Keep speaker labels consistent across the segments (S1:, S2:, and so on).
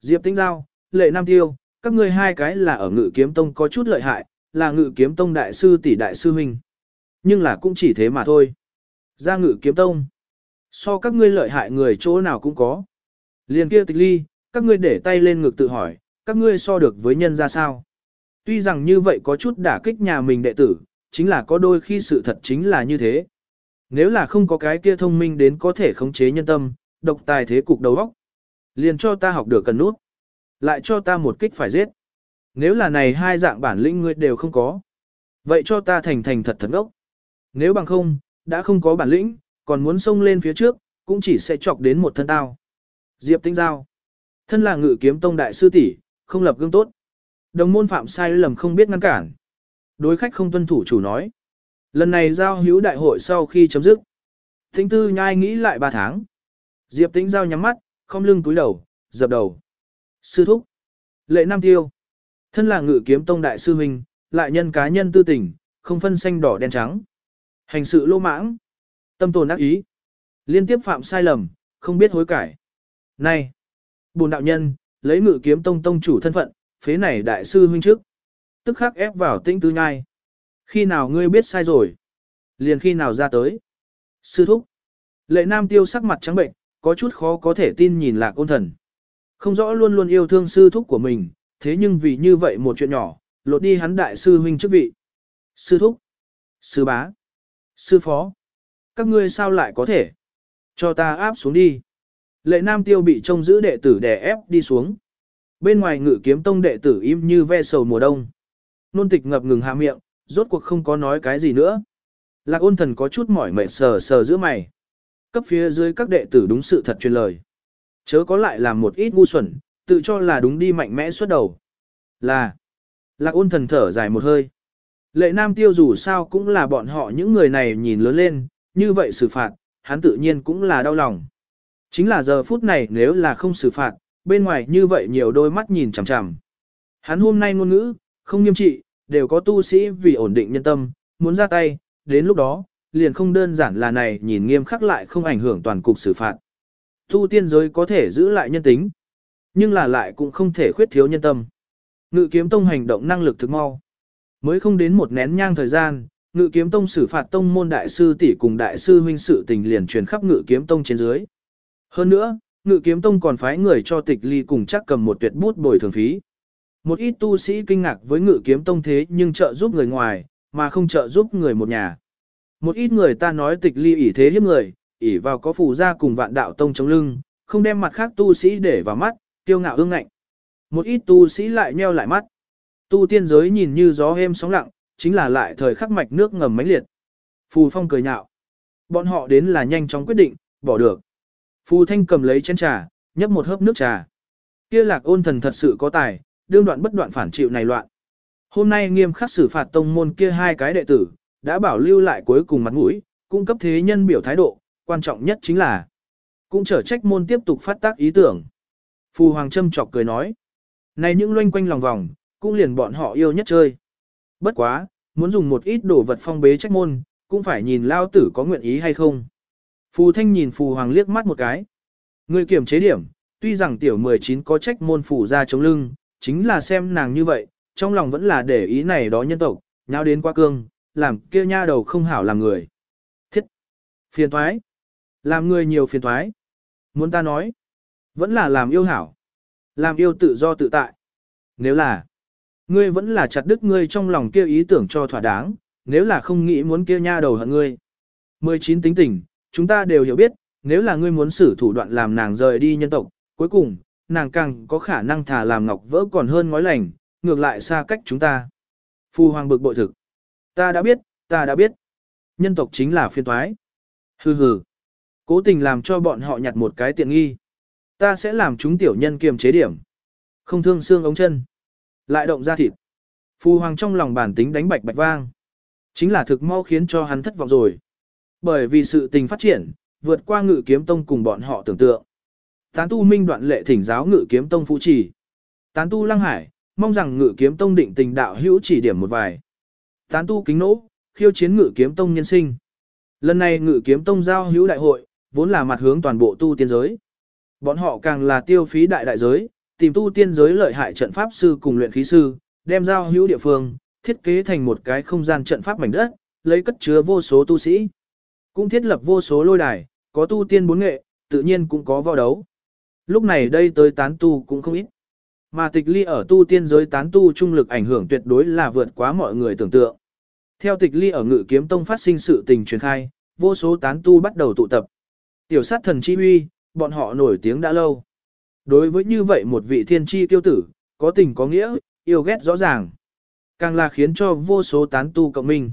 S1: Diệp Tĩnh Giao, Lệ Nam Tiêu, các ngươi hai cái là ở ngự kiếm tông có chút lợi hại, là ngự kiếm tông đại sư tỷ đại sư huynh. Nhưng là cũng chỉ thế mà thôi. Ra ngự kiếm tông. So các ngươi lợi hại người chỗ nào cũng có. Liền kia tịch ly, các ngươi để tay lên ngực tự hỏi, các ngươi so được với nhân ra sao. Tuy rằng như vậy có chút đả kích nhà mình đệ tử, chính là có đôi khi sự thật chính là như thế. Nếu là không có cái kia thông minh đến có thể khống chế nhân tâm, độc tài thế cục đầu óc, liền cho ta học được cần nút. Lại cho ta một kích phải giết. Nếu là này hai dạng bản lĩnh ngươi đều không có. Vậy cho ta thành thành thật thật ốc. Nếu bằng không, đã không có bản lĩnh, còn muốn xông lên phía trước, cũng chỉ sẽ chọc đến một thân tao. Diệp Tinh Giao. Thân là ngự kiếm tông đại sư tỷ, không lập gương tốt. Đồng môn phạm sai lầm không biết ngăn cản. Đối khách không tuân thủ chủ nói. Lần này giao hữu đại hội sau khi chấm dứt. Thính tư nhai nghĩ lại 3 tháng. Diệp Tĩnh Giao nhắm mắt, không lưng túi đầu, dập đầu. Sư thúc. Lệ Nam Tiêu. Thân là ngự kiếm tông đại sư huynh, lại nhân cá nhân tư tình, không phân xanh đỏ đen trắng. Hành sự lô mãng. Tâm tồn ác ý. Liên tiếp phạm sai lầm, không biết hối cải. Này. Bồn đạo nhân, lấy ngự kiếm tông tông chủ thân phận, phế này đại sư huynh trước. Tức khắc ép vào tĩnh tư nhai. Khi nào ngươi biết sai rồi? Liền khi nào ra tới? Sư thúc. Lệ Nam Tiêu sắc mặt trắng bệnh, có chút khó có thể tin nhìn lạc ôn thần. Không rõ luôn luôn yêu thương sư thúc của mình, thế nhưng vì như vậy một chuyện nhỏ, lột đi hắn đại sư huynh chức vị. Sư thúc, sư bá, sư phó, các ngươi sao lại có thể? Cho ta áp xuống đi. Lệ Nam Tiêu bị trông giữ đệ tử đè ép đi xuống. Bên ngoài ngự kiếm tông đệ tử im như ve sầu mùa đông. Nôn tịch ngập ngừng hạ miệng, rốt cuộc không có nói cái gì nữa. Lạc ôn thần có chút mỏi mệt sờ sờ giữa mày. Cấp phía dưới các đệ tử đúng sự thật truyền lời. Chớ có lại làm một ít ngu xuẩn, tự cho là đúng đi mạnh mẽ xuất đầu. Là. Lạc ôn thần thở dài một hơi. Lệ nam tiêu dù sao cũng là bọn họ những người này nhìn lớn lên, như vậy xử phạt, hắn tự nhiên cũng là đau lòng. Chính là giờ phút này nếu là không xử phạt, bên ngoài như vậy nhiều đôi mắt nhìn chằm chằm. Hắn hôm nay ngôn ngữ, không nghiêm trị, đều có tu sĩ vì ổn định nhân tâm, muốn ra tay, đến lúc đó, liền không đơn giản là này nhìn nghiêm khắc lại không ảnh hưởng toàn cục xử phạt. Tu tiên giới có thể giữ lại nhân tính, nhưng là lại cũng không thể khuyết thiếu nhân tâm. Ngự kiếm tông hành động năng lực thực mau. Mới không đến một nén nhang thời gian, ngự kiếm tông xử phạt tông môn đại sư tỷ cùng đại sư huynh sự tình liền truyền khắp ngự kiếm tông trên dưới. Hơn nữa, ngự kiếm tông còn phái người cho tịch ly cùng chắc cầm một tuyệt bút bồi thường phí. Một ít tu sĩ kinh ngạc với ngự kiếm tông thế nhưng trợ giúp người ngoài, mà không trợ giúp người một nhà. Một ít người ta nói tịch ly ỷ thế hiếp người, ỷ vào có phù ra cùng vạn đạo tông chống lưng, không đem mặt khác tu sĩ để vào mắt, tiêu ngạo ương ngạnh. Một ít tu sĩ lại nheo lại mắt. Tu tiên giới nhìn như gió êm sóng lặng, chính là lại thời khắc mạch nước ngầm mãnh liệt. Phù phong cười nhạo. Bọn họ đến là nhanh chóng quyết định, bỏ được. Phù thanh cầm lấy chén trà, nhấp một hớp nước trà. Kia lạc ôn thần thật sự có tài, đương đoạn bất đoạn phản chịu này loạn. Hôm nay nghiêm khắc xử phạt tông môn kia hai cái đệ tử, đã bảo lưu lại cuối cùng mặt mũi, cung cấp thế nhân biểu thái độ, quan trọng nhất chính là cũng trở trách môn tiếp tục phát tác ý tưởng. Phù Hoàng Trâm chọc cười nói, này những loanh quanh lòng vòng, cũng liền bọn họ yêu nhất chơi. Bất quá, muốn dùng một ít đồ vật phong bế trách môn, cũng phải nhìn lao tử có nguyện ý hay không. Phù Thanh nhìn Phù Hoàng liếc mắt một cái. Người kiểm chế điểm, tuy rằng tiểu 19 có trách môn phù ra chống lưng, chính là xem nàng như vậy, trong lòng vẫn là để ý này đó nhân tộc, nhau đến qua cương, làm kia nha đầu không hảo làm người. Thiết! Phiền thoái! Làm người nhiều phiền thoái. Muốn ta nói, vẫn là làm yêu hảo. Làm yêu tự do tự tại. Nếu là, ngươi vẫn là chặt đứt ngươi trong lòng kia ý tưởng cho thỏa đáng, nếu là không nghĩ muốn kia nha đầu hận ngươi. 19 tính tình, chúng ta đều hiểu biết, nếu là ngươi muốn xử thủ đoạn làm nàng rời đi nhân tộc, cuối cùng, nàng càng có khả năng thả làm ngọc vỡ còn hơn ngói lành, ngược lại xa cách chúng ta. Phu hoàng bực bội thực. Ta đã biết, ta đã biết. Nhân tộc chính là phiên toái. Hừ hừ. Cố tình làm cho bọn họ nhặt một cái tiện nghi. Ta sẽ làm chúng tiểu nhân kiềm chế điểm. Không thương xương ống chân. Lại động ra thịt. Phu hoàng trong lòng bản tính đánh bạch bạch vang. Chính là thực mau khiến cho hắn thất vọng rồi. Bởi vì sự tình phát triển, vượt qua ngự kiếm tông cùng bọn họ tưởng tượng. Tán tu minh đoạn lệ thỉnh giáo ngự kiếm tông phụ trì. Tán tu lăng hải, mong rằng ngự kiếm tông định tình đạo hữu chỉ điểm một vài. Tán tu kính nỗ, khiêu chiến ngự kiếm tông nhân sinh. Lần này ngự kiếm tông giao hữu đại hội, vốn là mặt hướng toàn bộ tu tiên giới. Bọn họ càng là tiêu phí đại đại giới, tìm tu tiên giới lợi hại trận pháp sư cùng luyện khí sư, đem giao hữu địa phương, thiết kế thành một cái không gian trận pháp mảnh đất, lấy cất chứa vô số tu sĩ. Cũng thiết lập vô số lôi đài, có tu tiên bốn nghệ, tự nhiên cũng có võ đấu. Lúc này đây tới tán tu cũng không ít. Mà tịch ly ở tu tiên giới tán tu trung lực ảnh hưởng tuyệt đối là vượt quá mọi người tưởng tượng. Theo tịch ly ở ngự kiếm tông phát sinh sự tình truyền khai, vô số tán tu bắt đầu tụ tập. Tiểu sát thần chi huy, bọn họ nổi tiếng đã lâu. Đối với như vậy một vị thiên chi tiêu tử, có tình có nghĩa, yêu ghét rõ ràng. Càng là khiến cho vô số tán tu cộng minh.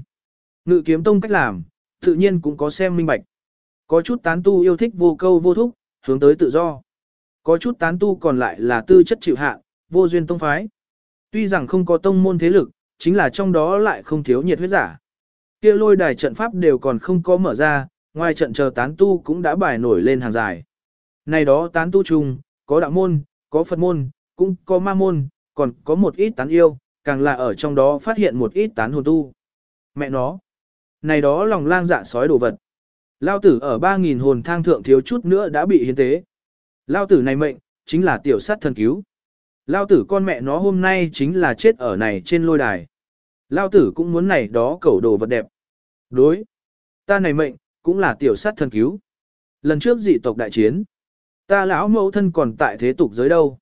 S1: Ngự kiếm tông cách làm, tự nhiên cũng có xem minh bạch. Có chút tán tu yêu thích vô câu vô thúc, hướng tới tự do. Có chút tán tu còn lại là tư chất chịu hạ, vô duyên tông phái. Tuy rằng không có tông môn thế lực, chính là trong đó lại không thiếu nhiệt huyết giả. kia lôi đài trận pháp đều còn không có mở ra, ngoài trận chờ tán tu cũng đã bài nổi lên hàng dài. Này đó tán tu chung, có đạo môn, có Phật môn, cũng có ma môn, còn có một ít tán yêu, càng là ở trong đó phát hiện một ít tán hồn tu. Mẹ nó, này đó lòng lang dạ sói đồ vật. Lao tử ở 3.000 hồn thang thượng thiếu chút nữa đã bị hiến tế. Lao tử này mệnh, chính là tiểu sát thần cứu. Lao tử con mẹ nó hôm nay chính là chết ở này trên lôi đài. Lao tử cũng muốn này đó cẩu đồ vật đẹp. Đối. Ta này mệnh, cũng là tiểu sát thần cứu. Lần trước dị tộc đại chiến. Ta lão mẫu thân còn tại thế tục giới đâu.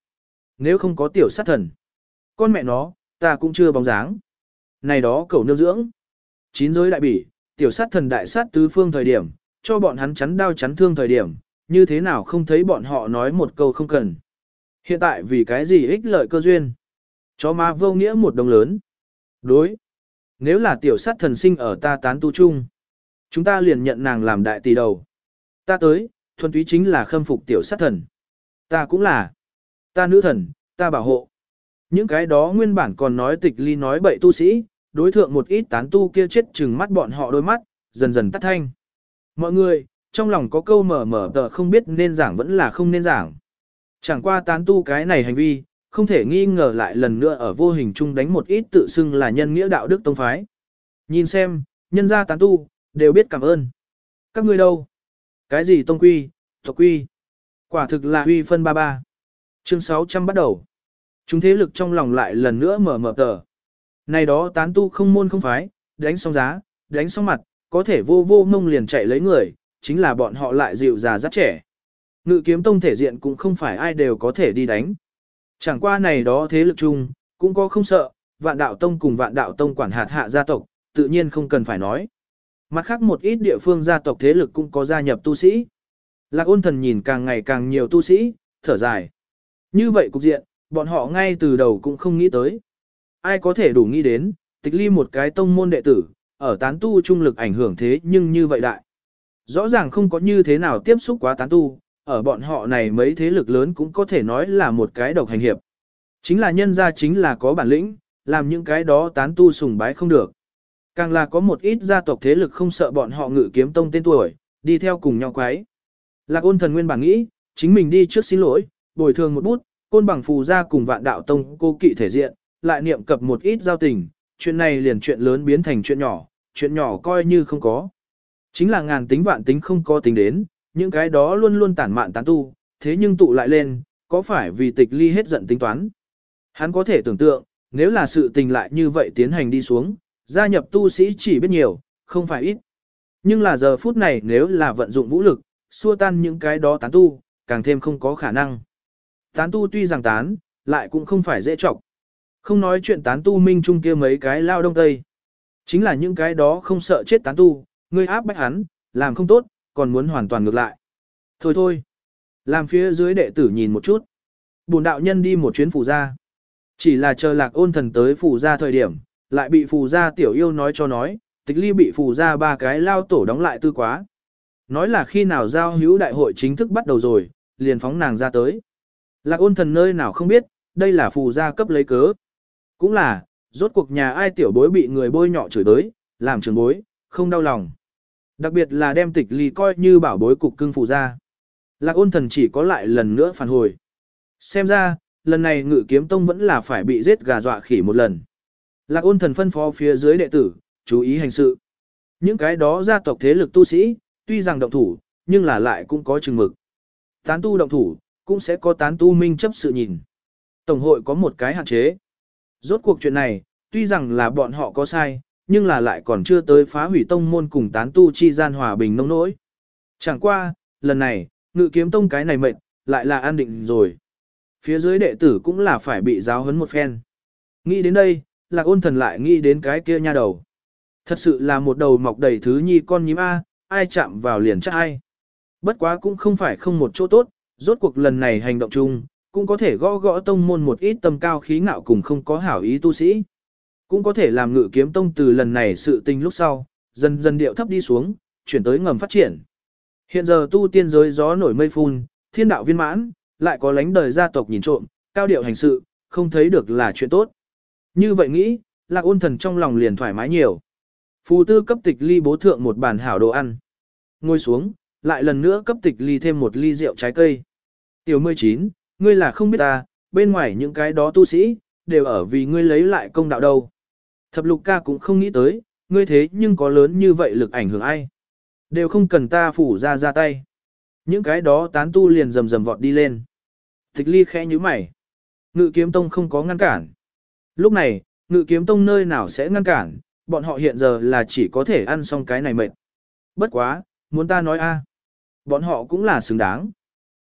S1: Nếu không có tiểu sát thần. Con mẹ nó, ta cũng chưa bóng dáng. Này đó cẩu nương dưỡng. Chín giới đại bỉ, tiểu sát thần đại sát tứ phương thời điểm, cho bọn hắn chắn đau chắn thương thời điểm, như thế nào không thấy bọn họ nói một câu không cần. Hiện tại vì cái gì ích lợi cơ duyên? Chó ma vô nghĩa một đồng lớn. Đối. Nếu là tiểu sát thần sinh ở ta tán tu chung, chúng ta liền nhận nàng làm đại tỷ đầu. Ta tới, thuần túy chính là khâm phục tiểu sát thần. Ta cũng là. Ta nữ thần, ta bảo hộ. Những cái đó nguyên bản còn nói tịch ly nói bậy tu sĩ, đối thượng một ít tán tu kia chết chừng mắt bọn họ đôi mắt, dần dần tắt thanh. Mọi người, trong lòng có câu mở mở tờ không biết nên giảng vẫn là không nên giảng. Chẳng qua tán tu cái này hành vi, không thể nghi ngờ lại lần nữa ở vô hình chung đánh một ít tự xưng là nhân nghĩa đạo đức tông phái. Nhìn xem, nhân gia tán tu, đều biết cảm ơn. Các ngươi đâu? Cái gì tông quy, tộc quy? Quả thực là huy phân ba ba. Chương 600 bắt đầu. Chúng thế lực trong lòng lại lần nữa mở mở tờ. Này đó tán tu không môn không phái, đánh xong giá, đánh xong mặt, có thể vô vô mông liền chạy lấy người, chính là bọn họ lại dịu già rất trẻ. Ngự kiếm tông thể diện cũng không phải ai đều có thể đi đánh. Chẳng qua này đó thế lực chung, cũng có không sợ, vạn đạo tông cùng vạn đạo tông quản hạt hạ gia tộc, tự nhiên không cần phải nói. Mặt khác một ít địa phương gia tộc thế lực cũng có gia nhập tu sĩ. Lạc ôn thần nhìn càng ngày càng nhiều tu sĩ, thở dài. Như vậy cục diện, bọn họ ngay từ đầu cũng không nghĩ tới. Ai có thể đủ nghĩ đến, tịch ly một cái tông môn đệ tử, ở tán tu trung lực ảnh hưởng thế nhưng như vậy đại. Rõ ràng không có như thế nào tiếp xúc quá tán tu, ở bọn họ này mấy thế lực lớn cũng có thể nói là một cái độc hành hiệp. Chính là nhân ra chính là có bản lĩnh, làm những cái đó tán tu sùng bái không được. Càng là có một ít gia tộc thế lực không sợ bọn họ ngự kiếm tông tên tuổi, đi theo cùng nhau quái. Lạc ôn thần nguyên bản nghĩ, chính mình đi trước xin lỗi, bồi thường một bút, côn bằng phù ra cùng vạn đạo tông cô kỵ thể diện, lại niệm cập một ít giao tình, chuyện này liền chuyện lớn biến thành chuyện nhỏ, chuyện nhỏ coi như không có. Chính là ngàn tính vạn tính không có tính đến, những cái đó luôn luôn tản mạn tán tu, thế nhưng tụ lại lên, có phải vì tịch ly hết giận tính toán. Hắn có thể tưởng tượng, nếu là sự tình lại như vậy tiến hành đi xuống, gia nhập tu sĩ chỉ biết nhiều, không phải ít. Nhưng là giờ phút này nếu là vận dụng vũ lực, xua tan những cái đó tán tu, càng thêm không có khả năng. Tán tu tuy rằng tán, lại cũng không phải dễ trọng. Không nói chuyện tán tu minh chung kia mấy cái lao đông tây. Chính là những cái đó không sợ chết tán tu, ngươi áp bách hắn, làm không tốt, còn muốn hoàn toàn ngược lại. Thôi thôi, làm phía dưới đệ tử nhìn một chút. Bùn đạo nhân đi một chuyến phủ ra. Chỉ là chờ lạc ôn thần tới phủ ra thời điểm, lại bị phù gia tiểu yêu nói cho nói, tịch ly bị phù gia ba cái lao tổ đóng lại tư quá. Nói là khi nào giao hữu đại hội chính thức bắt đầu rồi, liền phóng nàng ra tới. Lạc ôn thần nơi nào không biết, đây là phù gia cấp lấy cớ. Cũng là, rốt cuộc nhà ai tiểu bối bị người bôi nhọ chửi tới, làm trường bối, không đau lòng. Đặc biệt là đem tịch ly coi như bảo bối cục cưng phụ gia. Lạc ôn thần chỉ có lại lần nữa phản hồi. Xem ra, lần này ngự kiếm tông vẫn là phải bị giết gà dọa khỉ một lần. Lạc ôn thần phân phó phía dưới đệ tử, chú ý hành sự. Những cái đó gia tộc thế lực tu sĩ, tuy rằng động thủ, nhưng là lại cũng có chừng mực. Tán tu động thủ, cũng sẽ có tán tu minh chấp sự nhìn. Tổng hội có một cái hạn chế. Rốt cuộc chuyện này, tuy rằng là bọn họ có sai, nhưng là lại còn chưa tới phá hủy tông môn cùng tán tu chi gian hòa bình nông nỗi. Chẳng qua, lần này, ngự kiếm tông cái này mệnh, lại là an định rồi. Phía dưới đệ tử cũng là phải bị giáo huấn một phen. Nghĩ đến đây, lạc ôn thần lại nghĩ đến cái kia nha đầu. Thật sự là một đầu mọc đầy thứ nhi con nhím A, ai chạm vào liền chắc ai. Bất quá cũng không phải không một chỗ tốt, rốt cuộc lần này hành động chung, cũng có thể gõ gõ tông môn một ít tâm cao khí ngạo cùng không có hảo ý tu sĩ. Cũng có thể làm ngự kiếm tông từ lần này sự tình lúc sau, dần dần điệu thấp đi xuống, chuyển tới ngầm phát triển. Hiện giờ tu tiên giới gió nổi mây phun, thiên đạo viên mãn, lại có lánh đời gia tộc nhìn trộm, cao điệu hành sự, không thấy được là chuyện tốt. Như vậy nghĩ, lạc ôn thần trong lòng liền thoải mái nhiều. Phù tư cấp tịch ly bố thượng một bàn hảo đồ ăn. Ngồi xuống, lại lần nữa cấp tịch ly thêm một ly rượu trái cây. Tiểu 19, ngươi là không biết ta, bên ngoài những cái đó tu sĩ, đều ở vì ngươi lấy lại công đạo đâu. Thập lục ca cũng không nghĩ tới, ngươi thế nhưng có lớn như vậy lực ảnh hưởng ai. Đều không cần ta phủ ra ra tay. Những cái đó tán tu liền rầm rầm vọt đi lên. Tịch ly khẽ như mày. Ngự kiếm tông không có ngăn cản. Lúc này, ngự kiếm tông nơi nào sẽ ngăn cản, bọn họ hiện giờ là chỉ có thể ăn xong cái này mệt. Bất quá, muốn ta nói a, Bọn họ cũng là xứng đáng.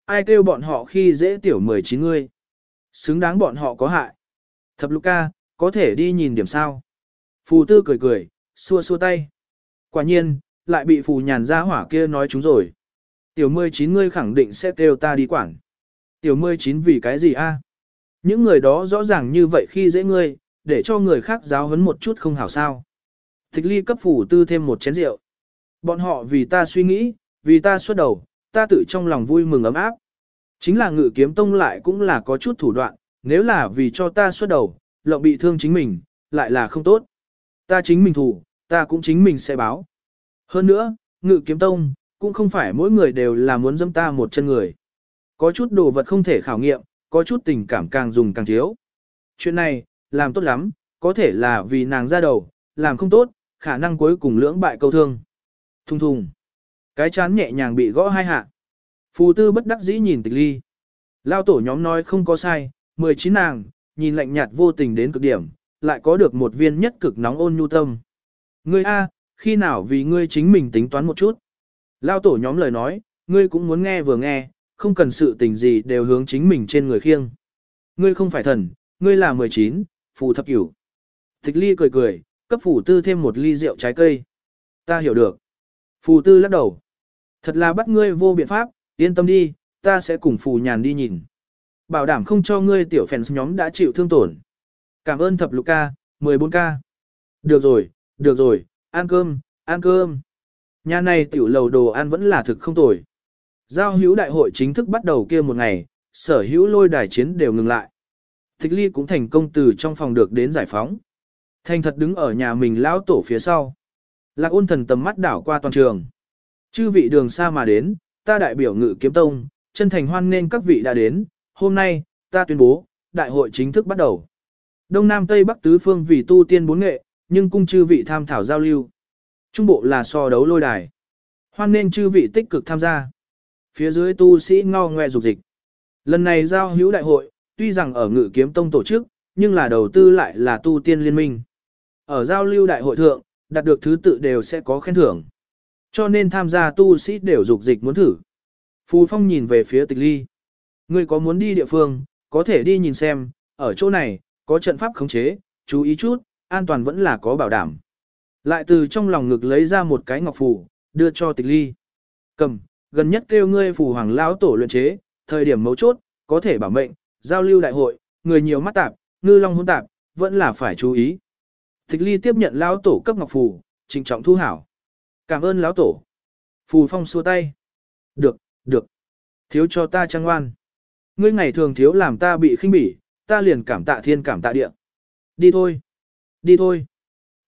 S1: Ai kêu bọn họ khi dễ tiểu 19 ngươi. Xứng đáng bọn họ có hại. Thập lục ca, có thể đi nhìn điểm sao. Phù tư cười cười, xua xua tay. Quả nhiên, lại bị phù nhàn ra hỏa kia nói chúng rồi. Tiểu 19 ngươi khẳng định sẽ kêu ta đi quản. Tiểu 19 vì cái gì a? À? Những người đó rõ ràng như vậy khi dễ ngươi, để cho người khác giáo huấn một chút không hảo sao. Tịch ly cấp phủ tư thêm một chén rượu. Bọn họ vì ta suy nghĩ, vì ta xuất đầu, ta tự trong lòng vui mừng ấm áp. Chính là ngự kiếm tông lại cũng là có chút thủ đoạn, nếu là vì cho ta xuất đầu, lộng bị thương chính mình, lại là không tốt. Ta chính mình thủ, ta cũng chính mình sẽ báo. Hơn nữa, ngự kiếm tông, cũng không phải mỗi người đều là muốn dâm ta một chân người. Có chút đồ vật không thể khảo nghiệm, có chút tình cảm càng dùng càng thiếu. Chuyện này, làm tốt lắm, có thể là vì nàng ra đầu, làm không tốt, khả năng cuối cùng lưỡng bại câu thương. Thùng thùng. Cái chán nhẹ nhàng bị gõ hai hạ. Phù tư bất đắc dĩ nhìn tịch ly. Lao tổ nhóm nói không có sai, 19 nàng, nhìn lạnh nhạt vô tình đến cực điểm, lại có được một viên nhất cực nóng ôn nhu tâm. Ngươi A, khi nào vì ngươi chính mình tính toán một chút. Lao tổ nhóm lời nói, ngươi cũng muốn nghe vừa nghe, không cần sự tình gì đều hướng chính mình trên người khiêng. Ngươi không phải thần, ngươi là 19, phù thập cửu. Tịch ly cười cười, cấp phù tư thêm một ly rượu trái cây. Ta hiểu được. Phù tư lắc đầu. Thật là bắt ngươi vô biện pháp, yên tâm đi, ta sẽ cùng phù nhàn đi nhìn. Bảo đảm không cho ngươi tiểu phèn nhóm đã chịu thương tổn. Cảm ơn thập lục ca, 14 ca. Được rồi, được rồi, ăn cơm, ăn cơm. Nhà này tiểu lầu đồ ăn vẫn là thực không tồi. Giao hữu đại hội chính thức bắt đầu kia một ngày, sở hữu lôi đài chiến đều ngừng lại. Thích ly cũng thành công từ trong phòng được đến giải phóng. Thành thật đứng ở nhà mình lão tổ phía sau. Lạc ôn thần tầm mắt đảo qua toàn trường. Chư vị đường xa mà đến, ta đại biểu ngự kiếm tông, chân thành hoan nên các vị đã đến. Hôm nay, ta tuyên bố, đại hội chính thức bắt đầu. Đông Nam Tây Bắc tứ phương vì tu tiên bốn nghệ, nhưng cung chư vị tham thảo giao lưu. Trung bộ là so đấu lôi đài. Hoan nên chư vị tích cực tham gia. Phía dưới tu sĩ ngao ngoe dục dịch. Lần này giao hữu đại hội, tuy rằng ở ngự kiếm tông tổ chức, nhưng là đầu tư lại là tu tiên liên minh. Ở giao lưu đại hội thượng, đạt được thứ tự đều sẽ có khen thưởng. Cho nên tham gia tu sĩ đều dục dịch muốn thử. Phù Phong nhìn về phía tịch ly. Ngươi có muốn đi địa phương, có thể đi nhìn xem, ở chỗ này, có trận pháp khống chế, chú ý chút, an toàn vẫn là có bảo đảm. Lại từ trong lòng ngực lấy ra một cái ngọc phù, đưa cho tịch ly. Cầm, gần nhất kêu ngươi phù hoàng lão tổ luyện chế, thời điểm mấu chốt, có thể bảo mệnh, giao lưu đại hội, người nhiều mắt tạp, ngư long hỗn tạp, vẫn là phải chú ý. Tịch ly tiếp nhận lão tổ cấp ngọc phù, trịnh trọng thu hảo. Cảm ơn lão tổ. Phù phong xua tay. Được, được. Thiếu cho ta trang ngoan. Ngươi ngày thường thiếu làm ta bị khinh bỉ, ta liền cảm tạ thiên cảm tạ địa. Đi thôi. Đi thôi.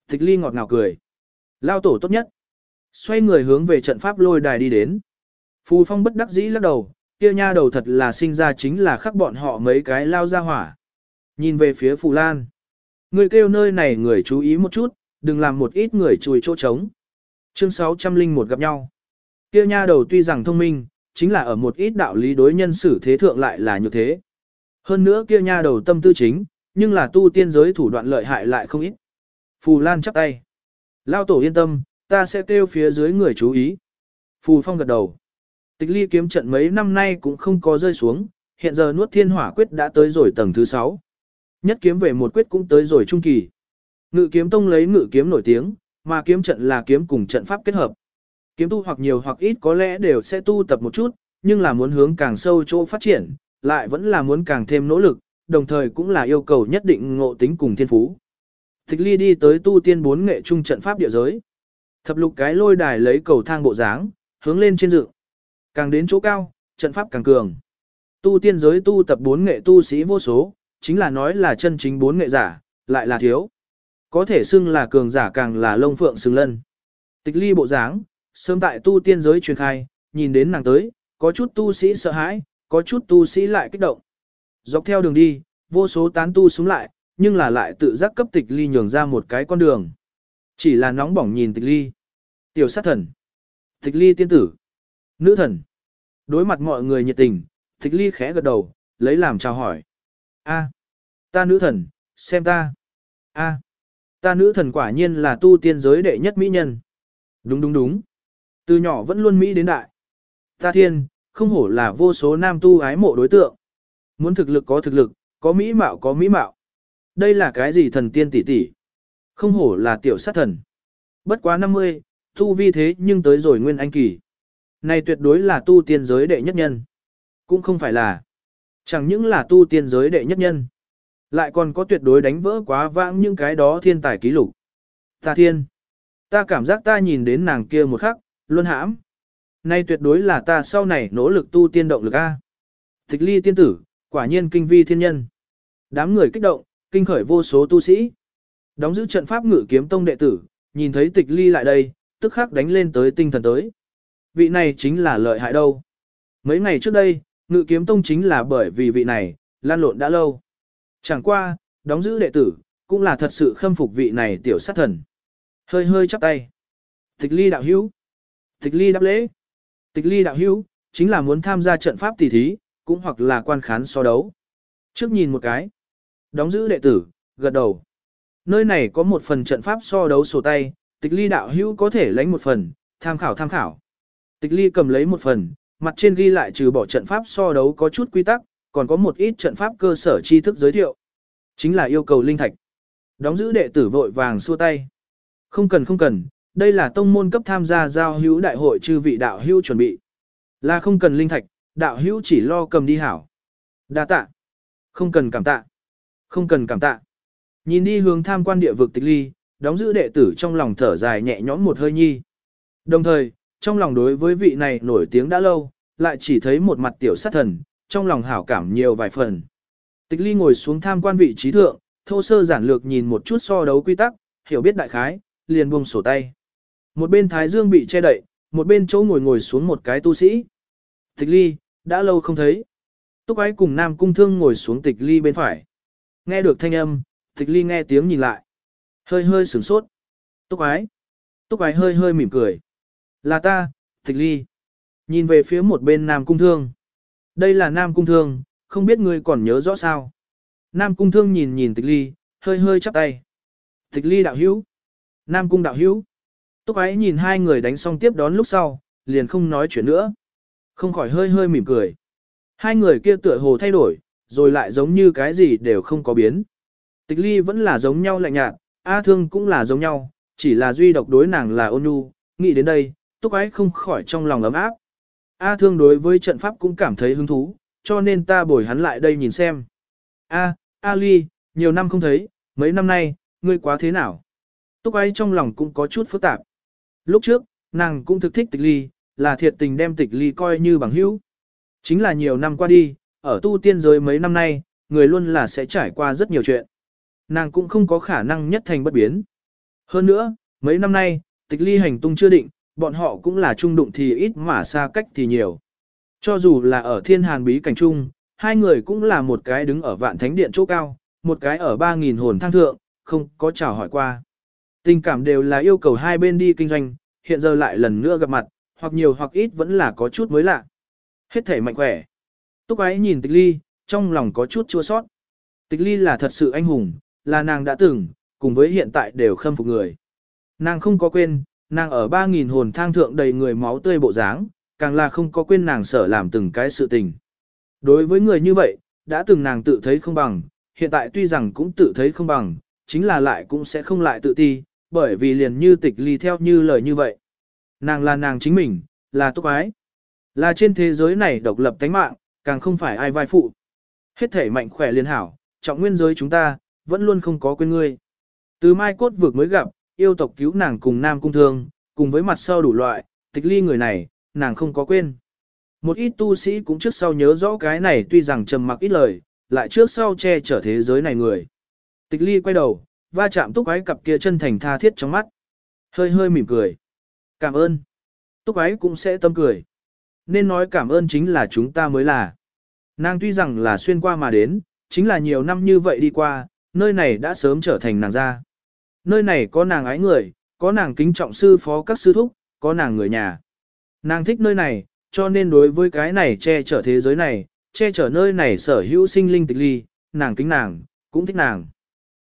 S1: Tịch ly ngọt ngào cười. Lao tổ tốt nhất. Xoay người hướng về trận pháp lôi đài đi đến. Phù phong bất đắc dĩ lắc đầu, kia nha đầu thật là sinh ra chính là khắc bọn họ mấy cái lao ra hỏa. Nhìn về phía Phù Lan. Người kêu nơi này người chú ý một chút, đừng làm một ít người chùi chỗ trống. Chương 601 gặp nhau. Kia nha đầu tuy rằng thông minh, chính là ở một ít đạo lý đối nhân xử thế thượng lại là như thế. Hơn nữa kia nha đầu tâm tư chính, nhưng là tu tiên giới thủ đoạn lợi hại lại không ít. Phù Lan chắp tay. Lao tổ yên tâm, ta sẽ kêu phía dưới người chú ý. Phù Phong gật đầu. Tịch ly kiếm trận mấy năm nay cũng không có rơi xuống, hiện giờ nuốt thiên hỏa quyết đã tới rồi tầng thứ 6. Nhất kiếm về một quyết cũng tới rồi trung kỳ. Ngự kiếm tông lấy ngự kiếm nổi tiếng, mà kiếm trận là kiếm cùng trận pháp kết hợp. Kiếm tu hoặc nhiều hoặc ít có lẽ đều sẽ tu tập một chút, nhưng là muốn hướng càng sâu chỗ phát triển, lại vẫn là muốn càng thêm nỗ lực, đồng thời cũng là yêu cầu nhất định ngộ tính cùng thiên phú. Tịch ly đi tới tu tiên bốn nghệ trung trận pháp địa giới. Thập lục cái lôi đài lấy cầu thang bộ dáng, hướng lên trên dựng. Càng đến chỗ cao, trận pháp càng cường. Tu tiên giới tu tập bốn nghệ tu sĩ vô số, chính là nói là chân chính bốn nghệ giả, lại là thiếu. Có thể xưng là cường giả càng là lông phượng xứng lân. Tịch ly bộ dáng, sớm tại tu tiên giới truyền khai, nhìn đến nàng tới, có chút tu sĩ sợ hãi, có chút tu sĩ lại kích động. Dọc theo đường đi, vô số tán tu xuống lại, nhưng là lại tự giác cấp tịch ly nhường ra một cái con đường. Chỉ là nóng bỏng nhìn tịch ly. Tiểu sát thần. Tịch ly tiên tử. Nữ thần. Đối mặt mọi người nhiệt tình, tịch ly khẽ gật đầu, lấy làm chào hỏi. A, ta nữ thần, xem ta. A, ta nữ thần quả nhiên là tu tiên giới đệ nhất mỹ nhân. Đúng đúng đúng. Từ nhỏ vẫn luôn Mỹ đến đại. Ta thiên, không hổ là vô số nam tu ái mộ đối tượng. Muốn thực lực có thực lực, có mỹ mạo có mỹ mạo. Đây là cái gì thần tiên tỷ tỷ? Không hổ là tiểu sát thần. Bất quá 50, tu vi thế nhưng tới rồi nguyên anh kỳ. Này tuyệt đối là tu tiên giới đệ nhất nhân. Cũng không phải là. Chẳng những là tu tiên giới đệ nhất nhân. Lại còn có tuyệt đối đánh vỡ quá vãng những cái đó thiên tài ký lục. Ta thiên. Ta cảm giác ta nhìn đến nàng kia một khắc, luôn hãm. Nay tuyệt đối là ta sau này nỗ lực tu tiên động lực A. Tịch ly tiên tử, quả nhiên kinh vi thiên nhân. Đám người kích động, kinh khởi vô số tu sĩ. Đóng giữ trận pháp ngự kiếm tông đệ tử, nhìn thấy tịch ly lại đây, tức khắc đánh lên tới tinh thần tới. Vị này chính là lợi hại đâu. Mấy ngày trước đây, ngự kiếm tông chính là bởi vì vị này, lan lộn đã lâu. Chẳng qua, đóng giữ đệ tử, cũng là thật sự khâm phục vị này tiểu sát thần. Hơi hơi chắp tay. Tịch ly đạo hữu. Tịch ly đáp lễ. Tịch ly đạo hữu, chính là muốn tham gia trận pháp tỷ thí, cũng hoặc là quan khán so đấu. Trước nhìn một cái. Đóng giữ đệ tử, gật đầu. Nơi này có một phần trận pháp so đấu sổ tay, tịch ly đạo hữu có thể lấy một phần, tham khảo tham khảo. Tịch ly cầm lấy một phần, mặt trên ghi lại trừ bỏ trận pháp so đấu có chút quy tắc, còn có một ít trận pháp cơ sở tri thức giới thiệu. Chính là yêu cầu linh thạch. Đóng giữ đệ tử vội vàng xua tay. Không cần không cần, đây là tông môn cấp tham gia giao hữu đại hội chư vị đạo hữu chuẩn bị. Là không cần linh thạch, đạo hữu chỉ lo cầm đi hảo. Đa tạ. Không cần cảm tạ. Không cần cảm tạ. Nhìn đi hướng tham quan địa vực tịch ly, đóng giữ đệ tử trong lòng thở dài nhẹ nhõm một hơi nhi. Đồng thời, trong lòng đối với vị này nổi tiếng đã lâu, lại chỉ thấy một mặt tiểu sát thần, trong lòng hảo cảm nhiều vài phần. Tịch ly ngồi xuống tham quan vị trí thượng, thô sơ giản lược nhìn một chút so đấu quy tắc, hiểu biết đại khái, liền buông sổ tay. Một bên thái dương bị che đậy, một bên chỗ ngồi ngồi xuống một cái tu sĩ. Tịch ly, đã lâu không thấy. Túc ái cùng nam cung thương ngồi xuống tịch ly bên phải. Nghe được thanh âm, tịch ly nghe tiếng nhìn lại. Hơi hơi sửng sốt. Túc ái. Túc ái hơi hơi mỉm cười. Là ta, tịch ly. Nhìn về phía một bên nam cung thương. Đây là nam cung thương, không biết ngươi còn nhớ rõ sao. Nam cung thương nhìn nhìn tịch ly, hơi hơi chắp tay. Tịch ly đạo hữu. Nam cung đạo hữu. Túc ái nhìn hai người đánh xong tiếp đón lúc sau, liền không nói chuyện nữa. Không khỏi hơi hơi mỉm cười. Hai người kia tựa hồ thay đổi, rồi lại giống như cái gì đều không có biến. Tịch ly vẫn là giống nhau lạnh nhạt, A thương cũng là giống nhau, chỉ là duy độc đối nàng là ôn nhu. Nghĩ đến đây, túc ái không khỏi trong lòng ấm áp. A thương đối với trận pháp cũng cảm thấy hứng thú, cho nên ta bồi hắn lại đây nhìn xem. A, A ly, nhiều năm không thấy, mấy năm nay, ngươi quá thế nào? Túc ái trong lòng cũng có chút phức tạp. Lúc trước, nàng cũng thực thích tịch ly, là thiệt tình đem tịch ly coi như bằng hữu. Chính là nhiều năm qua đi, ở tu tiên giới mấy năm nay, người luôn là sẽ trải qua rất nhiều chuyện. Nàng cũng không có khả năng nhất thành bất biến. Hơn nữa, mấy năm nay, tịch ly hành tung chưa định, bọn họ cũng là trung đụng thì ít mà xa cách thì nhiều. Cho dù là ở thiên hàn bí cảnh trung, hai người cũng là một cái đứng ở vạn thánh điện chỗ cao, một cái ở ba nghìn hồn thang thượng, không có chào hỏi qua. Tình cảm đều là yêu cầu hai bên đi kinh doanh, hiện giờ lại lần nữa gặp mặt, hoặc nhiều hoặc ít vẫn là có chút mới lạ. Hết thể mạnh khỏe. Túc ái nhìn tịch ly, trong lòng có chút chua sót. Tịch ly là thật sự anh hùng, là nàng đã từng, cùng với hiện tại đều khâm phục người. Nàng không có quên, nàng ở 3.000 hồn thang thượng đầy người máu tươi bộ dáng, càng là không có quên nàng sở làm từng cái sự tình. Đối với người như vậy, đã từng nàng tự thấy không bằng, hiện tại tuy rằng cũng tự thấy không bằng, chính là lại cũng sẽ không lại tự ti, bởi vì liền như tịch ly theo như lời như vậy. Nàng là nàng chính mình, là túc ái. Là trên thế giới này độc lập tánh mạng, càng không phải ai vai phụ. Hết thể mạnh khỏe liên hảo, trọng nguyên giới chúng ta, vẫn luôn không có quên ngươi. Từ mai cốt vượt mới gặp, yêu tộc cứu nàng cùng nam cung thương, cùng với mặt sau đủ loại, tịch ly người này, nàng không có quên. Một ít tu sĩ cũng trước sau nhớ rõ cái này tuy rằng trầm mặc ít lời, lại trước sau che chở thế giới này người. Tịch ly quay đầu, va chạm túc ái cặp kia chân thành tha thiết trong mắt. Hơi hơi mỉm cười. Cảm ơn. Túc ái cũng sẽ tâm cười. Nên nói cảm ơn chính là chúng ta mới là. Nàng tuy rằng là xuyên qua mà đến, chính là nhiều năm như vậy đi qua, nơi này đã sớm trở thành nàng ra. Nơi này có nàng ái người, có nàng kính trọng sư phó các sư thúc, có nàng người nhà. Nàng thích nơi này, cho nên đối với cái này che chở thế giới này, che chở nơi này sở hữu sinh linh tịch ly, nàng kính nàng, cũng thích nàng.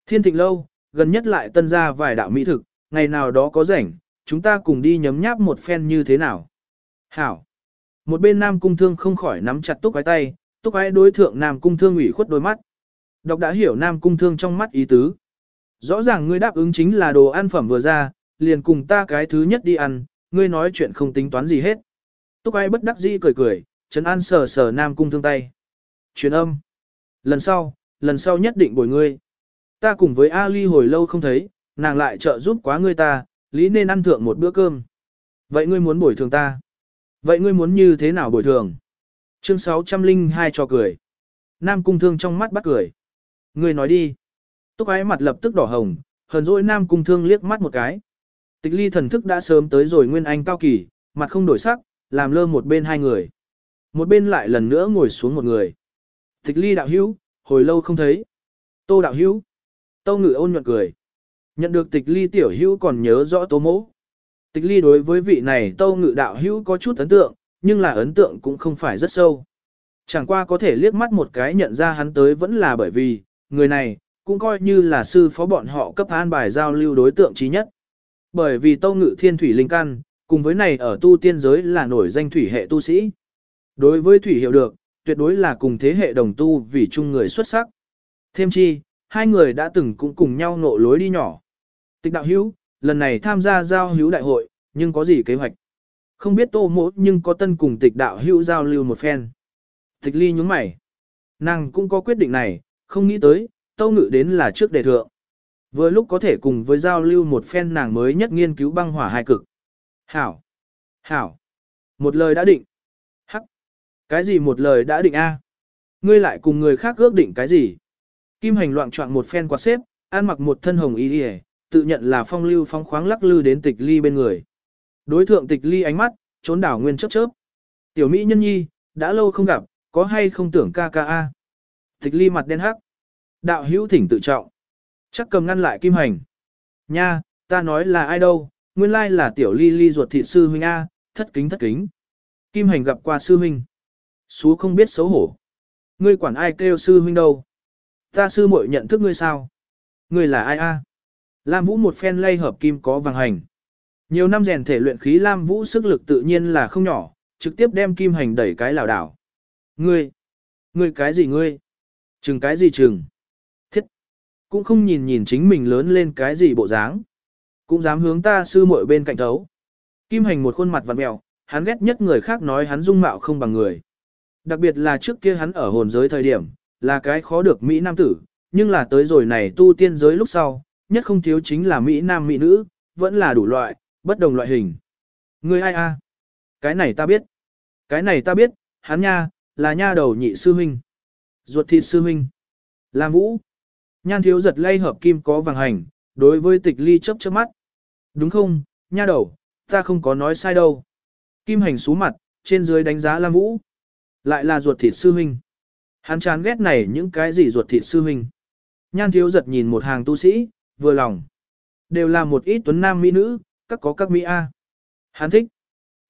S1: Thiên thịnh lâu, gần nhất lại tân ra vài đạo mỹ thực, ngày nào đó có rảnh, chúng ta cùng đi nhấm nháp một phen như thế nào. Hảo. Một bên nam cung thương không khỏi nắm chặt túc ái tay, túc ái đối thượng nam cung thương ủy khuất đôi mắt. Đọc đã hiểu nam cung thương trong mắt ý tứ. Rõ ràng ngươi đáp ứng chính là đồ ăn phẩm vừa ra, liền cùng ta cái thứ nhất đi ăn, ngươi nói chuyện không tính toán gì hết. Túc ai bất đắc dĩ cười cười, Trấn An sờ sờ Nam Cung thương tay. Truyền âm. Lần sau, lần sau nhất định bồi ngươi. Ta cùng với Ali hồi lâu không thấy, nàng lại trợ giúp quá ngươi ta, lý nên ăn thượng một bữa cơm. Vậy ngươi muốn bồi thường ta? Vậy ngươi muốn như thế nào bồi thường? Chương 602 cho cười. Nam Cung thương trong mắt bắt cười. Ngươi nói đi. Túc ái mặt lập tức đỏ hồng, hờn dỗi Nam Cung thương liếc mắt một cái. Tịch ly thần thức đã sớm tới rồi Nguyên Anh cao kỳ, mặt không đổi sắc, làm lơ một bên hai người. Một bên lại lần nữa ngồi xuống một người. Tịch ly đạo hữu, hồi lâu không thấy. Tô đạo hữu. Tâu ngự ôn nhuận cười. Nhận được tịch ly tiểu hữu còn nhớ rõ tô mỗ. Tịch ly đối với vị này tâu ngự đạo hữu có chút ấn tượng, nhưng là ấn tượng cũng không phải rất sâu. Chẳng qua có thể liếc mắt một cái nhận ra hắn tới vẫn là bởi vì, người này, cũng coi như là sư phó bọn họ cấp an bài giao lưu đối tượng trí nhất. Bởi vì Tâu Ngự Thiên Thủy Linh Căn, cùng với này ở tu tiên giới là nổi danh thủy hệ tu sĩ. Đối với thủy hiệu được, tuyệt đối là cùng thế hệ đồng tu vì chung người xuất sắc. Thêm chi, hai người đã từng cũng cùng nhau ngộ lối đi nhỏ. Tịch đạo hữu, lần này tham gia giao hữu đại hội, nhưng có gì kế hoạch? Không biết tô mỗ nhưng có tân cùng tịch đạo hữu giao lưu một phen. Tịch ly nhúng mày. Nàng cũng có quyết định này, không nghĩ tới, tâu ngự đến là trước đề thượng. Vừa lúc có thể cùng với giao lưu một phen nàng mới nhất nghiên cứu băng hỏa hai cực. Hảo! Hảo! Một lời đã định. Hắc! Cái gì một lời đã định a? Ngươi lại cùng người khác ước định cái gì? Kim hành loạn trọng một phen quạt xếp, ăn mặc một thân hồng y y tự nhận là phong lưu phong khoáng lắc lư đến tịch ly bên người. Đối thượng tịch ly ánh mắt, trốn đảo nguyên chớp chớp. Tiểu Mỹ nhân nhi, đã lâu không gặp, có hay không tưởng ca ca a? Tịch ly mặt đen hắc. Đạo hữu thỉnh tự trọng. Chắc cầm ngăn lại kim hành. Nha, ta nói là ai đâu, nguyên lai là tiểu ly ly ruột thị sư huynh A, thất kính thất kính. Kim hành gặp qua sư huynh. Xú không biết xấu hổ. Ngươi quản ai kêu sư huynh đâu. Ta sư muội nhận thức ngươi sao? Ngươi là ai A? Lam Vũ một phen lay hợp kim có vàng hành. Nhiều năm rèn thể luyện khí Lam Vũ sức lực tự nhiên là không nhỏ, trực tiếp đem kim hành đẩy cái lảo đảo. Ngươi! Ngươi cái gì ngươi? Chừng cái gì chừng? cũng không nhìn nhìn chính mình lớn lên cái gì bộ dáng. Cũng dám hướng ta sư muội bên cạnh thấu. Kim hành một khuôn mặt vặn mẹo, hắn ghét nhất người khác nói hắn dung mạo không bằng người. Đặc biệt là trước kia hắn ở hồn giới thời điểm, là cái khó được Mỹ Nam tử, nhưng là tới rồi này tu tiên giới lúc sau, nhất không thiếu chính là Mỹ Nam Mỹ Nữ, vẫn là đủ loại, bất đồng loại hình. Người ai a? Cái này ta biết. Cái này ta biết, hắn nha, là nha đầu nhị sư huynh. Ruột thịt sư huynh. Lam Vũ. Nhan thiếu giật lay hợp kim có vàng hành, đối với tịch ly chấp chớp mắt. Đúng không, nha đầu, ta không có nói sai đâu. Kim hành xuống mặt, trên dưới đánh giá Lam Vũ. Lại là ruột thịt sư huynh. Hắn chán ghét này những cái gì ruột thịt sư huynh. Nhan thiếu giật nhìn một hàng tu sĩ, vừa lòng. Đều là một ít tuấn nam mỹ nữ, các có các mỹ A. Hắn thích.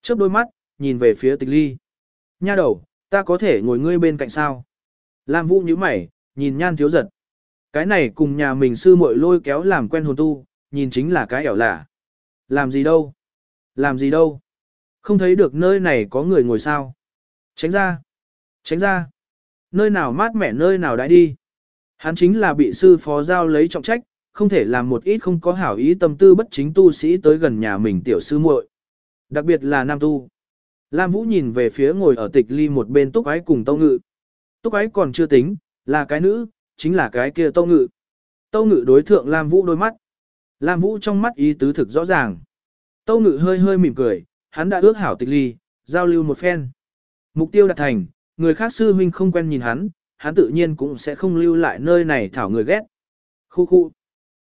S1: Chớp đôi mắt, nhìn về phía tịch ly. Nha đầu, ta có thể ngồi ngươi bên cạnh sao? Lam Vũ như mày, nhìn nhan thiếu giật. Cái này cùng nhà mình sư muội lôi kéo làm quen hồn tu, nhìn chính là cái ẻo lả Làm gì đâu? Làm gì đâu? Không thấy được nơi này có người ngồi sao? Tránh ra! Tránh ra! Nơi nào mát mẻ nơi nào đã đi? Hắn chính là bị sư phó giao lấy trọng trách, không thể làm một ít không có hảo ý tâm tư bất chính tu sĩ tới gần nhà mình tiểu sư muội. Đặc biệt là nam tu. Lam Vũ nhìn về phía ngồi ở tịch ly một bên túc ái cùng tâu ngự. Túc ái còn chưa tính, là cái nữ, chính là cái kia tâu ngự. Tâu ngự đối thượng Lam Vũ đôi mắt. Lam Vũ trong mắt ý tứ thực rõ ràng. Tâu ngự hơi hơi mỉm cười, hắn đã ước hảo tịch ly, giao lưu một phen. Mục tiêu đạt thành, người khác sư huynh không quen nhìn hắn, hắn tự nhiên cũng sẽ không lưu lại nơi này thảo người ghét. Khu khu.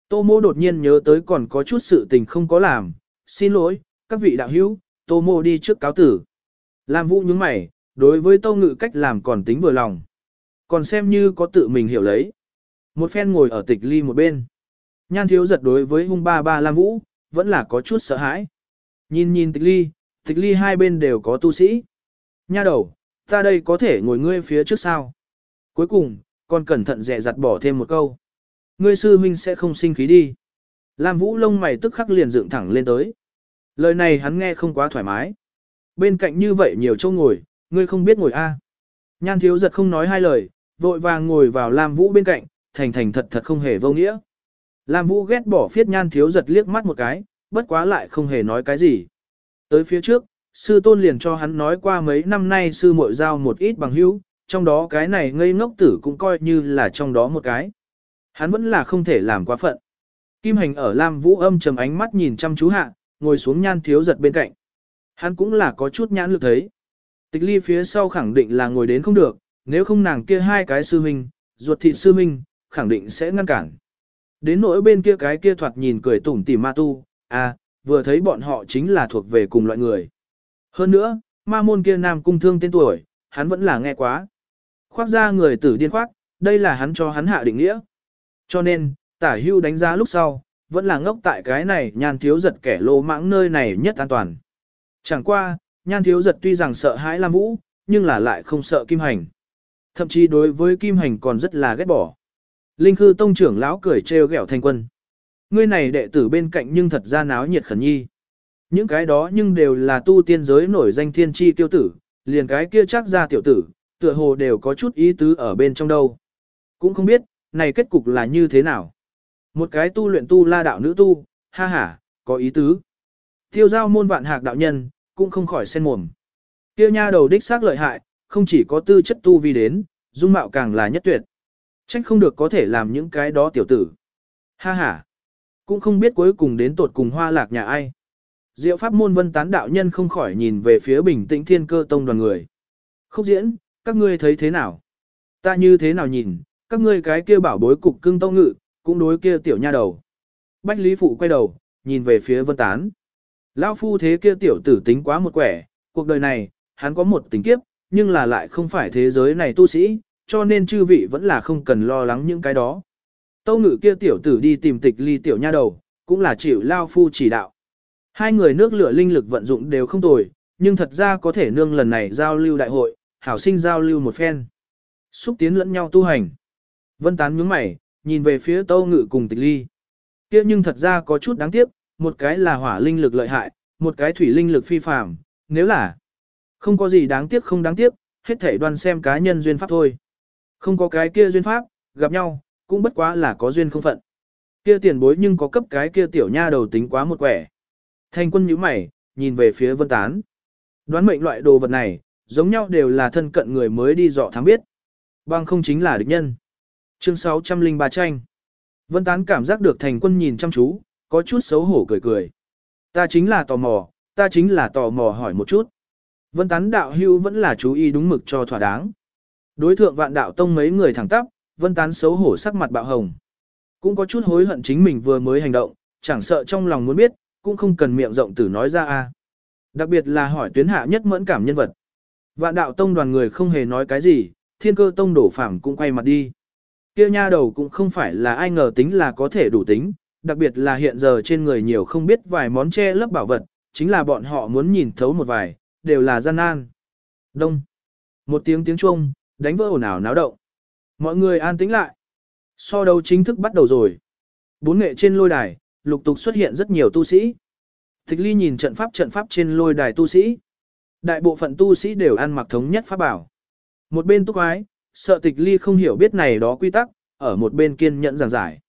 S1: Tô mô đột nhiên nhớ tới còn có chút sự tình không có làm, xin lỗi, các vị đạo hữu, tô mô đi trước cáo tử. Lam Vũ nhướng mày, đối với Tô Ngự cách làm còn tính vừa lòng. Còn xem như có tự mình hiểu lấy. Một phen ngồi ở tịch ly một bên. Nhan thiếu giật đối với hung ba ba Lam Vũ, vẫn là có chút sợ hãi. Nhìn nhìn tịch ly, tịch ly hai bên đều có tu sĩ. Nha đầu, ta đây có thể ngồi ngươi phía trước sao. Cuối cùng, còn cẩn thận dè dặt bỏ thêm một câu. Ngươi sư huynh sẽ không sinh khí đi. Lam Vũ lông mày tức khắc liền dựng thẳng lên tới. Lời này hắn nghe không quá thoải mái. Bên cạnh như vậy nhiều chỗ ngồi, ngươi không biết ngồi a? Nhan thiếu giật không nói hai lời, vội vàng ngồi vào Lam Vũ bên cạnh, thành thành thật thật không hề vô nghĩa. Lam Vũ ghét bỏ phiết nhan thiếu giật liếc mắt một cái, bất quá lại không hề nói cái gì. Tới phía trước, sư tôn liền cho hắn nói qua mấy năm nay sư muội giao một ít bằng hữu, trong đó cái này ngây ngốc tử cũng coi như là trong đó một cái. Hắn vẫn là không thể làm quá phận. Kim hành ở Lam Vũ âm trầm ánh mắt nhìn chăm chú hạ, ngồi xuống nhan thiếu giật bên cạnh. Hắn cũng là có chút nhãn lực thấy. Tịch ly phía sau khẳng định là ngồi đến không được, nếu không nàng kia hai cái sư huynh, ruột thịt sư huynh, khẳng định sẽ ngăn cản. Đến nỗi bên kia cái kia thoạt nhìn cười tủm tỉm ma tu, à, vừa thấy bọn họ chính là thuộc về cùng loại người. Hơn nữa, ma môn kia nam cung thương tên tuổi, hắn vẫn là nghe quá. Khoác ra người tử điên khoác, đây là hắn cho hắn hạ định nghĩa. Cho nên, tả hưu đánh giá lúc sau, vẫn là ngốc tại cái này nhan thiếu giật kẻ lô mãng nơi này nhất an toàn. Chẳng qua, nhan thiếu giật tuy rằng sợ hãi Lam Vũ, nhưng là lại không sợ Kim Hành. Thậm chí đối với Kim Hành còn rất là ghét bỏ. Linh Khư Tông trưởng lão cười trêu ghẹo thanh quân. Ngươi này đệ tử bên cạnh nhưng thật ra náo nhiệt khẩn nhi. Những cái đó nhưng đều là tu tiên giới nổi danh thiên tri tiêu tử, liền cái kia chắc ra tiểu tử, tựa hồ đều có chút ý tứ ở bên trong đâu. Cũng không biết, này kết cục là như thế nào. Một cái tu luyện tu la đạo nữ tu, ha ha, có ý tứ. Tiêu giao môn vạn hạc đạo nhân, cũng không khỏi sen mồm. Tiêu nha đầu đích xác lợi hại, không chỉ có tư chất tu vi đến, dung mạo càng là nhất tuyệt. Trách không được có thể làm những cái đó tiểu tử. Ha ha. Cũng không biết cuối cùng đến tột cùng hoa lạc nhà ai. Diệu pháp môn vân tán đạo nhân không khỏi nhìn về phía bình tĩnh thiên cơ tông đoàn người. Khúc diễn, các ngươi thấy thế nào? Ta như thế nào nhìn, các ngươi cái kia bảo bối cục cưng tông ngự, cũng đối kia tiểu nha đầu. Bách Lý Phụ quay đầu, nhìn về phía vân tán. Lão phu thế kia tiểu tử tính quá một quẻ, cuộc đời này, hắn có một tình kiếp, nhưng là lại không phải thế giới này tu sĩ, cho nên chư vị vẫn là không cần lo lắng những cái đó. Tâu ngự kia tiểu tử đi tìm tịch ly tiểu nha đầu, cũng là chịu Lao phu chỉ đạo. Hai người nước lửa linh lực vận dụng đều không tồi, nhưng thật ra có thể nương lần này giao lưu đại hội, hảo sinh giao lưu một phen. Xúc tiến lẫn nhau tu hành. Vân tán nhướng mày, nhìn về phía tâu ngự cùng tịch ly. kia nhưng thật ra có chút đáng tiếc, một cái là hỏa linh lực lợi hại, một cái thủy linh lực phi phàm, nếu là không có gì đáng tiếc không đáng tiếc, hết thảy đoan xem cá nhân duyên pháp thôi. Không có cái kia duyên pháp, gặp nhau, cũng bất quá là có duyên không phận. Kia tiền bối nhưng có cấp cái kia tiểu nha đầu tính quá một quẻ. Thanh quân nhíu mày, nhìn về phía vân tán. Đoán mệnh loại đồ vật này, giống nhau đều là thân cận người mới đi dọ thám biết. Bằng không chính là địch nhân. Chương 603 tranh. Vân tán cảm giác được thành quân nhìn chăm chú, có chút xấu hổ cười cười. Ta chính là tò mò, ta chính là tò mò hỏi một chút. Vân tán đạo hưu vẫn là chú ý đúng mực cho thỏa đáng. Đối thượng vạn đạo tông mấy người thẳng tắp, vân tán xấu hổ sắc mặt bạo hồng. Cũng có chút hối hận chính mình vừa mới hành động, chẳng sợ trong lòng muốn biết, cũng không cần miệng rộng tử nói ra a. Đặc biệt là hỏi tuyến hạ nhất mẫn cảm nhân vật. Vạn đạo tông đoàn người không hề nói cái gì, thiên cơ tông đổ phàm cũng quay mặt đi. Kia nha đầu cũng không phải là ai ngờ tính là có thể đủ tính, đặc biệt là hiện giờ trên người nhiều không biết vài món che lấp bảo vật, chính là bọn họ muốn nhìn thấu một vài, đều là gian nan. Đông. Một tiếng tiếng chuông, đánh vỡ ồn ào náo động. Mọi người an tĩnh lại. So đấu chính thức bắt đầu rồi. Bốn nghệ trên lôi đài, lục tục xuất hiện rất nhiều tu sĩ. Tịch ly nhìn trận pháp trận pháp trên lôi đài tu sĩ. Đại bộ phận tu sĩ đều ăn mặc thống nhất pháp bảo. Một bên túc ái, sợ tịch ly không hiểu biết này đó quy tắc, ở một bên kiên nhẫn giảng giải.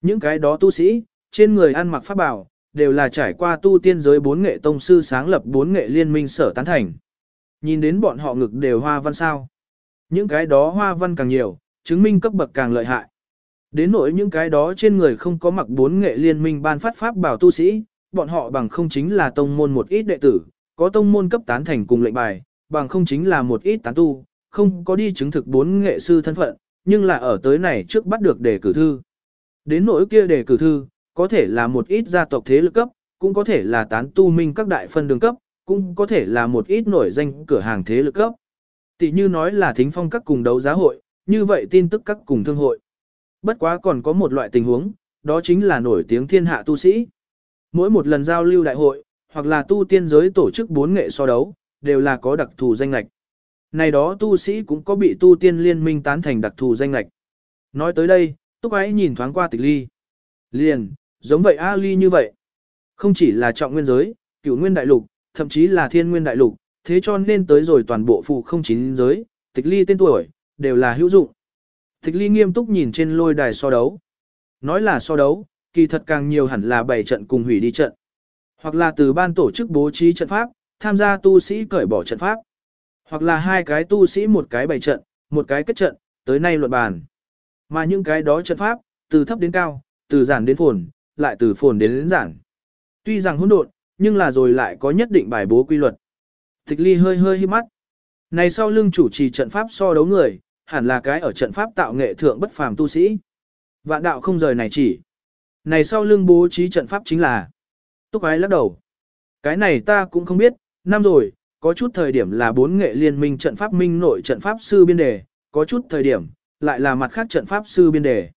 S1: Những cái đó tu sĩ, trên người ăn mặc pháp bảo, đều là trải qua tu tiên giới bốn nghệ tông sư sáng lập bốn nghệ liên minh sở tán thành. Nhìn đến bọn họ ngực đều hoa văn sao. Những cái đó hoa văn càng nhiều, chứng minh cấp bậc càng lợi hại. Đến nỗi những cái đó trên người không có mặc bốn nghệ liên minh ban phát pháp bảo tu sĩ, bọn họ bằng không chính là tông môn một ít đệ tử, có tông môn cấp tán thành cùng lệnh bài, bằng không chính là một ít tán tu, không có đi chứng thực bốn nghệ sư thân phận, nhưng là ở tới này trước bắt được đề cử thư. Đến nỗi kia đề cử thư, có thể là một ít gia tộc thế lực cấp, cũng có thể là tán tu minh các đại phân đường cấp, cũng có thể là một ít nổi danh cửa hàng thế lực cấp. Tỷ như nói là thính phong các cùng đấu giá hội, như vậy tin tức các cùng thương hội. Bất quá còn có một loại tình huống, đó chính là nổi tiếng thiên hạ tu sĩ. Mỗi một lần giao lưu đại hội, hoặc là tu tiên giới tổ chức bốn nghệ so đấu, đều là có đặc thù danh lạch. Này đó tu sĩ cũng có bị tu tiên liên minh tán thành đặc thù danh lạch. Nói tới đây, Túc Ái nhìn thoáng qua tịch ly. Liền, giống vậy A ly như vậy. Không chỉ là trọng nguyên giới, cửu nguyên đại lục, thậm chí là thiên nguyên đại lục, thế cho nên tới rồi toàn bộ phụ không chín giới, tịch ly tên tuổi, đều là hữu dụng. Tịch ly nghiêm túc nhìn trên lôi đài so đấu. Nói là so đấu, kỳ thật càng nhiều hẳn là bảy trận cùng hủy đi trận. Hoặc là từ ban tổ chức bố trí trận pháp, tham gia tu sĩ cởi bỏ trận pháp. Hoặc là hai cái tu sĩ một cái bảy trận, một cái kết trận, tới nay luận bàn. Mà những cái đó trận pháp, từ thấp đến cao, từ giản đến phồn, lại từ phồn đến, đến giản. Tuy rằng hỗn độn, nhưng là rồi lại có nhất định bài bố quy luật. Tịch ly hơi hơi hít mắt. Này sau lưng chủ trì trận pháp so đấu người, hẳn là cái ở trận pháp tạo nghệ thượng bất phàm tu sĩ. Vạn đạo không rời này chỉ. Này sau lưng bố trí trận pháp chính là. Túc ái lắc đầu. Cái này ta cũng không biết, năm rồi, có chút thời điểm là bốn nghệ liên minh trận pháp minh nội trận pháp sư biên đề, có chút thời điểm, lại là mặt khác trận pháp sư biên đề.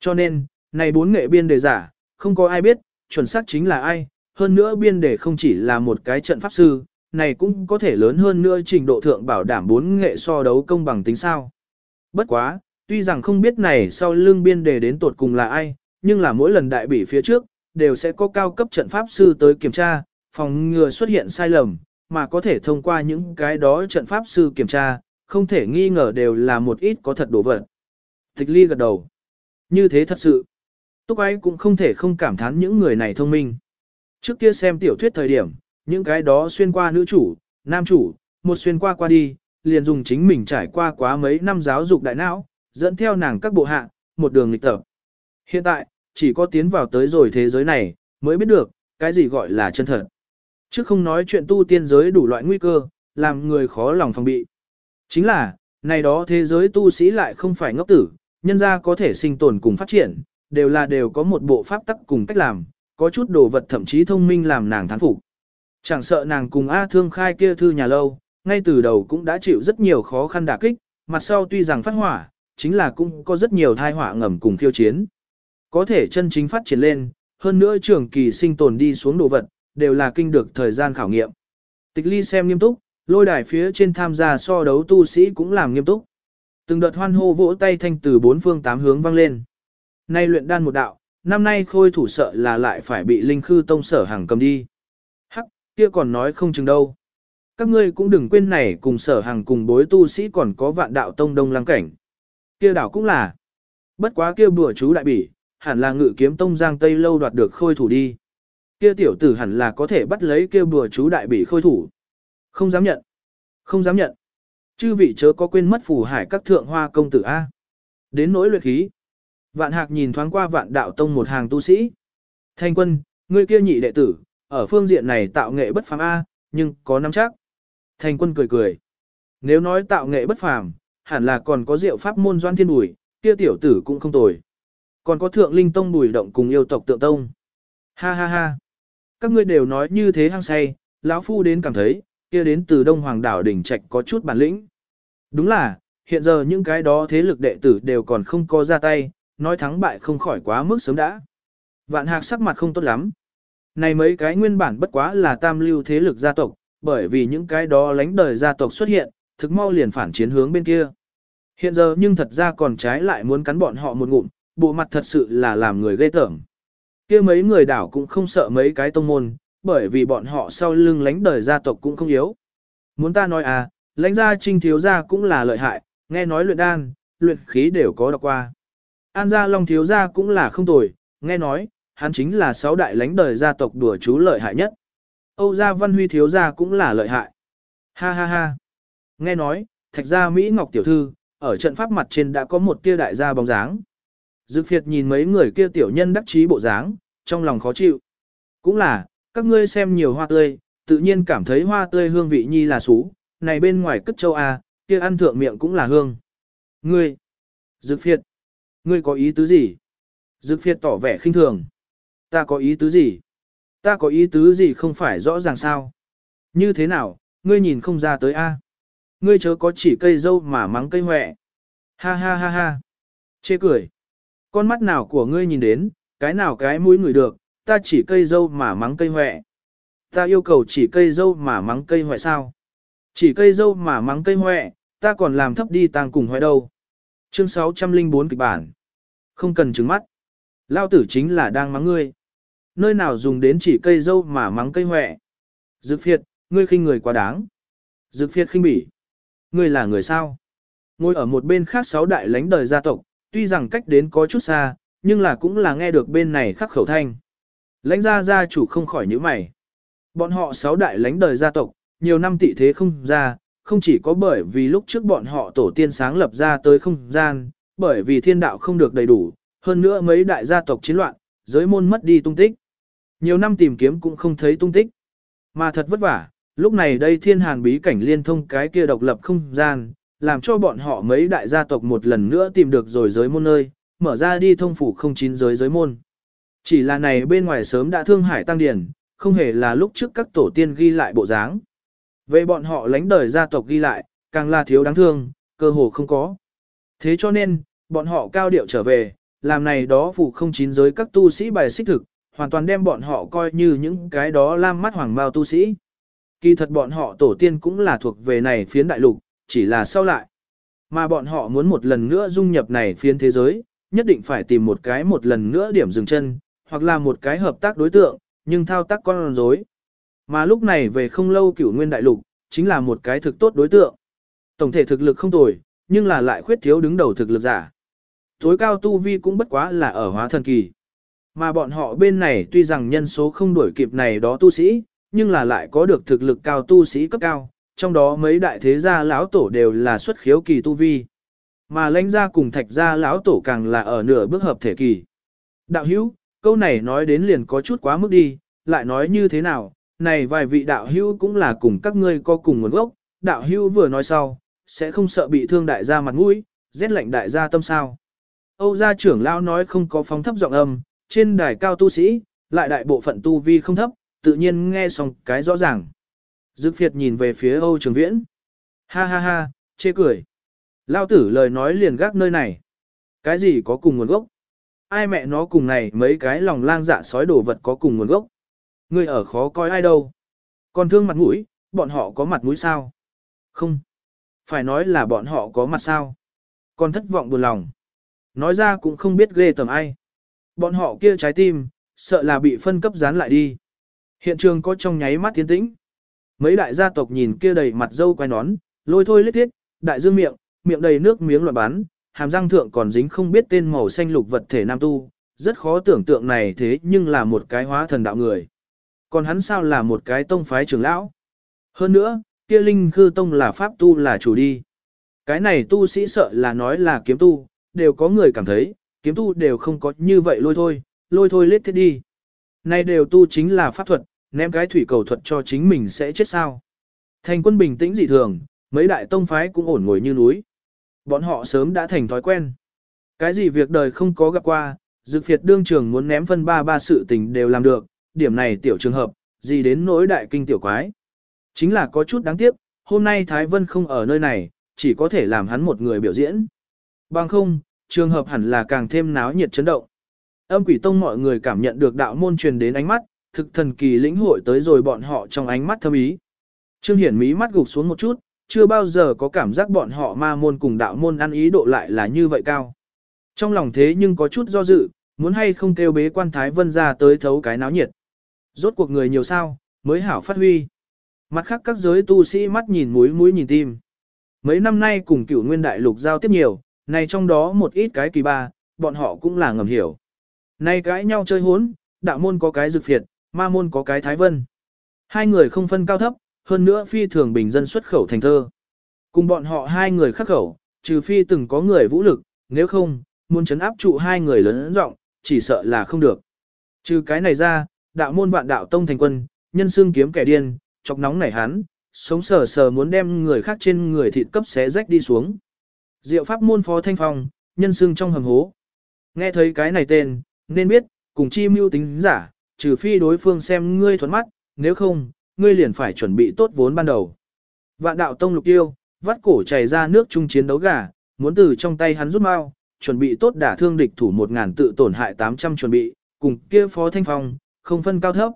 S1: Cho nên, này bốn nghệ biên đề giả, không có ai biết, chuẩn xác chính là ai, hơn nữa biên đề không chỉ là một cái trận pháp sư, này cũng có thể lớn hơn nữa trình độ thượng bảo đảm bốn nghệ so đấu công bằng tính sao. Bất quá, tuy rằng không biết này sau lưng biên đề đến tột cùng là ai, nhưng là mỗi lần đại bỉ phía trước, đều sẽ có cao cấp trận pháp sư tới kiểm tra, phòng ngừa xuất hiện sai lầm, mà có thể thông qua những cái đó trận pháp sư kiểm tra, không thể nghi ngờ đều là một ít có thật đồ vật. Tịch ly gật đầu. Như thế thật sự. Túc ấy cũng không thể không cảm thán những người này thông minh. Trước kia xem tiểu thuyết thời điểm, những cái đó xuyên qua nữ chủ, nam chủ, một xuyên qua qua đi, liền dùng chính mình trải qua quá mấy năm giáo dục đại não, dẫn theo nàng các bộ hạ, một đường lịch tập. Hiện tại, chỉ có tiến vào tới rồi thế giới này, mới biết được, cái gì gọi là chân thật. Chứ không nói chuyện tu tiên giới đủ loại nguy cơ, làm người khó lòng phòng bị. Chính là, này đó thế giới tu sĩ lại không phải ngốc tử, nhân ra có thể sinh tồn cùng phát triển, đều là đều có một bộ pháp tắc cùng cách làm, có chút đồ vật thậm chí thông minh làm nàng thán phục. Chẳng sợ nàng cùng A Thương Khai kia thư nhà lâu, ngay từ đầu cũng đã chịu rất nhiều khó khăn đả kích, mặt sau tuy rằng phát hỏa, chính là cũng có rất nhiều thai hỏa ngầm cùng khiêu chiến. Có thể chân chính phát triển lên, hơn nữa trường kỳ sinh tồn đi xuống đồ vật, đều là kinh được thời gian khảo nghiệm. Tịch ly xem nghiêm túc, lôi đài phía trên tham gia so đấu tu sĩ cũng làm nghiêm túc. Từng đợt hoan hô vỗ tay thanh từ bốn phương tám hướng vang lên. Nay luyện đan một đạo, năm nay khôi thủ sợ là lại phải bị linh khư tông sở hàng cầm đi. Hắc, kia còn nói không chừng đâu. Các ngươi cũng đừng quên này cùng sở hàng cùng bối tu sĩ còn có vạn đạo tông đông lăng cảnh. Kia đảo cũng là. Bất quá kia bùa chú đại bỉ, hẳn là ngự kiếm tông giang tây lâu đoạt được khôi thủ đi. Kia tiểu tử hẳn là có thể bắt lấy kia bùa chú đại bỉ khôi thủ. Không dám nhận. Không dám nhận. Chư vị chớ có quên mất phù hải các thượng hoa công tử A. Đến nỗi luyện khí. Vạn hạc nhìn thoáng qua vạn đạo tông một hàng tu sĩ. Thanh quân, ngươi kia nhị đệ tử, ở phương diện này tạo nghệ bất phàm A, nhưng có nắm chắc. Thành quân cười cười. Nếu nói tạo nghệ bất phàm, hẳn là còn có diệu pháp môn doan thiên bùi, kia tiểu tử cũng không tồi. Còn có thượng linh tông bùi động cùng yêu tộc tượng tông. Ha ha ha. Các ngươi đều nói như thế hăng say, lão phu đến cảm thấy, kia đến từ đông hoàng đảo đỉnh trạch có chút bản lĩnh. Đúng là, hiện giờ những cái đó thế lực đệ tử đều còn không có ra tay, nói thắng bại không khỏi quá mức sớm đã. Vạn hạc sắc mặt không tốt lắm. Này mấy cái nguyên bản bất quá là tam lưu thế lực gia tộc, bởi vì những cái đó lánh đời gia tộc xuất hiện, thực mau liền phản chiến hướng bên kia. Hiện giờ nhưng thật ra còn trái lại muốn cắn bọn họ một ngụm, bộ mặt thật sự là làm người ghê tởm. kia mấy người đảo cũng không sợ mấy cái tông môn, bởi vì bọn họ sau lưng lánh đời gia tộc cũng không yếu. Muốn ta nói à, lãnh gia trinh thiếu gia cũng là lợi hại, nghe nói luyện đan, luyện khí đều có đọc qua. An gia long thiếu gia cũng là không tồi, nghe nói, hắn chính là sáu đại lãnh đời gia tộc đùa chú lợi hại nhất. Âu gia văn huy thiếu gia cũng là lợi hại. Ha ha ha. Nghe nói, thạch gia Mỹ Ngọc tiểu thư, ở trận pháp mặt trên đã có một tia đại gia bóng dáng. Dực phiệt nhìn mấy người kia tiểu nhân đắc trí bộ dáng, trong lòng khó chịu. Cũng là, các ngươi xem nhiều hoa tươi, tự nhiên cảm thấy hoa tươi hương vị nhi là xú, này bên ngoài cất châu A, kia ăn thượng miệng cũng là hương. Ngươi, dực phiệt, ngươi có ý tứ gì? Dực phiệt tỏ vẻ khinh thường. Ta có ý tứ gì? Ta có ý tứ gì không phải rõ ràng sao? Như thế nào, ngươi nhìn không ra tới A. Ngươi chớ có chỉ cây dâu mà mắng cây hoẹ. Ha ha ha ha. Chê cười. Con mắt nào của ngươi nhìn đến, cái nào cái mũi người được, ta chỉ cây dâu mà mắng cây hoẹ. Ta yêu cầu chỉ cây dâu mà mắng cây hoẹ sao? Chỉ cây dâu mà mắng cây hoẹ, ta còn làm thấp đi tàng cùng hoẹ đâu. Chương 604 kịch bản. Không cần trứng mắt. Lao tử chính là đang mắng ngươi. Nơi nào dùng đến chỉ cây dâu mà mắng cây hoẹ. Dực phiệt, ngươi khinh người quá đáng. Dực phiệt khinh bỉ. Ngươi là người sao? Ngồi ở một bên khác sáu đại lãnh đời gia tộc, tuy rằng cách đến có chút xa, nhưng là cũng là nghe được bên này khắc khẩu thanh. Lãnh gia gia chủ không khỏi nhíu mày. Bọn họ sáu đại lãnh đời gia tộc, nhiều năm tị thế không ra, không chỉ có bởi vì lúc trước bọn họ tổ tiên sáng lập ra tới không gian, bởi vì thiên đạo không được đầy đủ, hơn nữa mấy đại gia tộc chiến loạn, giới môn mất đi tung tích. Nhiều năm tìm kiếm cũng không thấy tung tích. Mà thật vất vả, lúc này đây thiên hàn bí cảnh liên thông cái kia độc lập không gian, làm cho bọn họ mấy đại gia tộc một lần nữa tìm được rồi giới môn nơi, mở ra đi thông phủ không chín giới giới môn. Chỉ là này bên ngoài sớm đã thương hải tăng điển, không hề là lúc trước các tổ tiên ghi lại bộ dáng. Về bọn họ lánh đời gia tộc ghi lại, càng là thiếu đáng thương, cơ hồ không có. Thế cho nên, bọn họ cao điệu trở về, làm này đó phủ không chín giới các tu sĩ bài xích thực, hoàn toàn đem bọn họ coi như những cái đó lam mắt hoàng bao tu sĩ. Kỳ thật bọn họ tổ tiên cũng là thuộc về này phiến đại lục, chỉ là sau lại. Mà bọn họ muốn một lần nữa dung nhập này phiến thế giới, nhất định phải tìm một cái một lần nữa điểm dừng chân, hoặc là một cái hợp tác đối tượng, nhưng thao tác con rối. Mà lúc này về không lâu cửu nguyên đại lục, chính là một cái thực tốt đối tượng. Tổng thể thực lực không tồi, nhưng là lại khuyết thiếu đứng đầu thực lực giả. Tối cao tu vi cũng bất quá là ở hóa thần kỳ. Mà bọn họ bên này tuy rằng nhân số không đuổi kịp này đó tu sĩ, nhưng là lại có được thực lực cao tu sĩ cấp cao, trong đó mấy đại thế gia lão tổ đều là xuất khiếu kỳ tu vi. Mà lãnh gia cùng thạch gia lão tổ càng là ở nửa bước hợp thể kỳ. Đạo hữu, câu này nói đến liền có chút quá mức đi, lại nói như thế nào, này vài vị đạo hữu cũng là cùng các ngươi có cùng nguồn gốc, đạo hữu vừa nói sau, sẽ không sợ bị thương đại gia mặt mũi, rét lạnh đại gia tâm sao. Âu gia trưởng lão nói không có phóng thấp giọng âm, trên đài cao tu sĩ, lại đại bộ phận tu vi không thấp, tự nhiên nghe xong cái rõ ràng. Dực phiệt nhìn về phía Âu Trường Viễn. Ha ha ha, chê cười. Lao tử lời nói liền gác nơi này. Cái gì có cùng nguồn gốc? Ai mẹ nó cùng này mấy cái lòng lang dạ sói đồ vật có cùng nguồn gốc? Ngươi ở khó coi ai đâu? Còn thương mặt mũi, bọn họ có mặt mũi sao? Không. Phải nói là bọn họ có mặt sao? Còn thất vọng buồn lòng. Nói ra cũng không biết ghê tầm ai. Bọn họ kia trái tim, sợ là bị phân cấp dán lại đi. Hiện trường có trong nháy mắt tiến tĩnh. Mấy đại gia tộc nhìn kia đầy mặt dâu quay nón, lôi thôi lết thiết, đại dương miệng, miệng đầy nước miếng loạn bắn, hàm răng thượng còn dính không biết tên màu xanh lục vật thể nam tu, rất khó tưởng tượng này thế nhưng là một cái hóa thần đạo người. Còn hắn sao là một cái tông phái trưởng lão? Hơn nữa, kia linh khư tông là pháp tu là chủ đi. Cái này tu sĩ sợ là nói là kiếm tu, đều có người cảm thấy, kiếm tu đều không có như vậy lôi thôi, lôi thôi lết thiết đi. Này đều tu chính là pháp thuật, ném cái thủy cầu thuật cho chính mình sẽ chết sao. Thành quân bình tĩnh dị thường, mấy đại tông phái cũng ổn ngồi như núi. Bọn họ sớm đã thành thói quen. Cái gì việc đời không có gặp qua, dực phiệt đương trường muốn ném phân ba ba sự tình đều làm được, điểm này tiểu trường hợp, gì đến nỗi đại kinh tiểu quái. Chính là có chút đáng tiếc, hôm nay Thái Vân không ở nơi này, chỉ có thể làm hắn một người biểu diễn. Bằng không, trường hợp hẳn là càng thêm náo nhiệt chấn động. Âm quỷ tông mọi người cảm nhận được đạo môn truyền đến ánh mắt, thực thần kỳ lĩnh hội tới rồi bọn họ trong ánh mắt thâm ý. Trương Hiển Mỹ mắt gục xuống một chút, Chưa bao giờ có cảm giác bọn họ ma môn cùng đạo môn ăn ý độ lại là như vậy cao. Trong lòng thế nhưng có chút do dự, muốn hay không kêu bế quan Thái Vân ra tới thấu cái náo nhiệt. Rốt cuộc người nhiều sao, mới hảo phát huy. Mặt khác các giới tu sĩ mắt nhìn mũi mũi nhìn tim. Mấy năm nay cùng cửu nguyên đại lục giao tiếp nhiều, này trong đó một ít cái kỳ ba, bọn họ cũng là ngầm hiểu. nay cái nhau chơi hốn, đạo môn có cái dược phiệt, ma môn có cái thái vân. Hai người không phân cao thấp, hơn nữa phi thường bình dân xuất khẩu thành thơ. Cùng bọn họ hai người khắc khẩu, trừ phi từng có người vũ lực, nếu không, muốn chấn áp trụ hai người lớn rộng, chỉ sợ là không được. Trừ cái này ra, đạo môn vạn đạo tông thành quân, nhân xương kiếm kẻ điên, chọc nóng nảy hắn, sống sờ sờ muốn đem người khác trên người thịt cấp xé rách đi xuống. Diệu pháp môn phó thanh phong, nhân xương trong hầm hố. Nghe thấy cái này tên, nên biết, cùng chi mưu tính giả, trừ phi đối phương xem ngươi thuận mắt, nếu không, ngươi liền phải chuẩn bị tốt vốn ban đầu. Vạn đạo tông lục tiêu, vắt cổ chảy ra nước chung chiến đấu gà, muốn từ trong tay hắn rút mau, chuẩn bị tốt đả thương địch thủ 1000 tự tổn hại 800 chuẩn bị, cùng kia phó thanh phong, không phân cao thấp.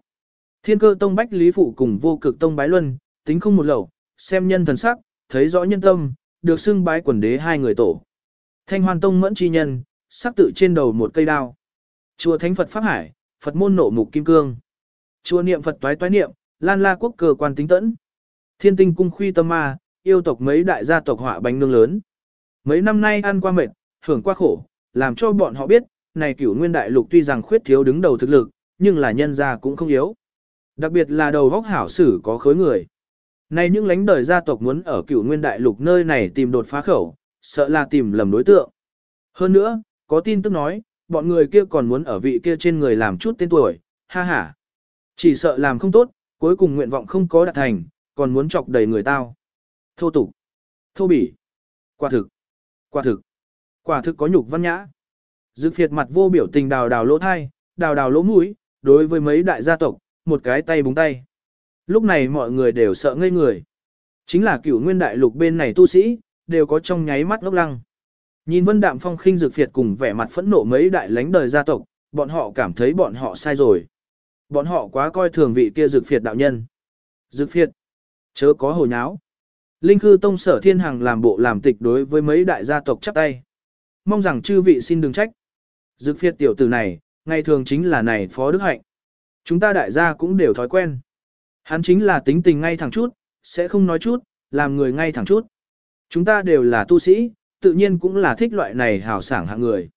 S1: Thiên cơ tông bách lý phụ cùng vô cực tông bái luân, tính không một lẩu, xem nhân thần sắc, thấy rõ nhân tâm, được xưng bái quần đế hai người tổ. Thanh hoan tông mẫn chi nhân, sắc tự trên đầu một cây đao. Chùa Thánh Phật Pháp Hải, Phật môn nộ mục kim cương. Chùa niệm Phật toái toái niệm, lan la quốc cờ quan tính tẫn. Thiên tinh cung khuy tâm ma, yêu tộc mấy đại gia tộc họa bánh nương lớn. Mấy năm nay ăn qua mệt, hưởng qua khổ, làm cho bọn họ biết, này cửu nguyên đại lục tuy rằng khuyết thiếu đứng đầu thực lực, nhưng là nhân gia cũng không yếu. Đặc biệt là đầu vóc hảo sử có khối người. Này những lãnh đời gia tộc muốn ở cửu nguyên đại lục nơi này tìm đột phá khẩu, sợ là tìm lầm đối tượng. Hơn nữa, có tin tức nói, bọn người kia còn muốn ở vị kia trên người làm chút tên tuổi, ha ha. Chỉ sợ làm không tốt, cuối cùng nguyện vọng không có đạt thành, còn muốn chọc đầy người tao. Thô tục, thô bỉ, quả thực, quả thực, quả thực có nhục văn nhã. Dực phiệt mặt vô biểu tình đào đào lỗ thai, đào đào lỗ mũi, đối với mấy đại gia tộc, một cái tay búng tay. Lúc này mọi người đều sợ ngây người. Chính là cửu nguyên đại lục bên này tu sĩ, đều có trong nháy mắt ngốc lăng. Nhìn Vân Đạm Phong khinh dược phiệt cùng vẻ mặt phẫn nộ mấy đại lãnh đời gia tộc, bọn họ cảm thấy bọn họ sai rồi. Bọn họ quá coi thường vị kia dược phiệt đạo nhân. Dược phiệt, chớ có hồi nháo. Linh Khư Tông Sở Thiên Hằng làm bộ làm tịch đối với mấy đại gia tộc chắp tay. Mong rằng chư vị xin đừng trách. Dược phiệt tiểu tử này, ngày thường chính là này phó đức hạnh. Chúng ta đại gia cũng đều thói quen. Hắn chính là tính tình ngay thẳng chút, sẽ không nói chút, làm người ngay thẳng chút. Chúng ta đều là tu sĩ, tự nhiên cũng là thích loại này hào sảng hạng người.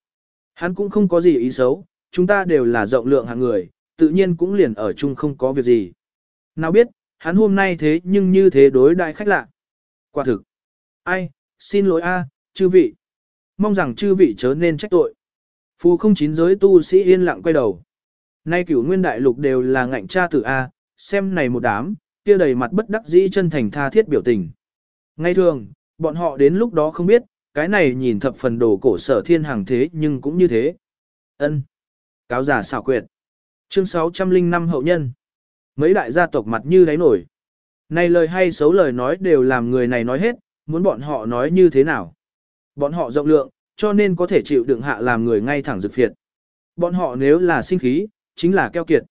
S1: Hắn cũng không có gì ý xấu, chúng ta đều là rộng lượng hạng người, tự nhiên cũng liền ở chung không có việc gì. Nào biết, hắn hôm nay thế nhưng như thế đối đại khách lạ. Quả thực. Ai, xin lỗi a, chư vị. Mong rằng chư vị chớ nên trách tội. Phù không chín giới tu sĩ yên lặng quay đầu. Nay cửu nguyên đại lục đều là ngạnh cha tử A, xem này một đám, kia đầy mặt bất đắc dĩ chân thành tha thiết biểu tình. Ngay thường, bọn họ đến lúc đó không biết, cái này nhìn thập phần đồ cổ sở thiên hàng thế nhưng cũng như thế. ân Cáo giả xảo quyệt. Chương 605 hậu nhân. Mấy đại gia tộc mặt như đáy nổi. Này lời hay xấu lời nói đều làm người này nói hết, muốn bọn họ nói như thế nào. Bọn họ rộng lượng, cho nên có thể chịu đựng hạ làm người ngay thẳng dực phiệt. Bọn họ nếu là sinh khí, chính là keo kiệt.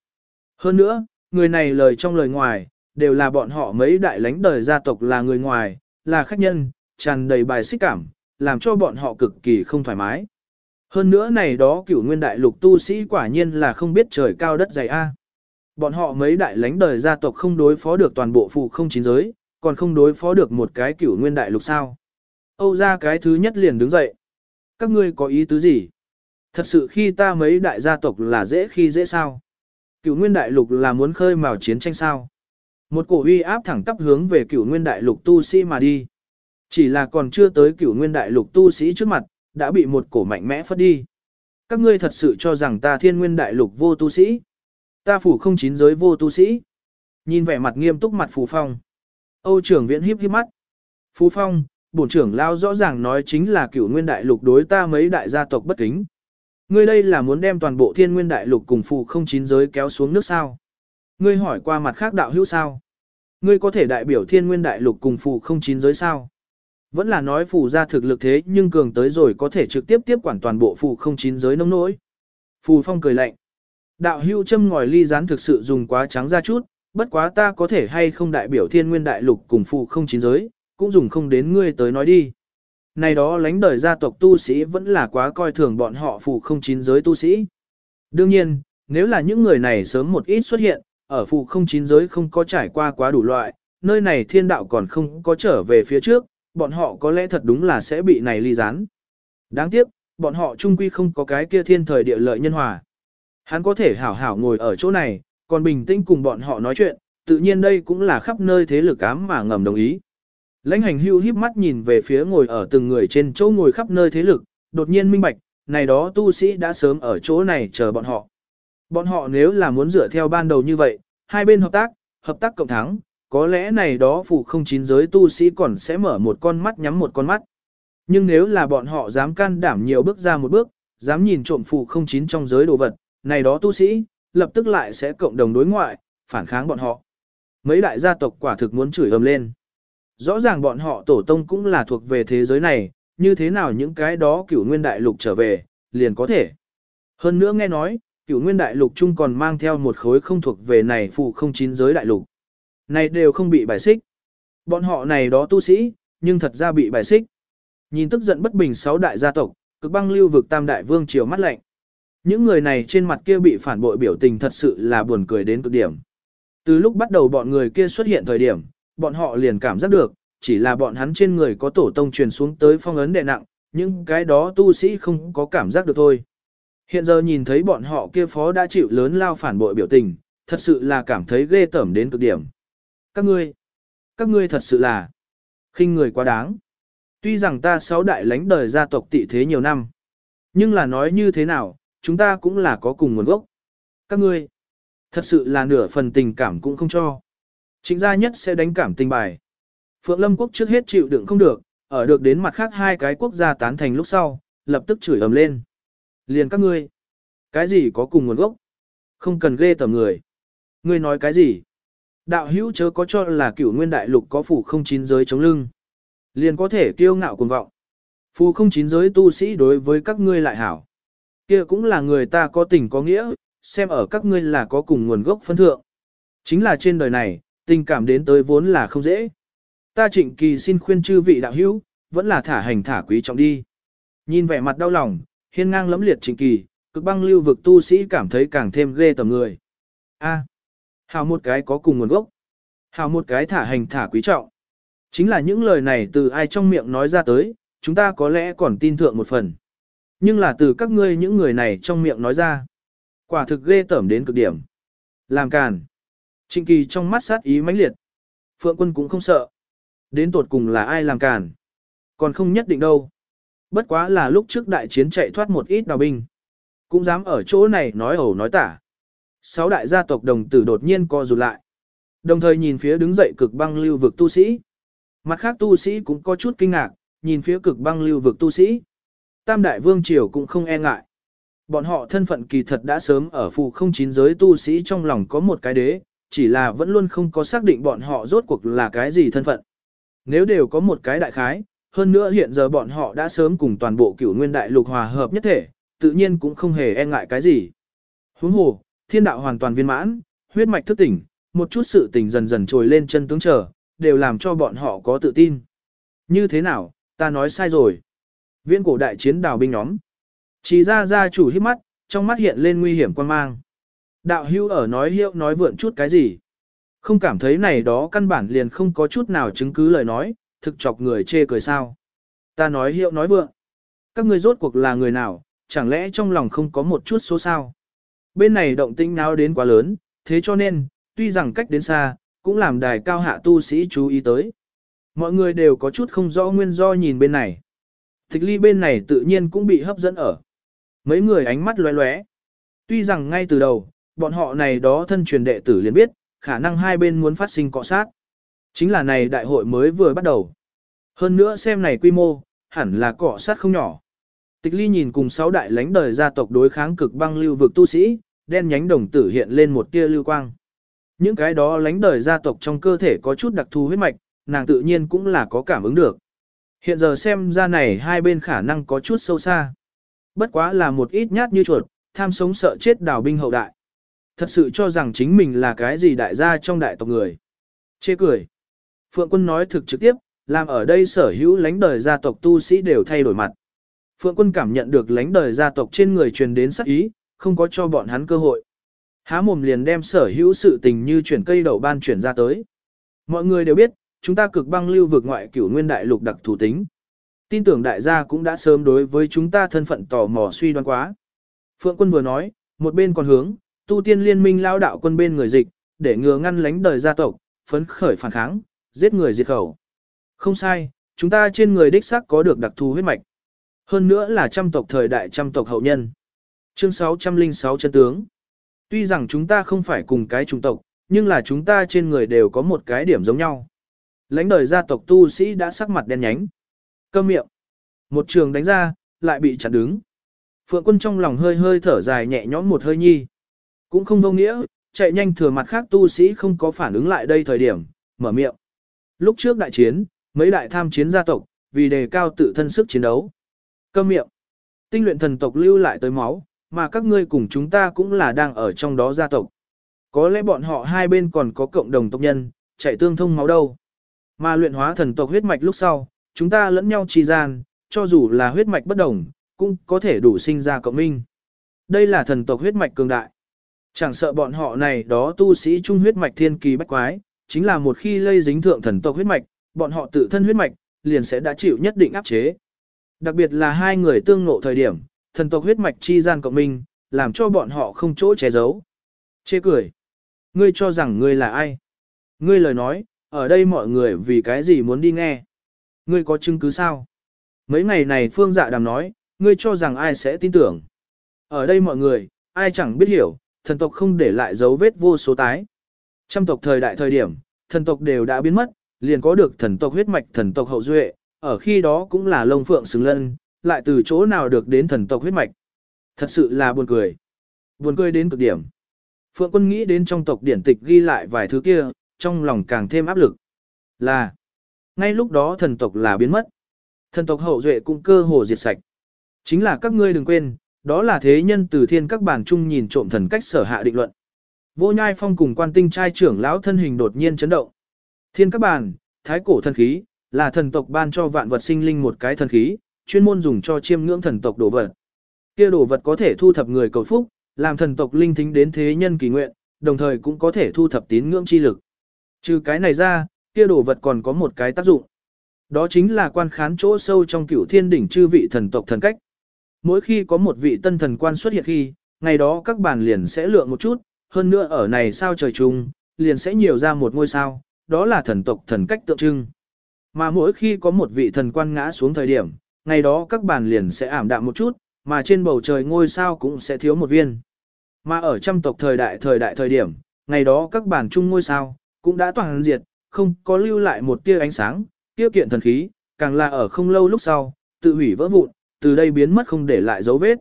S1: Hơn nữa, người này lời trong lời ngoài, đều là bọn họ mấy đại lãnh đời gia tộc là người ngoài, là khách nhân, tràn đầy bài xích cảm, làm cho bọn họ cực kỳ không thoải mái. Hơn nữa này đó cửu nguyên đại lục tu sĩ quả nhiên là không biết trời cao đất dày A. Bọn họ mấy đại lãnh đời gia tộc không đối phó được toàn bộ phụ không chín giới, còn không đối phó được một cái cửu nguyên đại lục sao. Âu ra cái thứ nhất liền đứng dậy. Các ngươi có ý tứ gì? Thật sự khi ta mấy đại gia tộc là dễ khi dễ sao? Cửu nguyên đại lục là muốn khơi mào chiến tranh sao? Một cổ uy áp thẳng tắp hướng về cửu nguyên đại lục tu sĩ mà đi. Chỉ là còn chưa tới cửu nguyên đại lục tu sĩ trước mặt, đã bị một cổ mạnh mẽ phất đi. Các ngươi thật sự cho rằng ta thiên nguyên đại lục vô tu sĩ. Ta phủ không chín giới vô tu sĩ. Nhìn vẻ mặt nghiêm túc mặt Phù Phong. Âu trưởng viện híp híp mắt. Phú Phong, bổn trưởng lao rõ ràng nói chính là cửu nguyên đại lục đối ta mấy đại gia tộc bất kính. Ngươi đây là muốn đem toàn bộ thiên nguyên đại lục cùng Phụ không chín giới kéo xuống nước sao. Ngươi hỏi qua mặt khác đạo hữu sao. Ngươi có thể đại biểu thiên nguyên đại lục cùng Phụ không chín giới sao. Vẫn là nói phù ra thực lực thế nhưng cường tới rồi có thể trực tiếp tiếp quản toàn bộ phù không chín giới nông nỗi. Phù phong cười lạnh. Đạo Hưu châm ngòi ly rán thực sự dùng quá trắng ra chút, bất quá ta có thể hay không đại biểu thiên nguyên đại lục cùng phù không chín giới, cũng dùng không đến ngươi tới nói đi. Này đó lánh đời gia tộc tu sĩ vẫn là quá coi thường bọn họ phù không chín giới tu sĩ. Đương nhiên, nếu là những người này sớm một ít xuất hiện, ở phù không chín giới không có trải qua quá đủ loại, nơi này thiên đạo còn không có trở về phía trước, bọn họ có lẽ thật đúng là sẽ bị này ly gián. Đáng tiếc, bọn họ trung quy không có cái kia thiên thời địa lợi nhân hòa. Hắn có thể hảo hảo ngồi ở chỗ này, còn bình tĩnh cùng bọn họ nói chuyện, tự nhiên đây cũng là khắp nơi thế lực ám mà ngầm đồng ý. Lãnh hành hưu híp mắt nhìn về phía ngồi ở từng người trên chỗ ngồi khắp nơi thế lực, đột nhiên minh bạch, này đó tu sĩ đã sớm ở chỗ này chờ bọn họ. Bọn họ nếu là muốn dựa theo ban đầu như vậy, hai bên hợp tác, hợp tác cộng thắng, có lẽ này đó phụ không chín giới tu sĩ còn sẽ mở một con mắt nhắm một con mắt. Nhưng nếu là bọn họ dám can đảm nhiều bước ra một bước, dám nhìn trộm phụ không chín trong giới đồ vật, này đó tu sĩ, lập tức lại sẽ cộng đồng đối ngoại, phản kháng bọn họ. Mấy đại gia tộc quả thực muốn chửi ầm lên. Rõ ràng bọn họ tổ tông cũng là thuộc về thế giới này, như thế nào những cái đó cửu nguyên đại lục trở về, liền có thể. Hơn nữa nghe nói, cửu nguyên đại lục chung còn mang theo một khối không thuộc về này phụ không chín giới đại lục. Này đều không bị bài xích. Bọn họ này đó tu sĩ, nhưng thật ra bị bài xích. Nhìn tức giận bất bình sáu đại gia tộc, cực băng lưu vực tam đại vương triều mắt lạnh. Những người này trên mặt kia bị phản bội biểu tình thật sự là buồn cười đến cực điểm. Từ lúc bắt đầu bọn người kia xuất hiện thời điểm, bọn họ liền cảm giác được, chỉ là bọn hắn trên người có tổ tông truyền xuống tới phong ấn đệ nặng, nhưng cái đó tu sĩ không có cảm giác được thôi. Hiện giờ nhìn thấy bọn họ kia phó đã chịu lớn lao phản bội biểu tình, thật sự là cảm thấy ghê tởm đến cực điểm. Các ngươi, các ngươi thật sự là khinh người quá đáng. Tuy rằng ta sáu đại lãnh đời gia tộc tị thế nhiều năm, nhưng là nói như thế nào, chúng ta cũng là có cùng nguồn gốc. Các ngươi, thật sự là nửa phần tình cảm cũng không cho. Chính gia nhất sẽ đánh cảm tình bài. Phượng Lâm quốc trước hết chịu đựng không được, ở được đến mặt khác hai cái quốc gia tán thành lúc sau, lập tức chửi ầm lên. Liền các ngươi, cái gì có cùng nguồn gốc? Không cần ghê tầm người. Ngươi nói cái gì? Đạo hữu chớ có cho là cửu nguyên đại lục có phủ không chín giới chống lưng. Liền có thể kiêu ngạo cuồng vọng. Phù không chín giới tu sĩ đối với các ngươi lại hảo. kia cũng là người ta có tình có nghĩa, xem ở các ngươi là có cùng nguồn gốc phân thượng. Chính là trên đời này, tình cảm đến tới vốn là không dễ. Ta trịnh kỳ xin khuyên chư vị đạo hữu, vẫn là thả hành thả quý trọng đi. Nhìn vẻ mặt đau lòng, hiên ngang lẫm liệt trịnh kỳ, cực băng lưu vực tu sĩ cảm thấy càng thêm ghê tầm người. A, hào một cái có cùng nguồn gốc. Hào một cái thả hành thả quý trọng. Chính là những lời này từ ai trong miệng nói ra tới, chúng ta có lẽ còn tin thượng một phần. Nhưng là từ các ngươi những người này trong miệng nói ra. Quả thực ghê tởm đến cực điểm. Làm càn. Trịnh kỳ trong mắt sát ý mãnh liệt. Phượng quân cũng không sợ. Đến tột cùng là ai làm cản, Còn không nhất định đâu. Bất quá là lúc trước đại chiến chạy thoát một ít đào binh. Cũng dám ở chỗ này nói ẩu nói tả. Sáu đại gia tộc đồng tử đột nhiên co rụt lại. Đồng thời nhìn phía đứng dậy cực băng lưu vực tu sĩ. Mặt khác tu sĩ cũng có chút kinh ngạc, nhìn phía cực băng lưu vực tu sĩ. Tam đại vương triều cũng không e ngại. Bọn họ thân phận kỳ thật đã sớm ở phù không chín giới tu sĩ trong lòng có một cái đế, chỉ là vẫn luôn không có xác định bọn họ rốt cuộc là cái gì thân phận. Nếu đều có một cái đại khái, hơn nữa hiện giờ bọn họ đã sớm cùng toàn bộ cửu nguyên đại lục hòa hợp nhất thể, tự nhiên cũng không hề e ngại cái gì. Huống hồ, thiên đạo hoàn toàn viên mãn, huyết mạch thức tỉnh, một chút sự tình dần dần trồi lên chân tướng trở, đều làm cho bọn họ có tự tin. Như thế nào, ta nói sai rồi. Viên cổ đại chiến đào binh nhóm. Chỉ ra gia chủ hít mắt, trong mắt hiện lên nguy hiểm quan mang. Đạo hưu ở nói hiệu nói vượn chút cái gì. Không cảm thấy này đó căn bản liền không có chút nào chứng cứ lời nói, thực chọc người chê cười sao. Ta nói hiệu nói vượng. Các ngươi rốt cuộc là người nào, chẳng lẽ trong lòng không có một chút số sao. Bên này động tĩnh nào đến quá lớn, thế cho nên, tuy rằng cách đến xa, cũng làm đài cao hạ tu sĩ chú ý tới. Mọi người đều có chút không rõ nguyên do nhìn bên này. Tịch ly bên này tự nhiên cũng bị hấp dẫn ở. Mấy người ánh mắt lóe lóe. Tuy rằng ngay từ đầu, bọn họ này đó thân truyền đệ tử liền biết, khả năng hai bên muốn phát sinh cọ sát. Chính là này đại hội mới vừa bắt đầu. Hơn nữa xem này quy mô, hẳn là cọ sát không nhỏ. Tịch ly nhìn cùng sáu đại lãnh đời gia tộc đối kháng cực băng lưu vực tu sĩ, đen nhánh đồng tử hiện lên một tia lưu quang. Những cái đó lãnh đời gia tộc trong cơ thể có chút đặc thù huyết mạch, nàng tự nhiên cũng là có cảm ứng được. Hiện giờ xem ra này hai bên khả năng có chút sâu xa. Bất quá là một ít nhát như chuột, tham sống sợ chết đào binh hậu đại. Thật sự cho rằng chính mình là cái gì đại gia trong đại tộc người. Chê cười. Phượng quân nói thực trực tiếp, làm ở đây sở hữu lãnh đời gia tộc tu sĩ đều thay đổi mặt. Phượng quân cảm nhận được lãnh đời gia tộc trên người truyền đến sắc ý, không có cho bọn hắn cơ hội. Há mồm liền đem sở hữu sự tình như chuyển cây đầu ban chuyển ra tới. Mọi người đều biết, chúng ta cực băng lưu vực ngoại cửu nguyên đại lục đặc thủ tính. Tin tưởng đại gia cũng đã sớm đối với chúng ta thân phận tò mò suy đoán quá. Phượng quân vừa nói, một bên còn hướng, tu tiên liên minh lao đạo quân bên người dịch, để ngừa ngăn lánh đời gia tộc, phấn khởi phản kháng, giết người diệt khẩu. Không sai, chúng ta trên người đích xác có được đặc thù huyết mạch. Hơn nữa là trăm tộc thời đại trăm tộc hậu nhân. Chương 606 chân tướng. Tuy rằng chúng ta không phải cùng cái chủng tộc, nhưng là chúng ta trên người đều có một cái điểm giống nhau. Lãnh đời gia tộc tu sĩ đã sắc mặt đen nhánh. Câm miệng. Một trường đánh ra, lại bị chặn đứng. Phượng quân trong lòng hơi hơi thở dài nhẹ nhõm một hơi nhi. Cũng không vô nghĩa, chạy nhanh thừa mặt khác tu sĩ không có phản ứng lại đây thời điểm, mở miệng. Lúc trước đại chiến, mấy đại tham chiến gia tộc, vì đề cao tự thân sức chiến đấu. Câm miệng. Tinh luyện thần tộc lưu lại tới máu, mà các ngươi cùng chúng ta cũng là đang ở trong đó gia tộc. Có lẽ bọn họ hai bên còn có cộng đồng tộc nhân, chạy tương thông máu đâu. Mà luyện hóa thần tộc huyết mạch lúc sau, chúng ta lẫn nhau trì gian, cho dù là huyết mạch bất đồng, cũng có thể đủ sinh ra cộng minh. Đây là thần tộc huyết mạch cường đại. Chẳng sợ bọn họ này đó tu sĩ trung huyết mạch thiên kỳ bách quái, chính là một khi lây dính thượng thần tộc huyết mạch, bọn họ tự thân huyết mạch, liền sẽ đã chịu nhất định áp chế. Đặc biệt là hai người tương ngộ thời điểm, thần tộc huyết mạch chi gian cộng minh, làm cho bọn họ không chỗ che giấu. Chê cười. Ngươi cho rằng ngươi là ai? Ngươi lời nói, ở đây mọi người vì cái gì muốn đi nghe? Ngươi có chứng cứ sao? Mấy ngày này Phương Dạ Đàm nói, ngươi cho rằng ai sẽ tin tưởng? Ở đây mọi người, ai chẳng biết hiểu, thần tộc không để lại dấu vết vô số tái. Trăm tộc thời đại thời điểm, thần tộc đều đã biến mất, liền có được thần tộc huyết mạch thần tộc hậu duệ, ở khi đó cũng là lông phượng xứng lân, lại từ chỗ nào được đến thần tộc huyết mạch. Thật sự là buồn cười. Buồn cười đến cực điểm. Phượng quân nghĩ đến trong tộc điển tịch ghi lại vài thứ kia, trong lòng càng thêm áp lực. Là, ngay lúc đó thần tộc là biến mất. Thần tộc hậu duệ cũng cơ hồ diệt sạch. Chính là các ngươi đừng quên, đó là thế nhân từ thiên các bản chung nhìn trộm thần cách sở hạ định luận. Vô nhai phong cùng quan tinh trai trưởng lão thân hình đột nhiên chấn động. Thiên các bản, thái cổ thần khí, là thần tộc ban cho vạn vật sinh linh một cái thần khí, chuyên môn dùng cho chiêm ngưỡng thần tộc đồ vật. Kia đồ vật có thể thu thập người cầu phúc, làm thần tộc linh thính đến thế nhân kỳ nguyện, đồng thời cũng có thể thu thập tín ngưỡng chi lực. Trừ cái này ra, kia đồ vật còn có một cái tác dụng. Đó chính là quan khán chỗ sâu trong cửu thiên đỉnh chư vị thần tộc thần cách. Mỗi khi có một vị tân thần quan xuất hiện khi, ngày đó các bản liền sẽ lượng một chút, hơn nữa ở này sao trời chung, liền sẽ nhiều ra một ngôi sao, đó là thần tộc thần cách tượng trưng. Mà mỗi khi có một vị thần quan ngã xuống thời điểm, ngày đó các bản liền sẽ ảm đạm một chút, mà trên bầu trời ngôi sao cũng sẽ thiếu một viên. Mà ở trăm tộc thời đại thời đại thời điểm, ngày đó các bản chung ngôi sao, cũng đã toàn diệt, không có lưu lại một tia ánh sáng, tiêu kiện thần khí, càng là ở không lâu lúc sau, tự hủy vỡ vụn, từ đây biến mất không để lại dấu vết.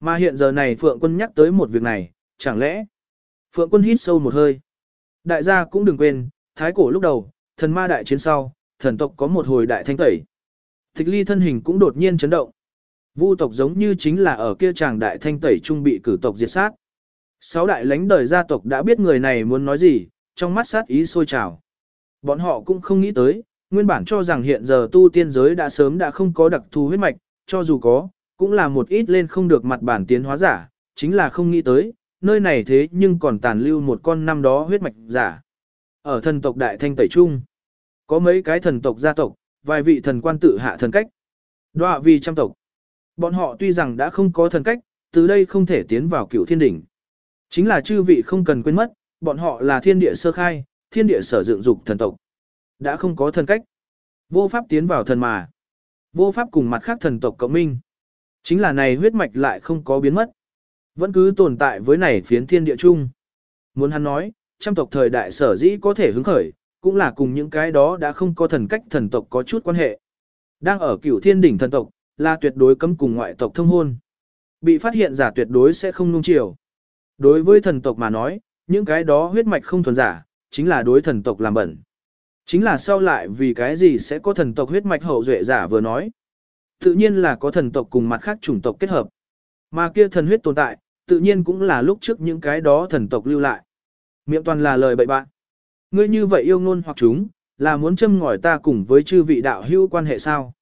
S1: Mà hiện giờ này Phượng Quân nhắc tới một việc này, chẳng lẽ Phượng Quân hít sâu một hơi. Đại gia cũng đừng quên, thái cổ lúc đầu, thần ma đại chiến sau, thần tộc có một hồi đại thanh tẩy. Tịch ly thân hình cũng đột nhiên chấn động. Vu tộc giống như chính là ở kia chàng đại thanh tẩy trung bị cử tộc diệt sát. Sáu đại lãnh đời gia tộc đã biết người này muốn nói gì, trong mắt sát ý sôi trào. Bọn họ cũng không nghĩ tới, nguyên bản cho rằng hiện giờ tu tiên giới đã sớm đã không có đặc thù huyết mạch, cho dù có, cũng là một ít lên không được mặt bản tiến hóa giả, chính là không nghĩ tới, nơi này thế nhưng còn tàn lưu một con năm đó huyết mạch giả. Ở thần tộc Đại Thanh Tẩy Trung, có mấy cái thần tộc gia tộc, vài vị thần quan tự hạ thần cách. Đọa vì trăm tộc. Bọn họ tuy rằng đã không có thần cách, từ đây không thể tiến vào cựu thiên đỉnh. Chính là chư vị không cần quên mất, bọn họ là thiên địa sơ khai, thiên địa sở dựng dục thần tộc. Đã không có thần cách. Vô pháp tiến vào thần mà. Vô pháp cùng mặt khác thần tộc cộng minh. Chính là này huyết mạch lại không có biến mất. Vẫn cứ tồn tại với này phiến thiên địa chung. Muốn hắn nói, trăm tộc thời đại sở dĩ có thể hứng khởi, cũng là cùng những cái đó đã không có thần cách thần tộc có chút quan hệ. Đang ở cửu thiên đỉnh thần tộc, là tuyệt đối cấm cùng ngoại tộc thông hôn. Bị phát hiện giả tuyệt đối sẽ không nung chiều. Đối với thần tộc mà nói, những cái đó huyết mạch không thuần giả, chính là đối thần tộc làm bẩn. Chính là sau lại vì cái gì sẽ có thần tộc huyết mạch hậu duệ giả vừa nói. Tự nhiên là có thần tộc cùng mặt khác chủng tộc kết hợp. Mà kia thần huyết tồn tại, tự nhiên cũng là lúc trước những cái đó thần tộc lưu lại. Miệng toàn là lời bậy bạn. Ngươi như vậy yêu ngôn hoặc chúng, là muốn châm ngòi ta cùng với chư vị đạo hữu quan hệ sao?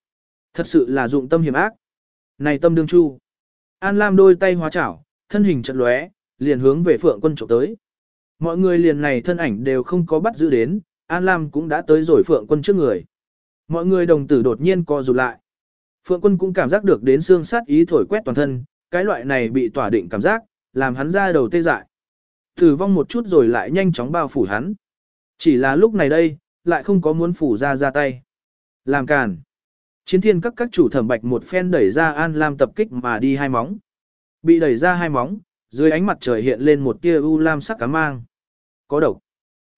S1: Thật sự là dụng tâm hiểm ác. Này tâm đương chu. An Lam đôi tay hóa chảo, thân hình chật lóe, liền hướng về phượng quân trộm tới. Mọi người liền này thân ảnh đều không có bắt giữ đến, An Lam cũng đã tới rồi phượng quân trước người. Mọi người đồng tử đột nhiên co rụt lại. Phượng quân cũng cảm giác được đến xương sát ý thổi quét toàn thân, cái loại này bị tỏa định cảm giác, làm hắn ra đầu tê dại. Tử vong một chút rồi lại nhanh chóng bao phủ hắn. Chỉ là lúc này đây, lại không có muốn phủ ra ra tay. Làm càn. Chiến thiên các các chủ thẩm bạch một phen đẩy ra An Lam tập kích mà đi hai móng. Bị đẩy ra hai móng, dưới ánh mặt trời hiện lên một tia u lam sắc cá mang. Có độc.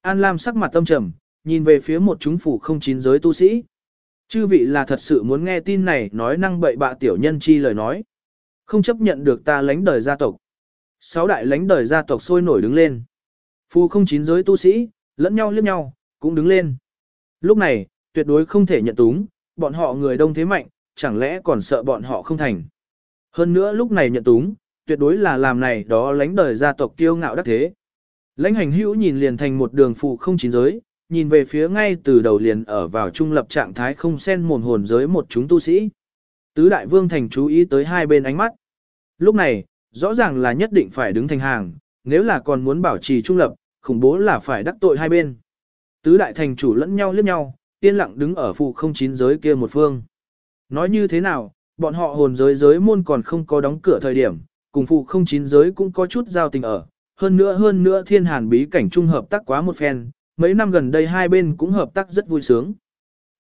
S1: An Lam sắc mặt tâm trầm, nhìn về phía một chúng phủ không chín giới tu sĩ. Chư vị là thật sự muốn nghe tin này nói năng bậy bạ tiểu nhân chi lời nói. Không chấp nhận được ta lánh đời gia tộc. Sáu đại lánh đời gia tộc sôi nổi đứng lên. Phù không chín giới tu sĩ, lẫn nhau liếc nhau, cũng đứng lên. Lúc này, tuyệt đối không thể nhận túng, bọn họ người đông thế mạnh, chẳng lẽ còn sợ bọn họ không thành. Hơn nữa lúc này nhận túng, tuyệt đối là làm này đó lánh đời gia tộc kiêu ngạo đắc thế. Lãnh hành hữu nhìn liền thành một đường phụ không chín giới, nhìn về phía ngay từ đầu liền ở vào trung lập trạng thái không sen mồn hồn giới một chúng tu sĩ. Tứ đại vương thành chú ý tới hai bên ánh mắt. Lúc này, rõ ràng là nhất định phải đứng thành hàng, nếu là còn muốn bảo trì trung lập, khủng bố là phải đắc tội hai bên. Tứ đại thành chủ lẫn nhau liếc nhau, yên lặng đứng ở phụ không chín giới kia một phương. Nói như thế nào, bọn họ hồn giới giới môn còn không có đóng cửa thời điểm, cùng phụ không chín giới cũng có chút giao tình ở. Hơn nữa hơn nữa thiên hàn bí cảnh trung hợp tác quá một phen, mấy năm gần đây hai bên cũng hợp tác rất vui sướng.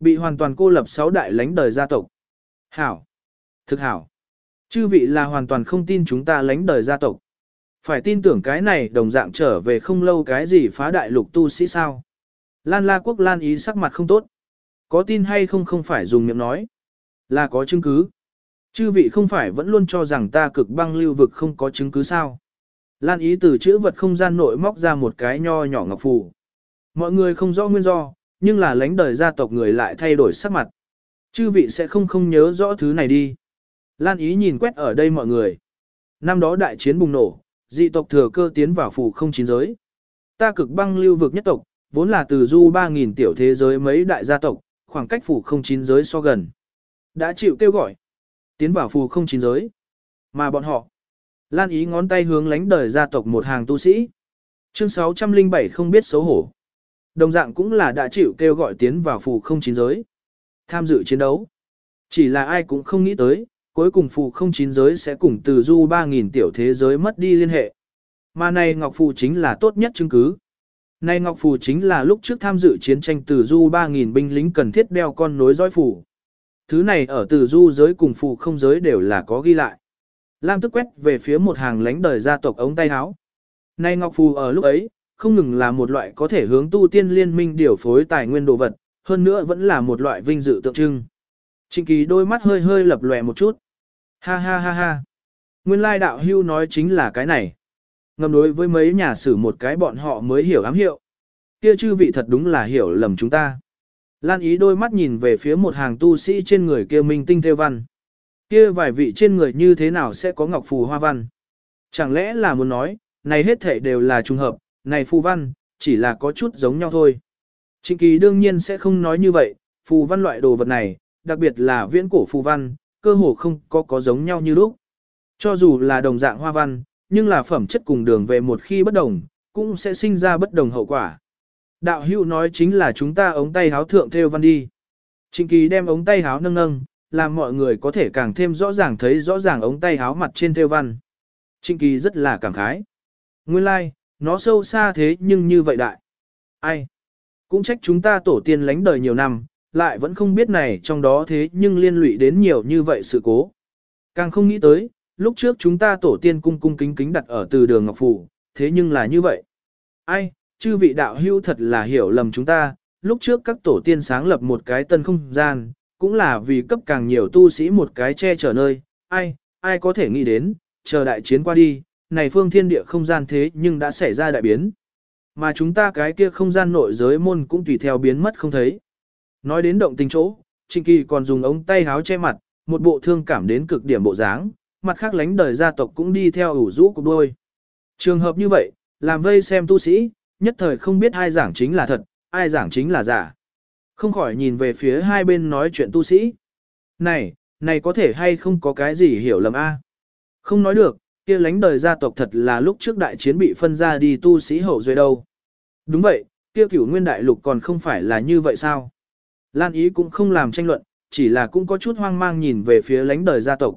S1: Bị hoàn toàn cô lập sáu đại lãnh đời gia tộc. Hảo. Thực hảo. Chư vị là hoàn toàn không tin chúng ta lãnh đời gia tộc. Phải tin tưởng cái này đồng dạng trở về không lâu cái gì phá đại lục tu sĩ sao. Lan la quốc lan ý sắc mặt không tốt. Có tin hay không không phải dùng miệng nói. Là có chứng cứ. Chư vị không phải vẫn luôn cho rằng ta cực băng lưu vực không có chứng cứ sao. Lan ý từ chữ vật không gian nội móc ra một cái nho nhỏ ngọc phù. Mọi người không rõ nguyên do, nhưng là lãnh đời gia tộc người lại thay đổi sắc mặt. Chư vị sẽ không không nhớ rõ thứ này đi. Lan ý nhìn quét ở đây mọi người. Năm đó đại chiến bùng nổ, dị tộc thừa cơ tiến vào phủ không chín giới. Ta cực băng lưu vực nhất tộc, vốn là từ du 3.000 tiểu thế giới mấy đại gia tộc, khoảng cách phủ không chín giới so gần. Đã chịu kêu gọi, tiến vào phủ không chín giới. Mà bọn họ, Lan ý ngón tay hướng lánh đời gia tộc một hàng tu sĩ. Chương 607 không biết xấu hổ. Đồng dạng cũng là đã chịu kêu gọi tiến vào phù không chín giới. Tham dự chiến đấu. Chỉ là ai cũng không nghĩ tới, cuối cùng phù không chín giới sẽ cùng từ du 3.000 tiểu thế giới mất đi liên hệ. Mà này Ngọc Phù chính là tốt nhất chứng cứ. Này Ngọc Phù chính là lúc trước tham dự chiến tranh từ du 3.000 binh lính cần thiết đeo con nối dõi phù. Thứ này ở từ du giới cùng phù không giới đều là có ghi lại. Lam tức quét về phía một hàng lánh đời gia tộc ống tay áo. Nay Ngọc Phù ở lúc ấy, không ngừng là một loại có thể hướng tu tiên liên minh điều phối tài nguyên đồ vật, hơn nữa vẫn là một loại vinh dự tượng trưng. Trịnh kỳ đôi mắt hơi hơi lập lòe một chút. Ha ha ha ha. Nguyên lai đạo hưu nói chính là cái này. Ngầm đối với mấy nhà sử một cái bọn họ mới hiểu ám hiệu. Kia chư vị thật đúng là hiểu lầm chúng ta. Lan ý đôi mắt nhìn về phía một hàng tu sĩ trên người kia minh tinh theo văn. Kia vài vị trên người như thế nào sẽ có ngọc phù hoa văn? Chẳng lẽ là muốn nói, này hết thể đều là trùng hợp, này phù văn, chỉ là có chút giống nhau thôi. Trịnh kỳ đương nhiên sẽ không nói như vậy, phù văn loại đồ vật này, đặc biệt là viễn cổ phù văn, cơ hồ không có có giống nhau như lúc. Cho dù là đồng dạng hoa văn, nhưng là phẩm chất cùng đường về một khi bất đồng, cũng sẽ sinh ra bất đồng hậu quả. Đạo hữu nói chính là chúng ta ống tay háo thượng theo văn đi. Trịnh kỳ đem ống tay háo nâng nâng, làm mọi người có thể càng thêm rõ ràng thấy rõ ràng ống tay háo mặt trên theo văn. Trịnh kỳ rất là cảm khái. Nguyên lai, like, nó sâu xa thế nhưng như vậy đại. Ai? Cũng trách chúng ta tổ tiên lánh đời nhiều năm, lại vẫn không biết này trong đó thế nhưng liên lụy đến nhiều như vậy sự cố. Càng không nghĩ tới, lúc trước chúng ta tổ tiên cung cung kính kính đặt ở từ đường Ngọc Phủ, thế nhưng là như vậy. Ai, chư vị đạo hưu thật là hiểu lầm chúng ta, lúc trước các tổ tiên sáng lập một cái tân không gian, cũng là vì cấp càng nhiều tu sĩ một cái che chở nơi, ai, ai có thể nghĩ đến, chờ đại chiến qua đi, này phương thiên địa không gian thế nhưng đã xảy ra đại biến. Mà chúng ta cái kia không gian nội giới môn cũng tùy theo biến mất không thấy. Nói đến động tình chỗ, Trịnh Kỳ còn dùng ống tay háo che mặt, một bộ thương cảm đến cực điểm bộ dáng, mặt khác lánh đời gia tộc cũng đi theo ủ rũ cục đôi. Trường hợp như vậy, làm vây xem tu sĩ, nhất thời không biết ai giảng chính là thật, ai giảng chính là giả. Không khỏi nhìn về phía hai bên nói chuyện tu sĩ. Này, này có thể hay không có cái gì hiểu lầm a? À? Không nói được, kia lánh đời gia tộc thật là lúc trước đại chiến bị phân ra đi tu sĩ hậu duệ đâu. Đúng vậy, kia cửu nguyên đại lục còn không phải là như vậy sao? Lan ý cũng không làm tranh luận, chỉ là cũng có chút hoang mang nhìn về phía lánh đời gia tộc.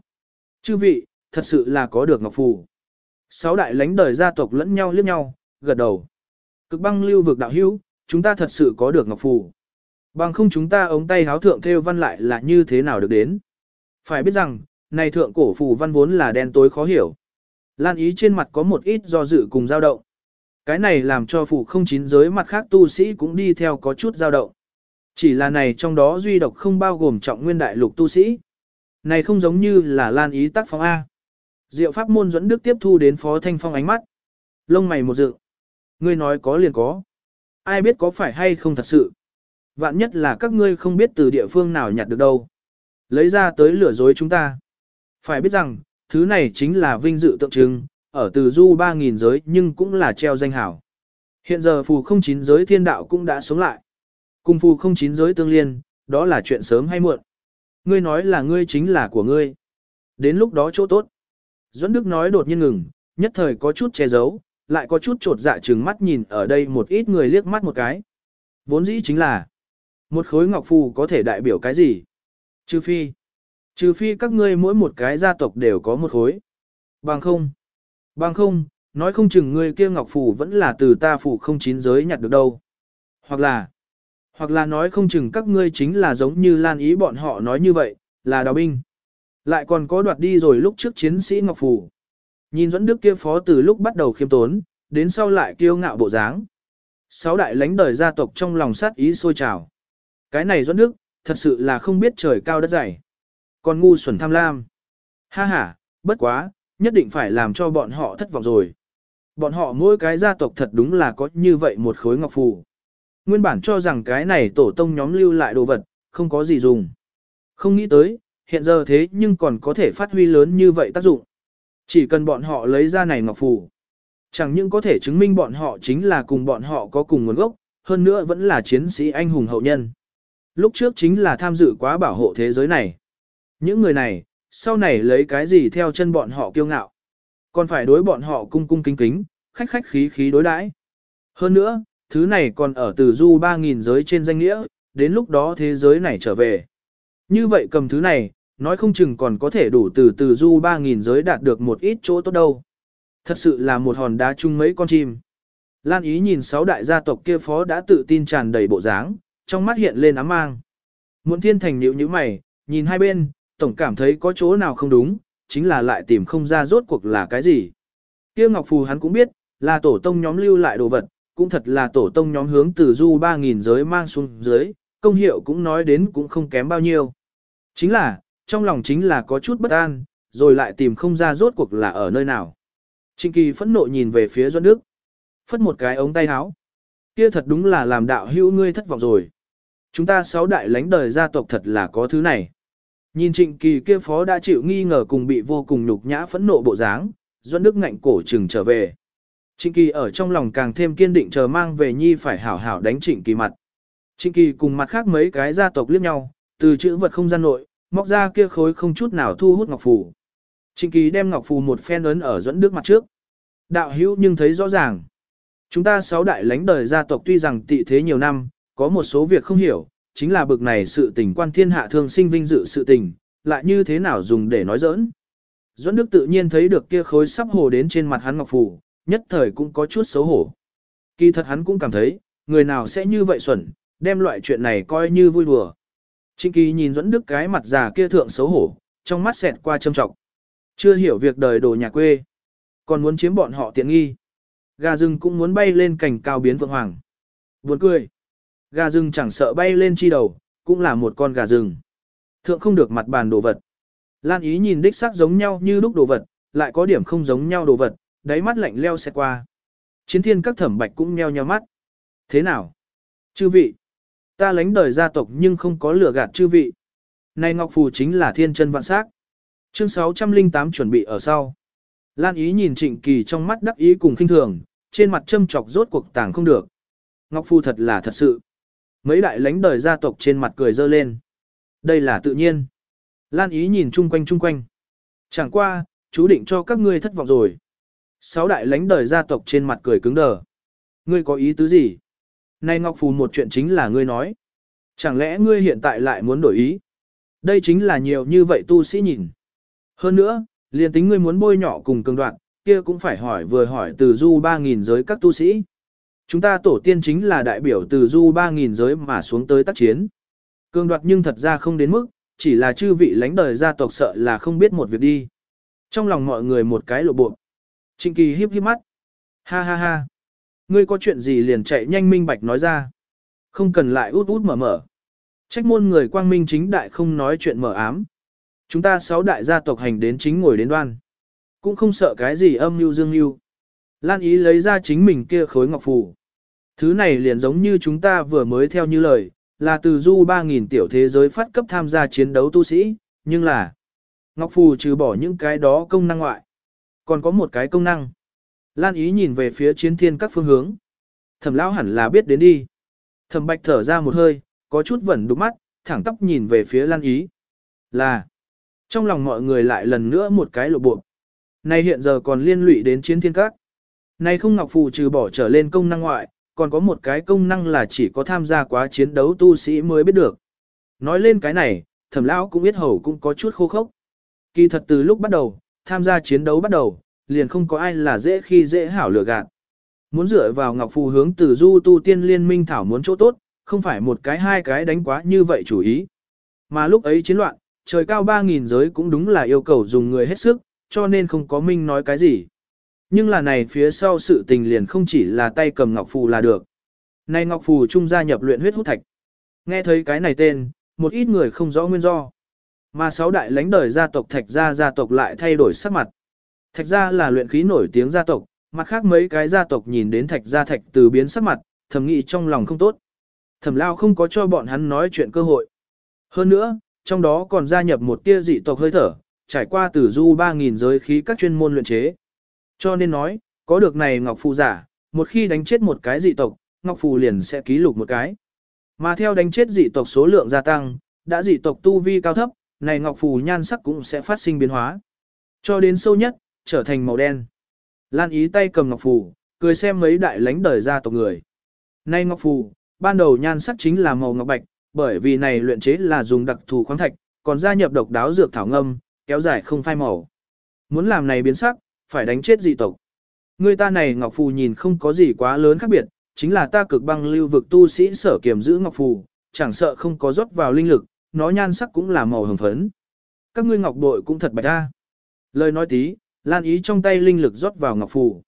S1: Chư vị, thật sự là có được ngọc phù. Sáu đại lánh đời gia tộc lẫn nhau liếc nhau, gật đầu. Cực băng lưu vực đạo hữu, chúng ta thật sự có được ngọc phù. Bằng không chúng ta ống tay háo thượng theo văn lại là như thế nào được đến. Phải biết rằng, này thượng cổ phù văn vốn là đen tối khó hiểu. Lan ý trên mặt có một ít do dự cùng dao động. Cái này làm cho phù không chín giới mặt khác tu sĩ cũng đi theo có chút dao động. Chỉ là này trong đó duy độc không bao gồm trọng nguyên đại lục tu sĩ. Này không giống như là lan ý tác phong A. Diệu pháp môn dẫn đức tiếp thu đến phó thanh phong ánh mắt. Lông mày một dự. Ngươi nói có liền có. Ai biết có phải hay không thật sự. Vạn nhất là các ngươi không biết từ địa phương nào nhặt được đâu. Lấy ra tới lừa dối chúng ta. Phải biết rằng, thứ này chính là vinh dự tượng trưng, ở từ du 3.000 giới nhưng cũng là treo danh hảo. Hiện giờ phù không chín giới thiên đạo cũng đã sống lại. Cùng phù không chín giới tương liên, đó là chuyện sớm hay muộn. Ngươi nói là ngươi chính là của ngươi. Đến lúc đó chỗ tốt. Duẫn Đức nói đột nhiên ngừng, nhất thời có chút che giấu, lại có chút trột dạ trừng mắt nhìn ở đây một ít người liếc mắt một cái. Vốn dĩ chính là, một khối ngọc phù có thể đại biểu cái gì? Trừ phi, trừ phi các ngươi mỗi một cái gia tộc đều có một khối. Bằng không, bằng không, nói không chừng ngươi kia ngọc phù vẫn là từ ta phù không chín giới nhặt được đâu. Hoặc là, hoặc là nói không chừng các ngươi chính là giống như lan ý bọn họ nói như vậy, là đào binh. Lại còn có đoạt đi rồi lúc trước chiến sĩ Ngọc Phù. Nhìn dẫn đức kia phó từ lúc bắt đầu khiêm tốn, đến sau lại kiêu ngạo bộ dáng. Sáu đại lãnh đời gia tộc trong lòng sát ý sôi trào. Cái này dẫn đức, thật sự là không biết trời cao đất dày. Còn ngu xuẩn tham lam. Ha ha, bất quá, nhất định phải làm cho bọn họ thất vọng rồi. Bọn họ mỗi cái gia tộc thật đúng là có như vậy một khối ngọc phù. Nguyên bản cho rằng cái này tổ tông nhóm lưu lại đồ vật, không có gì dùng. Không nghĩ tới, hiện giờ thế nhưng còn có thể phát huy lớn như vậy tác dụng. Chỉ cần bọn họ lấy ra này ngọc phù, chẳng những có thể chứng minh bọn họ chính là cùng bọn họ có cùng nguồn gốc, hơn nữa vẫn là chiến sĩ anh hùng hậu nhân. Lúc trước chính là tham dự quá bảo hộ thế giới này. Những người này, sau này lấy cái gì theo chân bọn họ kiêu ngạo. Còn phải đối bọn họ cung cung kính kính, khách khách khí khí đối đãi. Hơn nữa, thứ này còn ở từ du 3.000 giới trên danh nghĩa, đến lúc đó thế giới này trở về. Như vậy cầm thứ này, nói không chừng còn có thể đủ từ từ du 3.000 giới đạt được một ít chỗ tốt đâu. Thật sự là một hòn đá chung mấy con chim. Lan ý nhìn sáu đại gia tộc kia phó đã tự tin tràn đầy bộ dáng, trong mắt hiện lên ám mang. Muộn thiên thành nhịu như mày, nhìn hai bên, tổng cảm thấy có chỗ nào không đúng, chính là lại tìm không ra rốt cuộc là cái gì. Kia Ngọc Phù hắn cũng biết, là tổ tông nhóm lưu lại đồ vật, cũng thật là tổ tông nhóm hướng từ du 3.000 giới mang xuống dưới, công hiệu cũng nói đến cũng không kém bao nhiêu. Chính là, trong lòng chính là có chút bất an, rồi lại tìm không ra rốt cuộc là ở nơi nào. Trịnh Kỳ phẫn nộ nhìn về phía Doãn Đức. Phất một cái ống tay áo. Kia thật đúng là làm đạo hữu ngươi thất vọng rồi. Chúng ta sáu đại lãnh đời gia tộc thật là có thứ này. Nhìn Trịnh Kỳ kia phó đã chịu nghi ngờ cùng bị vô cùng nhục nhã phẫn nộ bộ dáng, doãn Đức ngạnh cổ trừng trở về. Trịnh Kỳ ở trong lòng càng thêm kiên định chờ mang về nhi phải hảo hảo đánh Trịnh Kỳ mặt. Trịnh Kỳ cùng mặt khác mấy cái gia tộc liếc nhau, từ chữ vật không gian nội, móc ra kia khối không chút nào thu hút ngọc phù. Trịnh Kỳ đem ngọc phù một phen ấn ở doãn đức mặt trước. Đạo hữu nhưng thấy rõ ràng. Chúng ta sáu đại lãnh đời gia tộc tuy rằng tị thế nhiều năm, có một số việc không hiểu, chính là bực này sự tình quan thiên hạ thường sinh vinh dự sự tình, lại như thế nào dùng để nói giỡn. Duẫn Đức tự nhiên thấy được kia khối sắp hồ đến trên mặt hắn ngọc phù, nhất thời cũng có chút xấu hổ. Kỳ thật hắn cũng cảm thấy, người nào sẽ như vậy xuẩn, đem loại chuyện này coi như vui đùa. Trịnh Kỳ nhìn Duẫn Đức cái mặt già kia thượng xấu hổ, trong mắt xẹt qua châm trọng. Chưa hiểu việc đời đồ nhà quê, còn muốn chiếm bọn họ tiện nghi. Gà rừng cũng muốn bay lên cảnh cao biến vượng hoàng. Buồn cười. Gà rừng chẳng sợ bay lên chi đầu, cũng là một con gà rừng. Thượng không được mặt bàn đồ vật. Lan ý nhìn đích xác giống nhau như lúc đồ vật, lại có điểm không giống nhau đồ vật, đáy mắt lạnh leo xẹt qua. Chiến thiên các thẩm bạch cũng nheo nheo mắt. Thế nào? Chư vị. Ta lánh đời gia tộc nhưng không có lửa gạt chư vị. Này Ngọc Phù chính là thiên chân vạn sắc. Chương 608 chuẩn bị ở sau. Lan ý nhìn trịnh kỳ trong mắt đắc ý cùng khinh thường, trên mặt châm chọc rốt cuộc tàng không được. Ngọc Phù thật là thật sự. Mấy đại lãnh đời gia tộc trên mặt cười dơ lên. Đây là tự nhiên. Lan ý nhìn chung quanh chung quanh. Chẳng qua, chú định cho các ngươi thất vọng rồi. Sáu đại lãnh đời gia tộc trên mặt cười cứng đờ. Ngươi có ý tứ gì? Nay Ngọc Phù một chuyện chính là ngươi nói. Chẳng lẽ ngươi hiện tại lại muốn đổi ý? Đây chính là nhiều như vậy tu sĩ nhìn. Hơn nữa, liền tính ngươi muốn bôi nhỏ cùng cường đoạn, kia cũng phải hỏi vừa hỏi từ du 3.000 giới các tu sĩ. Chúng ta tổ tiên chính là đại biểu từ du 3.000 giới mà xuống tới tác chiến. Cường đoạt nhưng thật ra không đến mức, chỉ là chư vị lãnh đời gia tộc sợ là không biết một việc đi. Trong lòng mọi người một cái lộ bộ. Trịnh kỳ hiếp hiếp mắt. Ha ha ha. Ngươi có chuyện gì liền chạy nhanh minh bạch nói ra. Không cần lại út út mở mở. Trách môn người quang minh chính đại không nói chuyện mở ám. Chúng ta sáu đại gia tộc hành đến chính ngồi đến đoan. Cũng không sợ cái gì âm mưu dương mưu. Lan ý lấy ra chính mình kia khối ngọc phù. Thứ này liền giống như chúng ta vừa mới theo như lời, là từ du 3.000 tiểu thế giới phát cấp tham gia chiến đấu tu sĩ, nhưng là Ngọc Phù trừ bỏ những cái đó công năng ngoại. Còn có một cái công năng. Lan ý nhìn về phía chiến thiên các phương hướng. Thẩm lão hẳn là biết đến đi. Thẩm bạch thở ra một hơi, có chút vẩn đục mắt, thẳng tóc nhìn về phía Lan ý. Là. Trong lòng mọi người lại lần nữa một cái lộ bộ. Này hiện giờ còn liên lụy đến chiến thiên các. Này không Ngọc Phù trừ bỏ trở lên công năng ngoại, còn có một cái công năng là chỉ có tham gia quá chiến đấu tu sĩ mới biết được. Nói lên cái này, thẩm lão cũng biết hầu cũng có chút khô khốc. Kỳ thật từ lúc bắt đầu, tham gia chiến đấu bắt đầu, liền không có ai là dễ khi dễ hảo lựa gạt. Muốn dựa vào Ngọc Phù hướng từ du tu tiên liên minh thảo muốn chỗ tốt, không phải một cái hai cái đánh quá như vậy chủ ý. Mà lúc ấy chiến loạn, trời cao 3.000 giới cũng đúng là yêu cầu dùng người hết sức, cho nên không có minh nói cái gì. Nhưng là này phía sau sự tình liền không chỉ là tay cầm Ngọc Phù là được. Này Ngọc Phù trung gia nhập luyện huyết hút thạch. Nghe thấy cái này tên, một ít người không rõ nguyên do. Mà sáu đại lãnh đời gia tộc thạch gia gia tộc lại thay đổi sắc mặt. Thạch gia là luyện khí nổi tiếng gia tộc, mặt khác mấy cái gia tộc nhìn đến thạch gia thạch từ biến sắc mặt, thầm nghĩ trong lòng không tốt. Thẩm lao không có cho bọn hắn nói chuyện cơ hội. Hơn nữa, trong đó còn gia nhập một tia dị tộc hơi thở, trải qua tử du 3.000 giới khí các chuyên môn luyện chế. Cho nên nói, có được này Ngọc Phù giả, một khi đánh chết một cái dị tộc, Ngọc Phù liền sẽ ký lục một cái. Mà theo đánh chết dị tộc số lượng gia tăng, đã dị tộc tu vi cao thấp, này Ngọc Phù nhan sắc cũng sẽ phát sinh biến hóa. Cho đến sâu nhất, trở thành màu đen. Lan ý tay cầm Ngọc Phù, cười xem mấy đại lãnh đời gia tộc người. Này Ngọc Phù, ban đầu nhan sắc chính là màu ngọc bạch, bởi vì này luyện chế là dùng đặc thù khoáng thạch, còn gia nhập độc đáo dược thảo ngâm, kéo dài không phai màu. Muốn làm này biến sắc, phải đánh chết dị tộc. Người ta này Ngọc Phù nhìn không có gì quá lớn khác biệt, chính là ta cực băng lưu vực tu sĩ sở kiềm giữ Ngọc Phù, chẳng sợ không có rót vào linh lực, nó nhan sắc cũng là màu hồng phấn. Các ngươi ngọc bội cũng thật bạch ta. Lời nói tí, lan ý trong tay linh lực rót vào Ngọc Phù.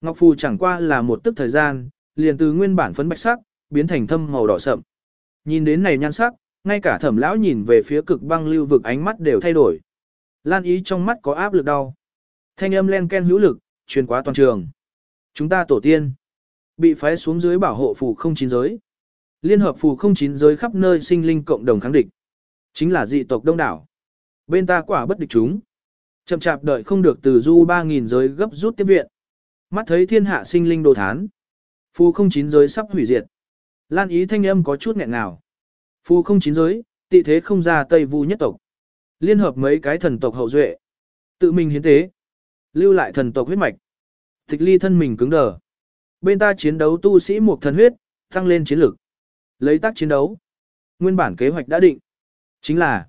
S1: Ngọc Phù chẳng qua là một tức thời gian, liền từ nguyên bản phấn bạch sắc, biến thành thâm màu đỏ sậm. Nhìn đến này nhan sắc, ngay cả thẩm lão nhìn về phía cực băng lưu vực ánh mắt đều thay đổi. Lan ý trong mắt có áp lực đau. Thanh âm len ken hữu lực, truyền quá toàn trường. Chúng ta tổ tiên. Bị phái xuống dưới bảo hộ phù không chín giới. Liên hợp phù không chín giới khắp nơi sinh linh cộng đồng kháng địch. Chính là dị tộc đông đảo. Bên ta quả bất địch chúng. Chậm chạp đợi không được từ du 3.000 giới gấp rút tiếp viện. Mắt thấy thiên hạ sinh linh đồ thán. Phù không chín giới sắp hủy diệt. Lan ý thanh âm có chút nghẹn nào. Phù không chín giới, tị thế không ra Tây Vu nhất tộc. Liên hợp mấy cái thần tộc hậu duệ. Tự mình hiến tế. Lưu lại thần tộc huyết mạch. Tịch ly thân mình cứng đờ. Bên ta chiến đấu tu sĩ một thần huyết, tăng lên chiến lực. Lấy tác chiến đấu. Nguyên bản kế hoạch đã định. Chính là,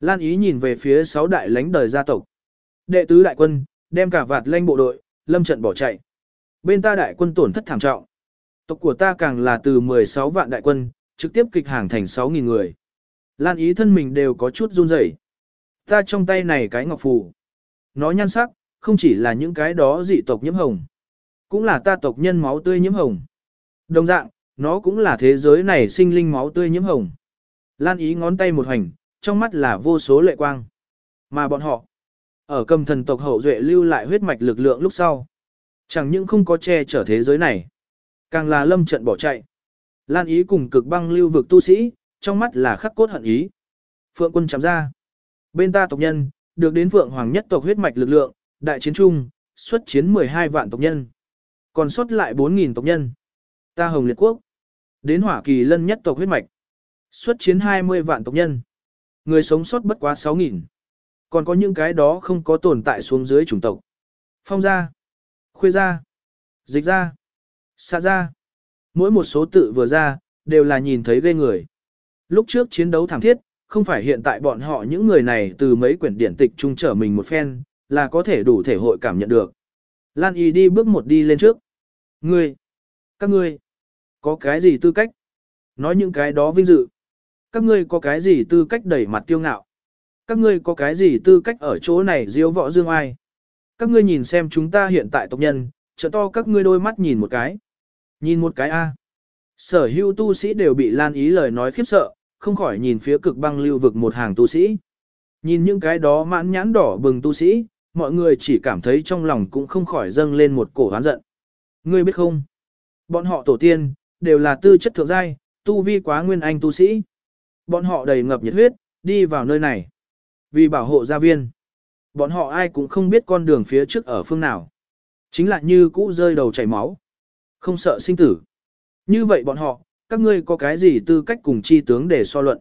S1: Lan Ý nhìn về phía sáu đại lãnh đời gia tộc. Đệ tứ đại quân, đem cả vạt lanh bộ đội, lâm trận bỏ chạy. Bên ta đại quân tổn thất thảm trọng. Tộc của ta càng là từ 16 vạn đại quân, trực tiếp kịch hàng thành 6.000 người. Lan Ý thân mình đều có chút run rẩy. Ta trong tay này cái ngọc phù. Nó nhan sắc, không chỉ là những cái đó dị tộc nhiễm hồng, cũng là ta tộc nhân máu tươi nhiễm hồng. Đồng dạng, nó cũng là thế giới này sinh linh máu tươi nhiễm hồng. Lan ý ngón tay một hành, trong mắt là vô số lệ quang. Mà bọn họ, ở cầm thần tộc hậu duệ lưu lại huyết mạch lực lượng lúc sau. Chẳng những không có che chở thế giới này, càng là lâm trận bỏ chạy. Lan ý cùng cực băng lưu vực tu sĩ, trong mắt là khắc cốt hận ý. Phượng quân chạm ra. Bên ta tộc nhân, được đến Phượng Hoàng nhất tộc huyết mạch lực lượng, đại chiến trung, xuất chiến 12 vạn tộc nhân. Còn xuất lại 4.000 tộc nhân. Ta hồng liệt quốc. Đến Hỏa Kỳ lân nhất tộc huyết mạch. Xuất chiến 20 vạn tộc nhân. Người sống sót bất quá 6.000. Còn có những cái đó không có tồn tại xuống dưới chủng tộc. Phong gia, khuê gia, dịch gia, xa gia. Mỗi một số tự vừa ra, đều là nhìn thấy ghê người. Lúc trước chiến đấu thảm thiết, không phải hiện tại bọn họ những người này từ mấy quyển điển tịch chung trở mình một phen, là có thể đủ thể hội cảm nhận được. Lan Y đi bước một đi lên trước. Ngươi, các ngươi, có cái gì tư cách? Nói những cái đó vinh dự. Các ngươi có cái gì tư cách đẩy mặt tiêu ngạo? Các ngươi có cái gì tư cách ở chỗ này diêu võ dương ai? Các ngươi nhìn xem chúng ta hiện tại tộc nhân, trợ to các ngươi đôi mắt nhìn một cái. Nhìn một cái a. Sở hữu tu sĩ đều bị Lan Ý lời nói khiếp sợ, không khỏi nhìn phía cực băng lưu vực một hàng tu sĩ. Nhìn những cái đó mãn nhãn đỏ bừng tu sĩ, mọi người chỉ cảm thấy trong lòng cũng không khỏi dâng lên một cổ hán giận. Ngươi biết không? Bọn họ tổ tiên, đều là tư chất thượng giai, tu vi quá nguyên anh tu sĩ. Bọn họ đầy ngập nhiệt huyết, đi vào nơi này. Vì bảo hộ gia viên. Bọn họ ai cũng không biết con đường phía trước ở phương nào. Chính là như cũ rơi đầu chảy máu. Không sợ sinh tử. Như vậy bọn họ, các ngươi có cái gì tư cách cùng chi tướng để so luận.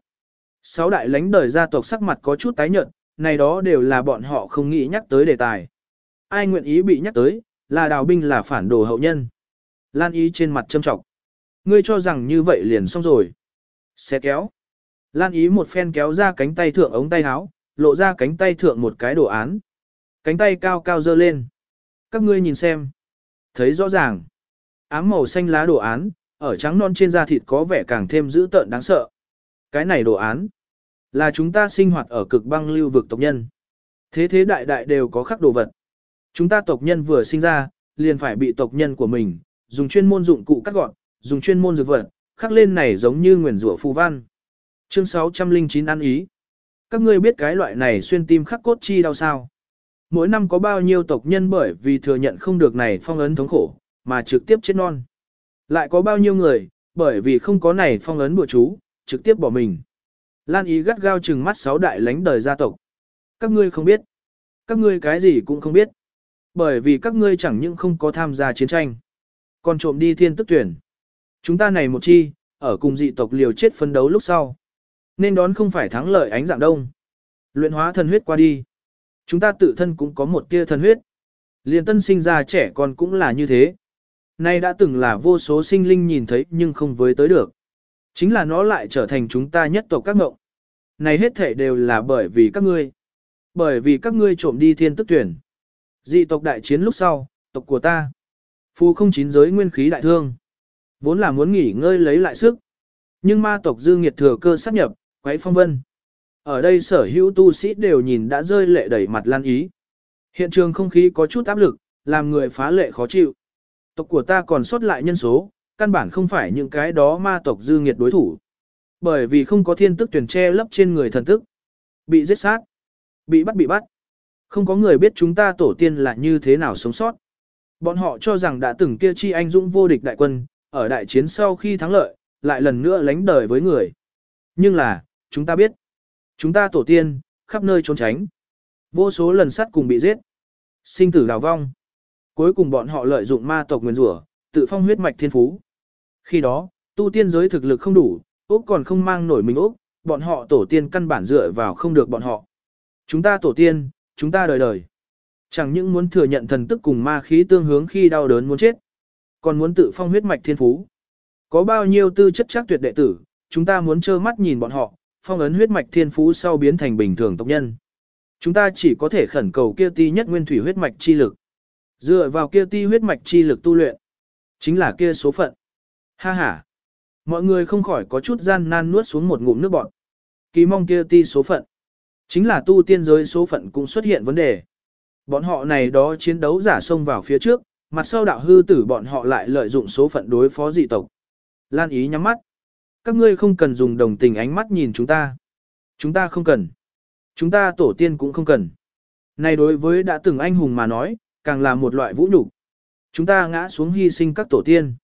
S1: Sáu đại lãnh đời gia tộc sắc mặt có chút tái nhợt, này đó đều là bọn họ không nghĩ nhắc tới đề tài. Ai nguyện ý bị nhắc tới, là đào binh là phản đồ hậu nhân. Lan ý trên mặt châm trọng. Ngươi cho rằng như vậy liền xong rồi. Xe kéo. Lan ý một phen kéo ra cánh tay thượng ống tay áo, lộ ra cánh tay thượng một cái đồ án. Cánh tay cao cao dơ lên. Các ngươi nhìn xem. Thấy rõ ràng. Ám màu xanh lá đồ án, ở trắng non trên da thịt có vẻ càng thêm dữ tợn đáng sợ. Cái này đồ án. Là chúng ta sinh hoạt ở cực băng lưu vực tộc nhân. Thế thế đại đại đều có khắc đồ vật. Chúng ta tộc nhân vừa sinh ra, liền phải bị tộc nhân của mình, dùng chuyên môn dụng cụ cắt gọn, dùng chuyên môn dược vật, khắc lên này giống như nguyền rủa phù văn. Chương 609 ăn ý. Các ngươi biết cái loại này xuyên tim khắc cốt chi đau sao? Mỗi năm có bao nhiêu tộc nhân bởi vì thừa nhận không được này phong ấn thống khổ, mà trực tiếp chết non. Lại có bao nhiêu người, bởi vì không có này phong ấn bùa chú, trực tiếp bỏ mình. Lan ý gắt gao chừng mắt sáu đại lãnh đời gia tộc. Các ngươi không biết. Các ngươi cái gì cũng không biết. Bởi vì các ngươi chẳng những không có tham gia chiến tranh. Còn trộm đi thiên tức tuyển. Chúng ta này một chi, ở cùng dị tộc liều chết phấn đấu lúc sau. Nên đón không phải thắng lợi ánh dạng đông. Luyện hóa thần huyết qua đi. Chúng ta tự thân cũng có một tia thần huyết. liền tân sinh ra trẻ con cũng là như thế. Nay đã từng là vô số sinh linh nhìn thấy nhưng không với tới được. Chính là nó lại trở thành chúng ta nhất tộc các ngộng. Này hết thể đều là bởi vì các ngươi. Bởi vì các ngươi trộm đi thiên tức tuyển. Dị tộc đại chiến lúc sau, tộc của ta. Phu không chín giới nguyên khí đại thương. Vốn là muốn nghỉ ngơi lấy lại sức. Nhưng ma tộc dư nghiệt thừa cơ sát nhập, quấy phong vân. Ở đây sở hữu tu sĩ đều nhìn đã rơi lệ đẩy mặt lan ý. Hiện trường không khí có chút áp lực, làm người phá lệ khó chịu. Tộc của ta còn sót lại nhân số, căn bản không phải những cái đó ma tộc dư nghiệt đối thủ. Bởi vì không có thiên tức tuyển che lấp trên người thần tức. Bị giết sát. Bị bắt bị bắt. Không có người biết chúng ta tổ tiên là như thế nào sống sót. Bọn họ cho rằng đã từng kia chi anh dũng vô địch đại quân, ở đại chiến sau khi thắng lợi, lại lần nữa lánh đời với người. Nhưng là, chúng ta biết, chúng ta tổ tiên, khắp nơi trốn tránh. Vô số lần sắt cùng bị giết. Sinh tử đào vong. Cuối cùng bọn họ lợi dụng ma tộc nguyên rủa, tự phong huyết mạch thiên phú. Khi đó, tu tiên giới thực lực không đủ, Úc còn không mang nổi mình Úc, bọn họ tổ tiên căn bản dựa vào không được bọn họ. Chúng ta tổ tiên, chúng ta đời đời. Chẳng những muốn thừa nhận thần tức cùng ma khí tương hướng khi đau đớn muốn chết, còn muốn tự phong huyết mạch thiên phú. Có bao nhiêu tư chất chắc tuyệt đệ tử, chúng ta muốn trơ mắt nhìn bọn họ, phong ấn huyết mạch thiên phú sau biến thành bình thường tộc nhân. Chúng ta chỉ có thể khẩn cầu kia ti nhất nguyên thủy huyết mạch chi lực. Dựa vào kia ti huyết mạch chi lực tu luyện. Chính là kia số phận. Ha ha. Mọi người không khỏi có chút gian nan nuốt xuống một ngụm nước bọt. Kỳ mong kia ti số phận. Chính là tu tiên giới số phận cũng xuất hiện vấn đề. Bọn họ này đó chiến đấu giả xông vào phía trước, mặt sau đạo hư tử bọn họ lại lợi dụng số phận đối phó dị tộc. Lan ý nhắm mắt. Các ngươi không cần dùng đồng tình ánh mắt nhìn chúng ta. Chúng ta không cần. Chúng ta tổ tiên cũng không cần. Này đối với đã từng anh hùng mà nói, càng là một loại vũ nhục. Chúng ta ngã xuống hy sinh các tổ tiên.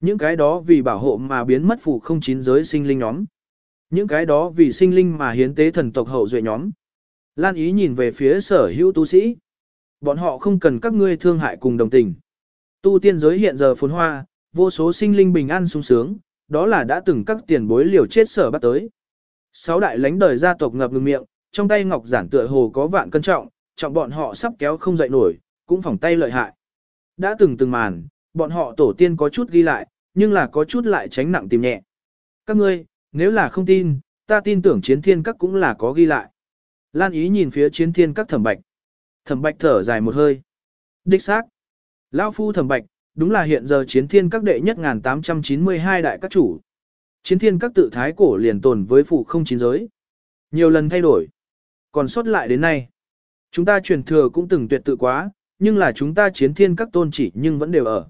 S1: Những cái đó vì bảo hộ mà biến mất phủ không chín giới sinh linh nhóm. Những cái đó vì sinh linh mà hiến tế thần tộc hậu duệ nhóm. Lan ý nhìn về phía sở hữu tu sĩ. Bọn họ không cần các ngươi thương hại cùng đồng tình. Tu tiên giới hiện giờ phồn hoa, vô số sinh linh bình an sung sướng, đó là đã từng các tiền bối liều chết sở bắt tới. Sáu đại lãnh đời gia tộc ngập ngừng miệng, trong tay ngọc giản tựa hồ có vạn cân trọng, trọng bọn họ sắp kéo không dậy nổi, cũng phỏng tay lợi hại. Đã từng từng màn, bọn họ tổ tiên có chút ghi lại, nhưng là có chút lại tránh nặng tìm nhẹ. Các ngươi, nếu là không tin, ta tin tưởng chiến thiên các cũng là có ghi lại. Lan ý nhìn phía chiến thiên các thẩm bạch. Thẩm bạch thở dài một hơi. Đích xác. Lão phu thẩm bạch, đúng là hiện giờ chiến thiên các đệ nhất 1892 đại các chủ. Chiến thiên các tự thái cổ liền tồn với phụ không chín giới. Nhiều lần thay đổi. Còn sót lại đến nay. Chúng ta truyền thừa cũng từng tuyệt tự quá, nhưng là chúng ta chiến thiên các tôn chỉ nhưng vẫn đều ở.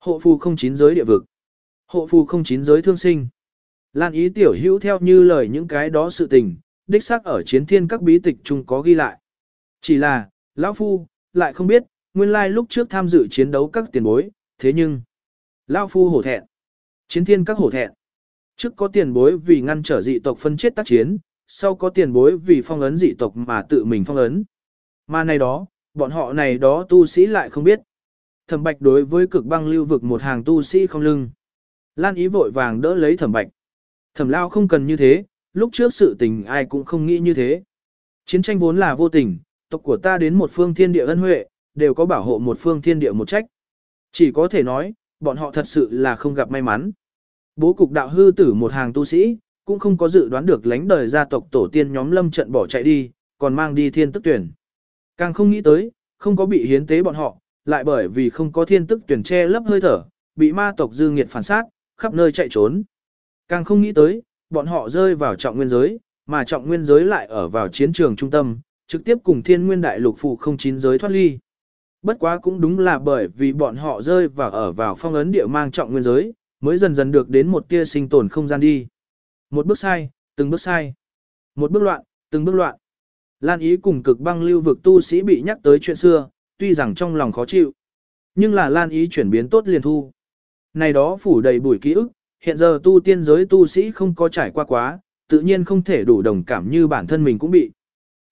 S1: Hộ phù không chín giới địa vực. Hộ phù không chín giới thương sinh. Lan ý tiểu hữu theo như lời những cái đó sự tình, đích xác ở chiến thiên các bí tịch chung có ghi lại. Chỉ là, lão Phu, lại không biết, nguyên lai lúc trước tham dự chiến đấu các tiền bối, thế nhưng, lão Phu hổ thẹn. Chiến thiên các hổ thẹn. Trước có tiền bối vì ngăn trở dị tộc phân chết tác chiến, sau có tiền bối vì phong ấn dị tộc mà tự mình phong ấn. Mà này đó, bọn họ này đó tu sĩ lại không biết. Thẩm bạch đối với cực băng lưu vực một hàng tu sĩ không lưng. Lan ý vội vàng đỡ lấy thẩm bạch. Thẩm lao không cần như thế, lúc trước sự tình ai cũng không nghĩ như thế. Chiến tranh vốn là vô tình, tộc của ta đến một phương thiên địa ân huệ, đều có bảo hộ một phương thiên địa một trách. Chỉ có thể nói, bọn họ thật sự là không gặp may mắn. Bố cục đạo hư tử một hàng tu sĩ, cũng không có dự đoán được lánh đời gia tộc tổ tiên nhóm lâm trận bỏ chạy đi, còn mang đi thiên tức tuyển. Càng không nghĩ tới, không có bị hiến tế bọn họ, lại bởi vì không có thiên tức tuyển che lấp hơi thở, bị ma tộc dư nghiệt phản sát, khắp nơi chạy trốn. Càng không nghĩ tới, bọn họ rơi vào trọng nguyên giới, mà trọng nguyên giới lại ở vào chiến trường trung tâm, trực tiếp cùng thiên nguyên đại lục phụ không chín giới thoát ly. Bất quá cũng đúng là bởi vì bọn họ rơi vào ở vào phong ấn địa mang trọng nguyên giới, mới dần dần được đến một tia sinh tồn không gian đi. Một bước sai, từng bước sai. Một bước loạn, từng bước loạn. Lan ý cùng cực băng lưu vực tu sĩ bị nhắc tới chuyện xưa, tuy rằng trong lòng khó chịu. Nhưng là Lan ý chuyển biến tốt liền thu. Này đó phủ đầy bụi ký ức, hiện giờ tu tiên giới tu sĩ không có trải qua quá, tự nhiên không thể đủ đồng cảm như bản thân mình cũng bị.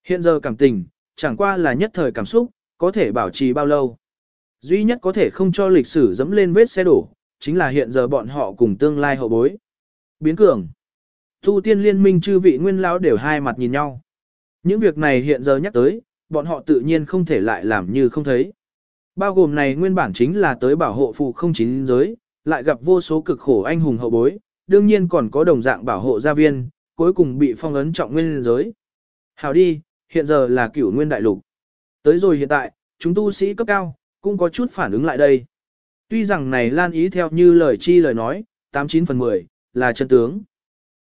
S1: Hiện giờ cảm tình, chẳng qua là nhất thời cảm xúc, có thể bảo trì bao lâu. Duy nhất có thể không cho lịch sử dẫm lên vết xe đổ, chính là hiện giờ bọn họ cùng tương lai hậu bối. Biến cường. Tu tiên liên minh chư vị nguyên lão đều hai mặt nhìn nhau. Những việc này hiện giờ nhắc tới, bọn họ tự nhiên không thể lại làm như không thấy. Bao gồm này nguyên bản chính là tới bảo hộ phụ không chính giới, lại gặp vô số cực khổ anh hùng hậu bối, đương nhiên còn có đồng dạng bảo hộ gia viên, cuối cùng bị phong ấn trọng nguyên giới. Hào đi, hiện giờ là cửu nguyên đại lục. Tới rồi hiện tại, chúng tu sĩ cấp cao, cũng có chút phản ứng lại đây. Tuy rằng này lan ý theo như lời chi lời nói, 89 phần 10, là chân tướng.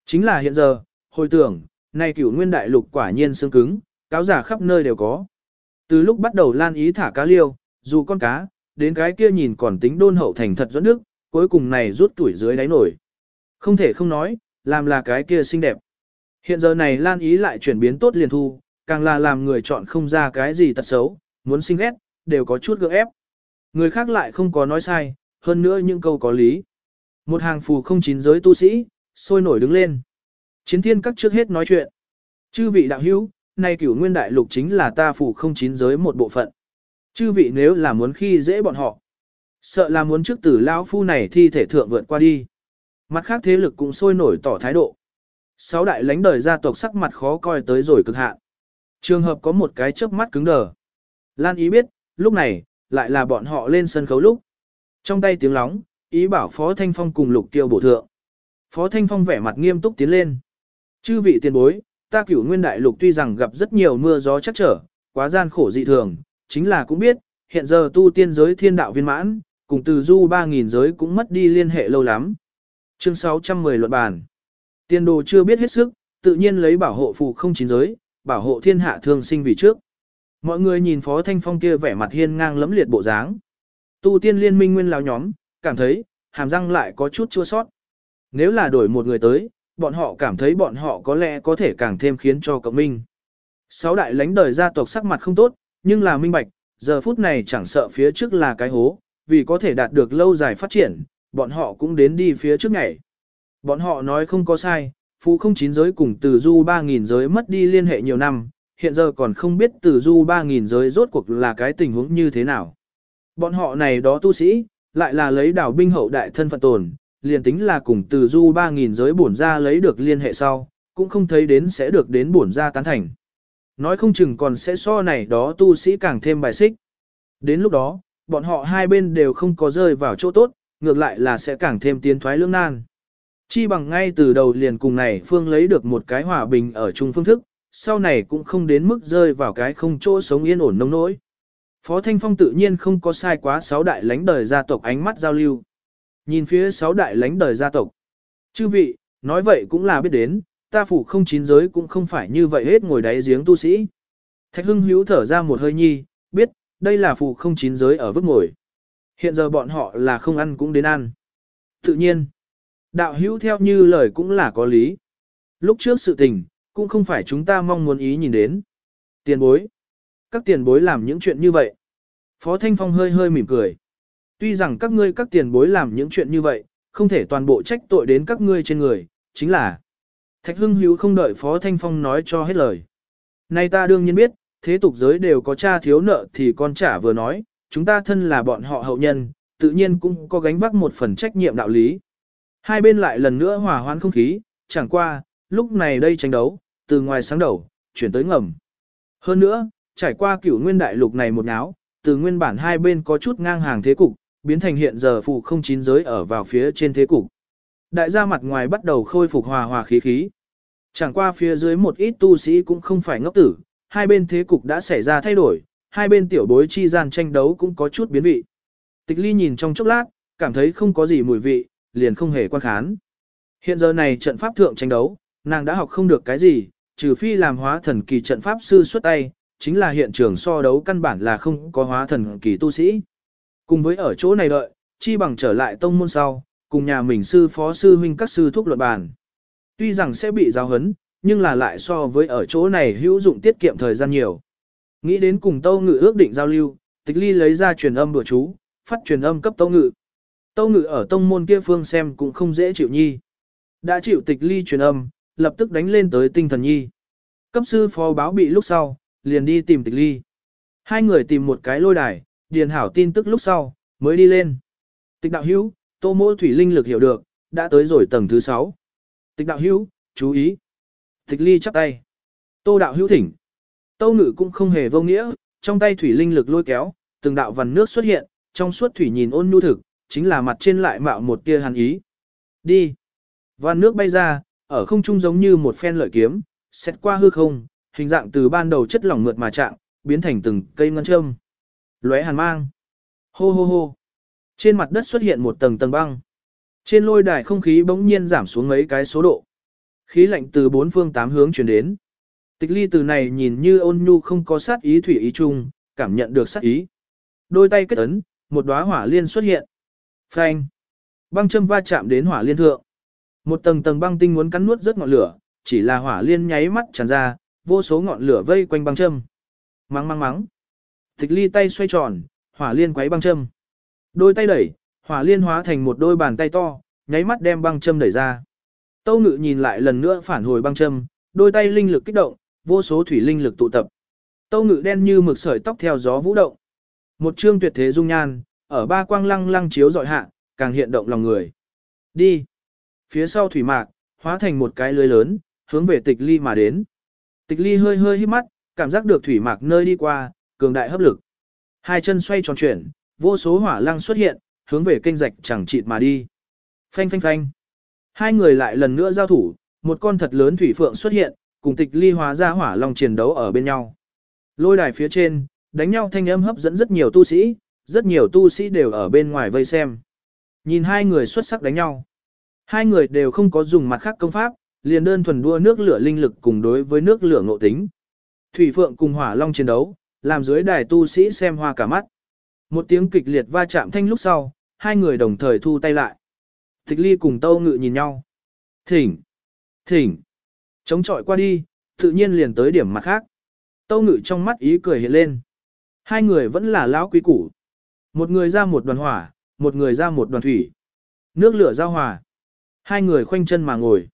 S1: Chính là hiện giờ, hồi tưởng, này cửu nguyên đại lục quả nhiên xương cứng, cáo giả khắp nơi đều có. Từ lúc bắt đầu lan ý thả cá liêu, dù con cá, đến cái kia nhìn còn tính đôn hậu thành thật dẫn đức, cuối cùng này rút tuổi dưới đáy nổi. Không thể không nói, làm là cái kia xinh đẹp. Hiện giờ này Lan Ý lại chuyển biến tốt liền thu, càng là làm người chọn không ra cái gì tật xấu, muốn xinh ghét, đều có chút gượng ép. Người khác lại không có nói sai, hơn nữa những câu có lý. Một hàng phù không chín giới tu sĩ, sôi nổi đứng lên. Chiến thiên các trước hết nói chuyện. Chư vị đạo hữu, nay cửu nguyên đại lục chính là ta phủ không chín giới một bộ phận. Chư vị nếu là muốn khi dễ bọn họ, Sợ là muốn trước tử lão phu này thi thể thượng vượt qua đi. Mặt khác thế lực cũng sôi nổi tỏ thái độ. Sáu đại lãnh đời gia tộc sắc mặt khó coi tới rồi cực hạn. Trường hợp có một cái chớp mắt cứng đờ. Lan ý biết, lúc này, lại là bọn họ lên sân khấu lúc. Trong tay tiếng lóng, ý bảo Phó Thanh Phong cùng lục tiêu bổ thượng. Phó Thanh Phong vẻ mặt nghiêm túc tiến lên. Chư vị tiền bối, ta cửu nguyên đại lục tuy rằng gặp rất nhiều mưa gió chắc trở, quá gian khổ dị thường, chính là cũng biết, hiện giờ tu tiên giới thiên đạo viên mãn, cùng từ du 3.000 giới cũng mất đi liên hệ lâu lắm. Chương 610 luận bàn. Tiên đồ chưa biết hết sức, tự nhiên lấy bảo hộ phù không chín giới, bảo hộ thiên hạ thương sinh vì trước. Mọi người nhìn Phó Thanh Phong kia vẻ mặt hiên ngang lẫm liệt bộ dáng. Tu tiên liên minh nguyên lão nhóm, cảm thấy, hàm răng lại có chút chua sót. Nếu là đổi một người tới, bọn họ cảm thấy bọn họ có lẽ có thể càng thêm khiến cho cộng minh. Sáu đại lãnh đời gia tộc sắc mặt không tốt, nhưng là minh bạch, giờ phút này chẳng sợ phía trước là cái hố, vì có thể đạt được lâu dài phát triển, bọn họ cũng đến đi phía trước ngày. Bọn họ nói không có sai, phú không chín giới cùng từ du 3.000 giới mất đi liên hệ nhiều năm, hiện giờ còn không biết từ du 3.000 giới rốt cuộc là cái tình huống như thế nào. Bọn họ này đó tu sĩ, lại là lấy đảo binh hậu đại thân phận tồn, liền tính là cùng từ du 3.000 giới bổn ra lấy được liên hệ sau, cũng không thấy đến sẽ được đến bổn ra tán thành. Nói không chừng còn sẽ so này đó tu sĩ càng thêm bài xích. Đến lúc đó, bọn họ hai bên đều không có rơi vào chỗ tốt, ngược lại là sẽ càng thêm tiến thoái lưỡng nan. Chi bằng ngay từ đầu liền cùng này Phương lấy được một cái hòa bình ở chung phương thức, sau này cũng không đến mức rơi vào cái không chỗ sống yên ổn nông nỗi. Phó Thanh Phong tự nhiên không có sai quá sáu đại lãnh đời gia tộc ánh mắt giao lưu. Nhìn phía sáu đại lãnh đời gia tộc. Chư vị, nói vậy cũng là biết đến, ta phủ không chín giới cũng không phải như vậy hết ngồi đáy giếng tu sĩ. Thạch hưng hữu thở ra một hơi nhi, biết, đây là phủ không chín giới ở vứt ngồi. Hiện giờ bọn họ là không ăn cũng đến ăn. Tự nhiên, đạo hữu theo như lời cũng là có lý. Lúc trước sự tình, cũng không phải chúng ta mong muốn ý nhìn đến. Tiền bối. Các tiền bối làm những chuyện như vậy. Phó Thanh Phong hơi hơi mỉm cười. Tuy rằng các ngươi các tiền bối làm những chuyện như vậy, không thể toàn bộ trách tội đến các ngươi trên người, chính là Thạch Hưng Hữu không đợi Phó Thanh Phong nói cho hết lời. Nay ta đương nhiên biết, thế tục giới đều có cha thiếu nợ thì con trả vừa nói, chúng ta thân là bọn họ hậu nhân, tự nhiên cũng có gánh vác một phần trách nhiệm đạo lý. Hai bên lại lần nữa hòa hoãn không khí, chẳng qua, lúc này đây tranh đấu, từ ngoài sáng đầu, chuyển tới ngầm. Hơn nữa, trải qua cửu nguyên đại lục này một áo, từ nguyên bản hai bên có chút ngang hàng thế cục, biến thành hiện giờ phụ không chín giới ở vào phía trên thế cục. Đại gia mặt ngoài bắt đầu khôi phục hòa hòa khí khí. Chẳng qua phía dưới một ít tu sĩ cũng không phải ngốc tử, hai bên thế cục đã xảy ra thay đổi, hai bên tiểu bối chi gian tranh đấu cũng có chút biến vị. Tịch ly nhìn trong chốc lát, cảm thấy không có gì mùi vị, liền không hề quan khán. Hiện giờ này trận pháp thượng tranh đấu, nàng đã học không được cái gì, trừ phi làm hóa thần kỳ trận pháp sư xuất tay, chính là hiện trường so đấu căn bản là không có hóa thần kỳ tu sĩ. Cùng với ở chỗ này đợi, chi bằng trở lại tông môn sau, cùng nhà mình sư phó sư huynh các sư thúc luận bàn. Tuy rằng sẽ bị giáo hấn, nhưng là lại so với ở chỗ này hữu dụng tiết kiệm thời gian nhiều. Nghĩ đến cùng Tâu Ngự ước định giao lưu, Tịch Ly lấy ra truyền âm bữa chú, phát truyền âm cấp Tâu Ngự. Tâu Ngự ở tông môn kia phương xem cũng không dễ chịu nhi. Đã chịu Tịch Ly truyền âm, lập tức đánh lên tới tinh thần nhi. Cấp sư phó báo bị lúc sau, liền đi tìm Tịch Ly. Hai người tìm một cái lôi đài, điền hảo tin tức lúc sau, mới đi lên. Tịch đạo hữu, tô mô thủy linh lực hiểu được, đã tới rồi tầng thứ 6. Tịch đạo hữu, chú ý. Tịch ly chắp tay. Tô đạo hữu thỉnh. Tâu ngự cũng không hề vô nghĩa, trong tay thủy linh lực lôi kéo, từng đạo vằn nước xuất hiện, trong suốt thủy nhìn ôn nhu thực, chính là mặt trên lại mạo một tia hàn ý. Đi. Vằn nước bay ra, ở không trung giống như một phen lợi kiếm, xét qua hư không, hình dạng từ ban đầu chất lỏng mượt mà trạng, biến thành từng cây ngân châm. Lóe hàn mang. Hô hô hô. Trên mặt đất xuất hiện một tầng tầng băng. Trên lôi đài không khí bỗng nhiên giảm xuống mấy cái số độ. Khí lạnh từ bốn phương tám hướng truyền đến. Tịch ly từ này nhìn như ôn nhu không có sát ý thủy ý chung, cảm nhận được sát ý. Đôi tay kết ấn, một đóa hỏa liên xuất hiện. Phanh. Băng châm va chạm đến hỏa liên thượng. Một tầng tầng băng tinh muốn cắn nuốt rất ngọn lửa, chỉ là hỏa liên nháy mắt tràn ra, vô số ngọn lửa vây quanh băng châm. Mắng mắng mắng. Tịch ly tay xoay tròn, hỏa liên quấy băng châm. Đôi tay đẩy, hỏa liên hóa thành một đôi bàn tay to, nháy mắt đem băng châm đẩy ra. Tâu ngự nhìn lại lần nữa phản hồi băng châm, đôi tay linh lực kích động, vô số thủy linh lực tụ tập. Tâu ngự đen như mực sợi tóc theo gió vũ động. Một trương tuyệt thế dung nhan, ở ba quang lăng lăng chiếu dọi hạ, càng hiện động lòng người. Đi. Phía sau thủy mạc, hóa thành một cái lưới lớn, hướng về tịch ly mà đến. Tịch ly hơi hơi hít mắt, cảm giác được thủy mạc nơi đi qua, cường đại hấp lực. Hai chân xoay tròn chuyển, vô số hỏa lăng xuất hiện, hướng về kênh rạch chẳng chịt mà đi. Phanh phanh phanh. Hai người lại lần nữa giao thủ, một con thật lớn thủy phượng xuất hiện, cùng tịch ly hóa ra hỏa long chiến đấu ở bên nhau. Lôi đài phía trên, đánh nhau thanh âm hấp dẫn rất nhiều tu sĩ, rất nhiều tu sĩ đều ở bên ngoài vây xem. Nhìn hai người xuất sắc đánh nhau. Hai người đều không có dùng mặt khác công pháp, liền đơn thuần đua nước lửa linh lực cùng đối với nước lửa ngộ tính. Thủy Phượng cùng Hỏa Long chiến đấu, làm dưới đài tu sĩ xem hoa cả mắt. Một tiếng kịch liệt va chạm thanh lúc sau, hai người đồng thời thu tay lại. Tịch ly cùng tâu ngự nhìn nhau. Thỉnh! Thỉnh! Chống chọi qua đi, tự nhiên liền tới điểm mặt khác. Tâu ngự trong mắt ý cười hiện lên. Hai người vẫn là lão quý củ. Một người ra một đoàn hỏa, một người ra một đoàn thủy. Nước lửa giao hòa. Hai người khoanh chân mà ngồi.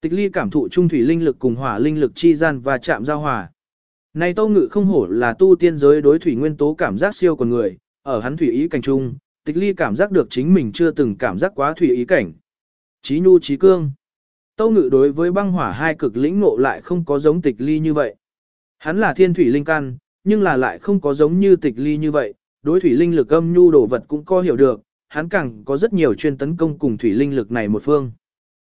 S1: Tịch ly cảm thụ trung thủy linh lực cùng hỏa linh lực chi gian và chạm giao hòa. Này Tâu Ngự không hổ là tu tiên giới đối thủy nguyên tố cảm giác siêu của người, ở hắn thủy ý cảnh trung, Tịch ly cảm giác được chính mình chưa từng cảm giác quá thủy ý cảnh. Chí nhu chí cương. Tâu ngự đối với băng hỏa hai cực lĩnh ngộ lại không có giống tịch ly như vậy. Hắn là thiên thủy linh căn, nhưng là lại không có giống như tịch ly như vậy, đối thủy linh lực âm nhu đồ vật cũng có hiểu được, hắn càng có rất nhiều chuyên tấn công cùng thủy linh lực này một phương.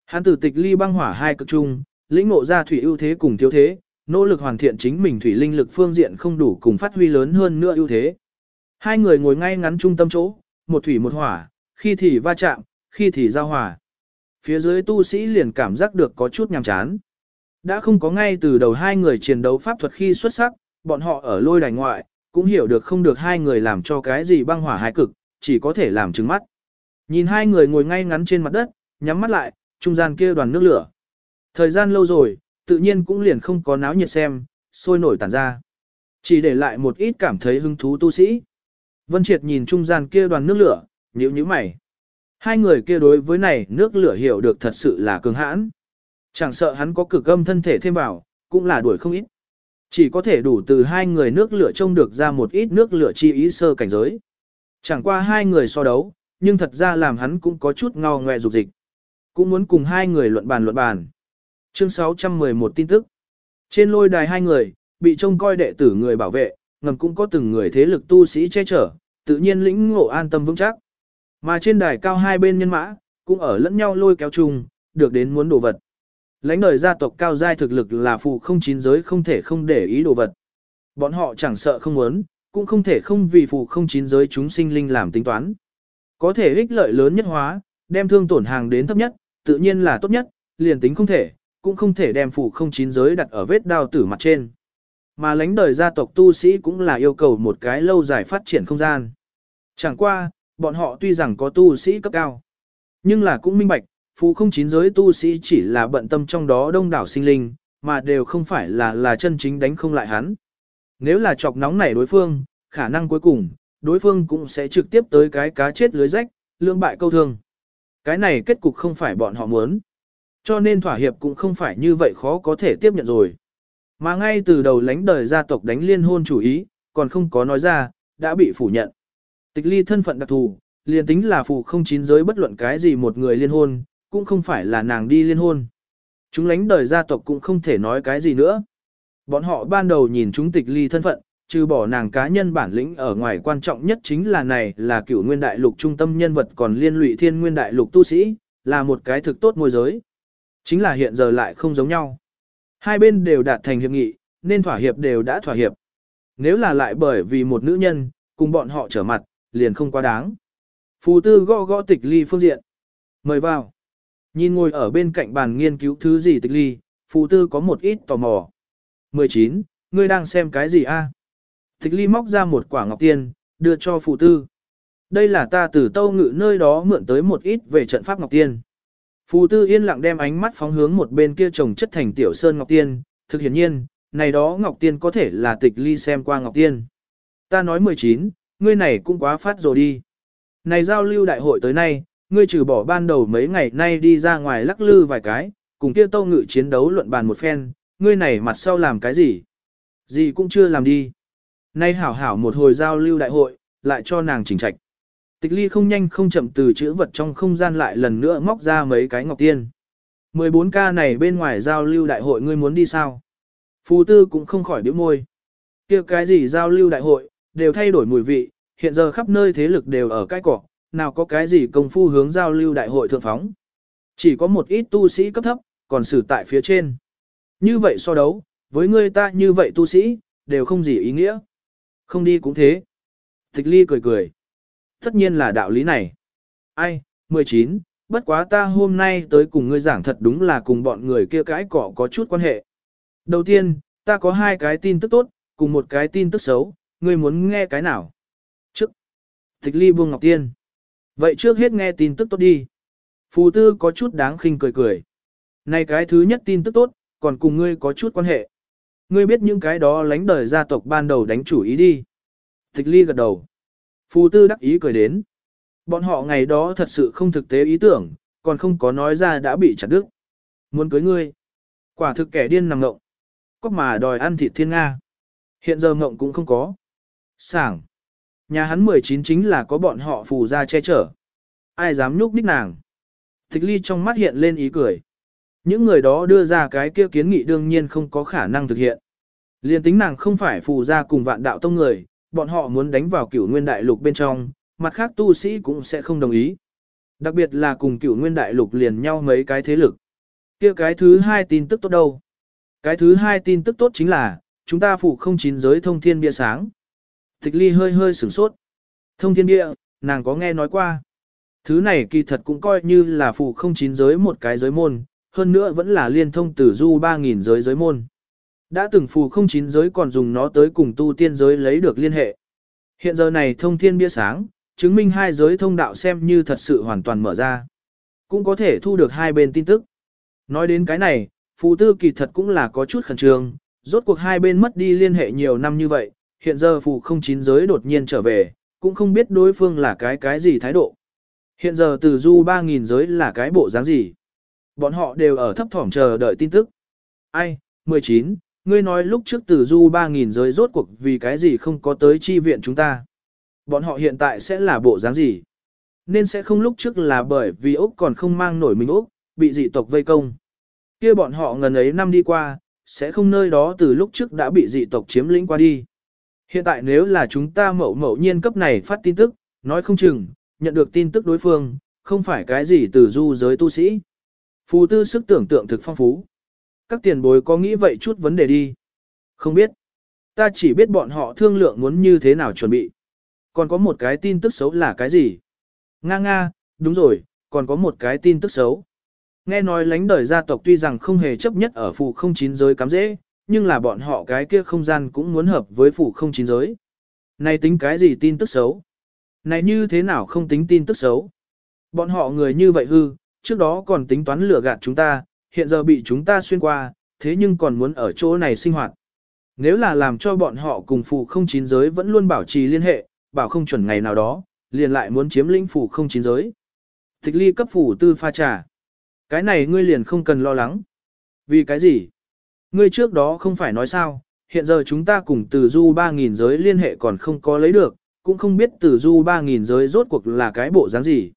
S1: Hắn từ tịch ly băng hỏa hai cực chung, lĩnh ngộ ra thủy ưu thế cùng thiếu thế, nỗ lực hoàn thiện chính mình thủy linh lực phương diện không đủ cùng phát huy lớn hơn nữa ưu thế. Hai người ngồi ngay ngắn trung tâm chỗ, một thủy một hỏa, khi thì va chạm, khi thì giao hòa. Phía dưới tu sĩ liền cảm giác được có chút nhàm chán. Đã không có ngay từ đầu hai người chiến đấu pháp thuật khi xuất sắc, bọn họ ở lôi đài ngoại, cũng hiểu được không được hai người làm cho cái gì băng hỏa hai cực, chỉ có thể làm trứng mắt. Nhìn hai người ngồi ngay ngắn trên mặt đất, nhắm mắt lại, trung gian kia đoàn nước lửa. Thời gian lâu rồi, tự nhiên cũng liền không có náo nhiệt xem, sôi nổi tản ra. Chỉ để lại một ít cảm thấy hứng thú tu sĩ. Vân Triệt nhìn trung gian kia đoàn nước lửa, nhíu nhíu mày. Hai người kia đối với này nước lửa hiểu được thật sự là cường hãn. Chẳng sợ hắn có cực âm thân thể thêm vào, cũng là đuổi không ít. Chỉ có thể đủ từ hai người nước lửa trông được ra một ít nước lửa chi ý sơ cảnh giới. Chẳng qua hai người so đấu, nhưng thật ra làm hắn cũng có chút ngao ngoe dục dịch. Cũng muốn cùng hai người luận bàn luận bàn. Chương 611 tin tức. Trên lôi đài hai người, bị trông coi đệ tử người bảo vệ, ngầm cũng có từng người thế lực tu sĩ che chở, tự nhiên lĩnh ngộ an tâm vững chắc. Mà trên đài cao hai bên nhân mã, cũng ở lẫn nhau lôi kéo chung, được đến muốn đồ vật. Lãnh đời gia tộc cao giai thực lực là phụ không chín giới không thể không để ý đồ vật. Bọn họ chẳng sợ không muốn, cũng không thể không vì phụ không chín giới chúng sinh linh làm tính toán. Có thể ích lợi lớn nhất hóa, đem thương tổn hàng đến thấp nhất, tự nhiên là tốt nhất, liền tính không thể, cũng không thể đem phù không chín giới đặt ở vết đao tử mặt trên. Mà lãnh đời gia tộc tu sĩ cũng là yêu cầu một cái lâu dài phát triển không gian. Chẳng qua, bọn họ tuy rằng có tu sĩ cấp cao, nhưng là cũng minh bạch, phù không chín giới tu sĩ chỉ là bận tâm trong đó đông đảo sinh linh, mà đều không phải là là chân chính đánh không lại hắn. Nếu là chọc nóng nảy đối phương, khả năng cuối cùng, đối phương cũng sẽ trực tiếp tới cái cá chết lưới rách, lương bại câu thương. Cái này kết cục không phải bọn họ muốn. Cho nên thỏa hiệp cũng không phải như vậy khó có thể tiếp nhận rồi. Mà ngay từ đầu lánh đời gia tộc đánh liên hôn chủ ý, còn không có nói ra, đã bị phủ nhận. Tịch ly thân phận đặc thù, liền tính là phụ không chín giới bất luận cái gì một người liên hôn, cũng không phải là nàng đi liên hôn. Chúng lánh đời gia tộc cũng không thể nói cái gì nữa. Bọn họ ban đầu nhìn chúng tịch ly thân phận, trừ bỏ nàng cá nhân bản lĩnh ở ngoài quan trọng nhất chính là này là cựu nguyên đại lục trung tâm nhân vật còn liên lụy thiên nguyên đại lục tu sĩ, là một cái thực tốt môi giới. Chính là hiện giờ lại không giống nhau. Hai bên đều đạt thành hiệp nghị, nên thỏa hiệp đều đã thỏa hiệp. Nếu là lại bởi vì một nữ nhân, cùng bọn họ trở mặt, liền không quá đáng. Phù tư gõ gõ tịch ly phương diện. Mời vào. Nhìn ngồi ở bên cạnh bàn nghiên cứu thứ gì tịch ly, phù tư có một ít tò mò. 19. Ngươi đang xem cái gì a? Tịch ly móc ra một quả ngọc tiên, đưa cho phù tư. Đây là ta từ tâu ngự nơi đó mượn tới một ít về trận pháp ngọc tiên. Phù tư yên lặng đem ánh mắt phóng hướng một bên kia trồng chất thành tiểu sơn ngọc tiên, thực hiển nhiên, này đó ngọc tiên có thể là tịch ly xem qua ngọc tiên. Ta nói 19, ngươi này cũng quá phát rồi đi. Này giao lưu đại hội tới nay, ngươi trừ bỏ ban đầu mấy ngày nay đi ra ngoài lắc lư vài cái, cùng kia tâu ngự chiến đấu luận bàn một phen, ngươi này mặt sau làm cái gì? Gì cũng chưa làm đi. Nay hảo hảo một hồi giao lưu đại hội, lại cho nàng chỉnh trạch. Tịch ly không nhanh không chậm từ chữ vật trong không gian lại lần nữa móc ra mấy cái ngọc tiên. 14 ca này bên ngoài giao lưu đại hội ngươi muốn đi sao? Phù tư cũng không khỏi điếu môi. kia cái gì giao lưu đại hội, đều thay đổi mùi vị, hiện giờ khắp nơi thế lực đều ở cái cỏ, nào có cái gì công phu hướng giao lưu đại hội thượng phóng. Chỉ có một ít tu sĩ cấp thấp, còn xử tại phía trên. Như vậy so đấu, với ngươi ta như vậy tu sĩ, đều không gì ý nghĩa. Không đi cũng thế. Tịch ly cười cười. Tất nhiên là đạo lý này. Ai, 19, bất quá ta hôm nay tới cùng ngươi giảng thật đúng là cùng bọn người kia cái cỏ có chút quan hệ. Đầu tiên, ta có hai cái tin tức tốt, cùng một cái tin tức xấu, ngươi muốn nghe cái nào? Trước. Tịch ly buông ngọc tiên. Vậy trước hết nghe tin tức tốt đi. Phù tư có chút đáng khinh cười cười. Này cái thứ nhất tin tức tốt, còn cùng ngươi có chút quan hệ. Ngươi biết những cái đó lánh đời gia tộc ban đầu đánh chủ ý đi. Tịch ly gật đầu. Phù tư đắc ý cười đến. Bọn họ ngày đó thật sự không thực tế ý tưởng, còn không có nói ra đã bị chặt đứt. Muốn cưới ngươi. Quả thực kẻ điên nằm ngộng. Có mà đòi ăn thịt thiên Nga. Hiện giờ ngộng cũng không có. Sảng. Nhà hắn 19 chính là có bọn họ phù ra che chở. Ai dám nhúc đích nàng. Thích ly trong mắt hiện lên ý cười. Những người đó đưa ra cái kia kiến nghị đương nhiên không có khả năng thực hiện. Liên tính nàng không phải phù ra cùng vạn đạo tông người, bọn họ muốn đánh vào cửu nguyên đại lục bên trong, mặt khác tu sĩ cũng sẽ không đồng ý. Đặc biệt là cùng cửu nguyên đại lục liền nhau mấy cái thế lực. kia cái thứ hai tin tức tốt đâu? Cái thứ hai tin tức tốt chính là, chúng ta phụ không chín giới thông thiên bia sáng. Tịch ly hơi hơi sửng sốt. Thông thiên bia, nàng có nghe nói qua. Thứ này kỳ thật cũng coi như là phụ không chín giới một cái giới môn, hơn nữa vẫn là liên thông tử du 3.000 giới giới môn. Đã từng phù không chín giới còn dùng nó tới cùng tu tiên giới lấy được liên hệ. Hiện giờ này thông thiên bia sáng, chứng minh hai giới thông đạo xem như thật sự hoàn toàn mở ra. Cũng có thể thu được hai bên tin tức. Nói đến cái này, phù tư kỳ thật cũng là có chút khẩn trương, rốt cuộc hai bên mất đi liên hệ nhiều năm như vậy, hiện giờ phù không chín giới đột nhiên trở về, cũng không biết đối phương là cái cái gì thái độ. Hiện giờ từ du 3.000 giới là cái bộ dáng gì. Bọn họ đều ở thấp thỏm chờ đợi tin tức. Ai, 19, ngươi nói lúc trước Tử du 3.000 giới rốt cuộc vì cái gì không có tới chi viện chúng ta. Bọn họ hiện tại sẽ là bộ dáng gì? Nên sẽ không lúc trước là bởi vì Úc còn không mang nổi mình Úc, bị dị tộc vây công. kia bọn họ ngần ấy năm đi qua, sẽ không nơi đó từ lúc trước đã bị dị tộc chiếm lĩnh qua đi. Hiện tại nếu là chúng ta mậu mậu nhiên cấp này phát tin tức, nói không chừng, nhận được tin tức đối phương, không phải cái gì từ du giới tu sĩ. Phù tư sức tưởng tượng thực phong phú. Các tiền bối có nghĩ vậy chút vấn đề đi. Không biết. Ta chỉ biết bọn họ thương lượng muốn như thế nào chuẩn bị. Còn có một cái tin tức xấu là cái gì? Nga nga, đúng rồi, còn có một cái tin tức xấu. Nghe nói lãnh đời gia tộc tuy rằng không hề chấp nhất ở phụ không chín giới cắm dễ, nhưng là bọn họ cái kia không gian cũng muốn hợp với phụ không chín giới. Này tính cái gì tin tức xấu? Này như thế nào không tính tin tức xấu? Bọn họ người như vậy hư, trước đó còn tính toán lừa gạt chúng ta, hiện giờ bị chúng ta xuyên qua, thế nhưng còn muốn ở chỗ này sinh hoạt. Nếu là làm cho bọn họ cùng phụ không chín giới vẫn luôn bảo trì liên hệ, bảo không chuẩn ngày nào đó, liền lại muốn chiếm lĩnh phụ không chín giới. Tịch ly cấp phủ tư pha trà. Cái này ngươi liền không cần lo lắng. Vì cái gì? Ngươi trước đó không phải nói sao, hiện giờ chúng ta cùng từ du 3.000 giới liên hệ còn không có lấy được, cũng không biết từ du 3.000 giới rốt cuộc là cái bộ dáng gì.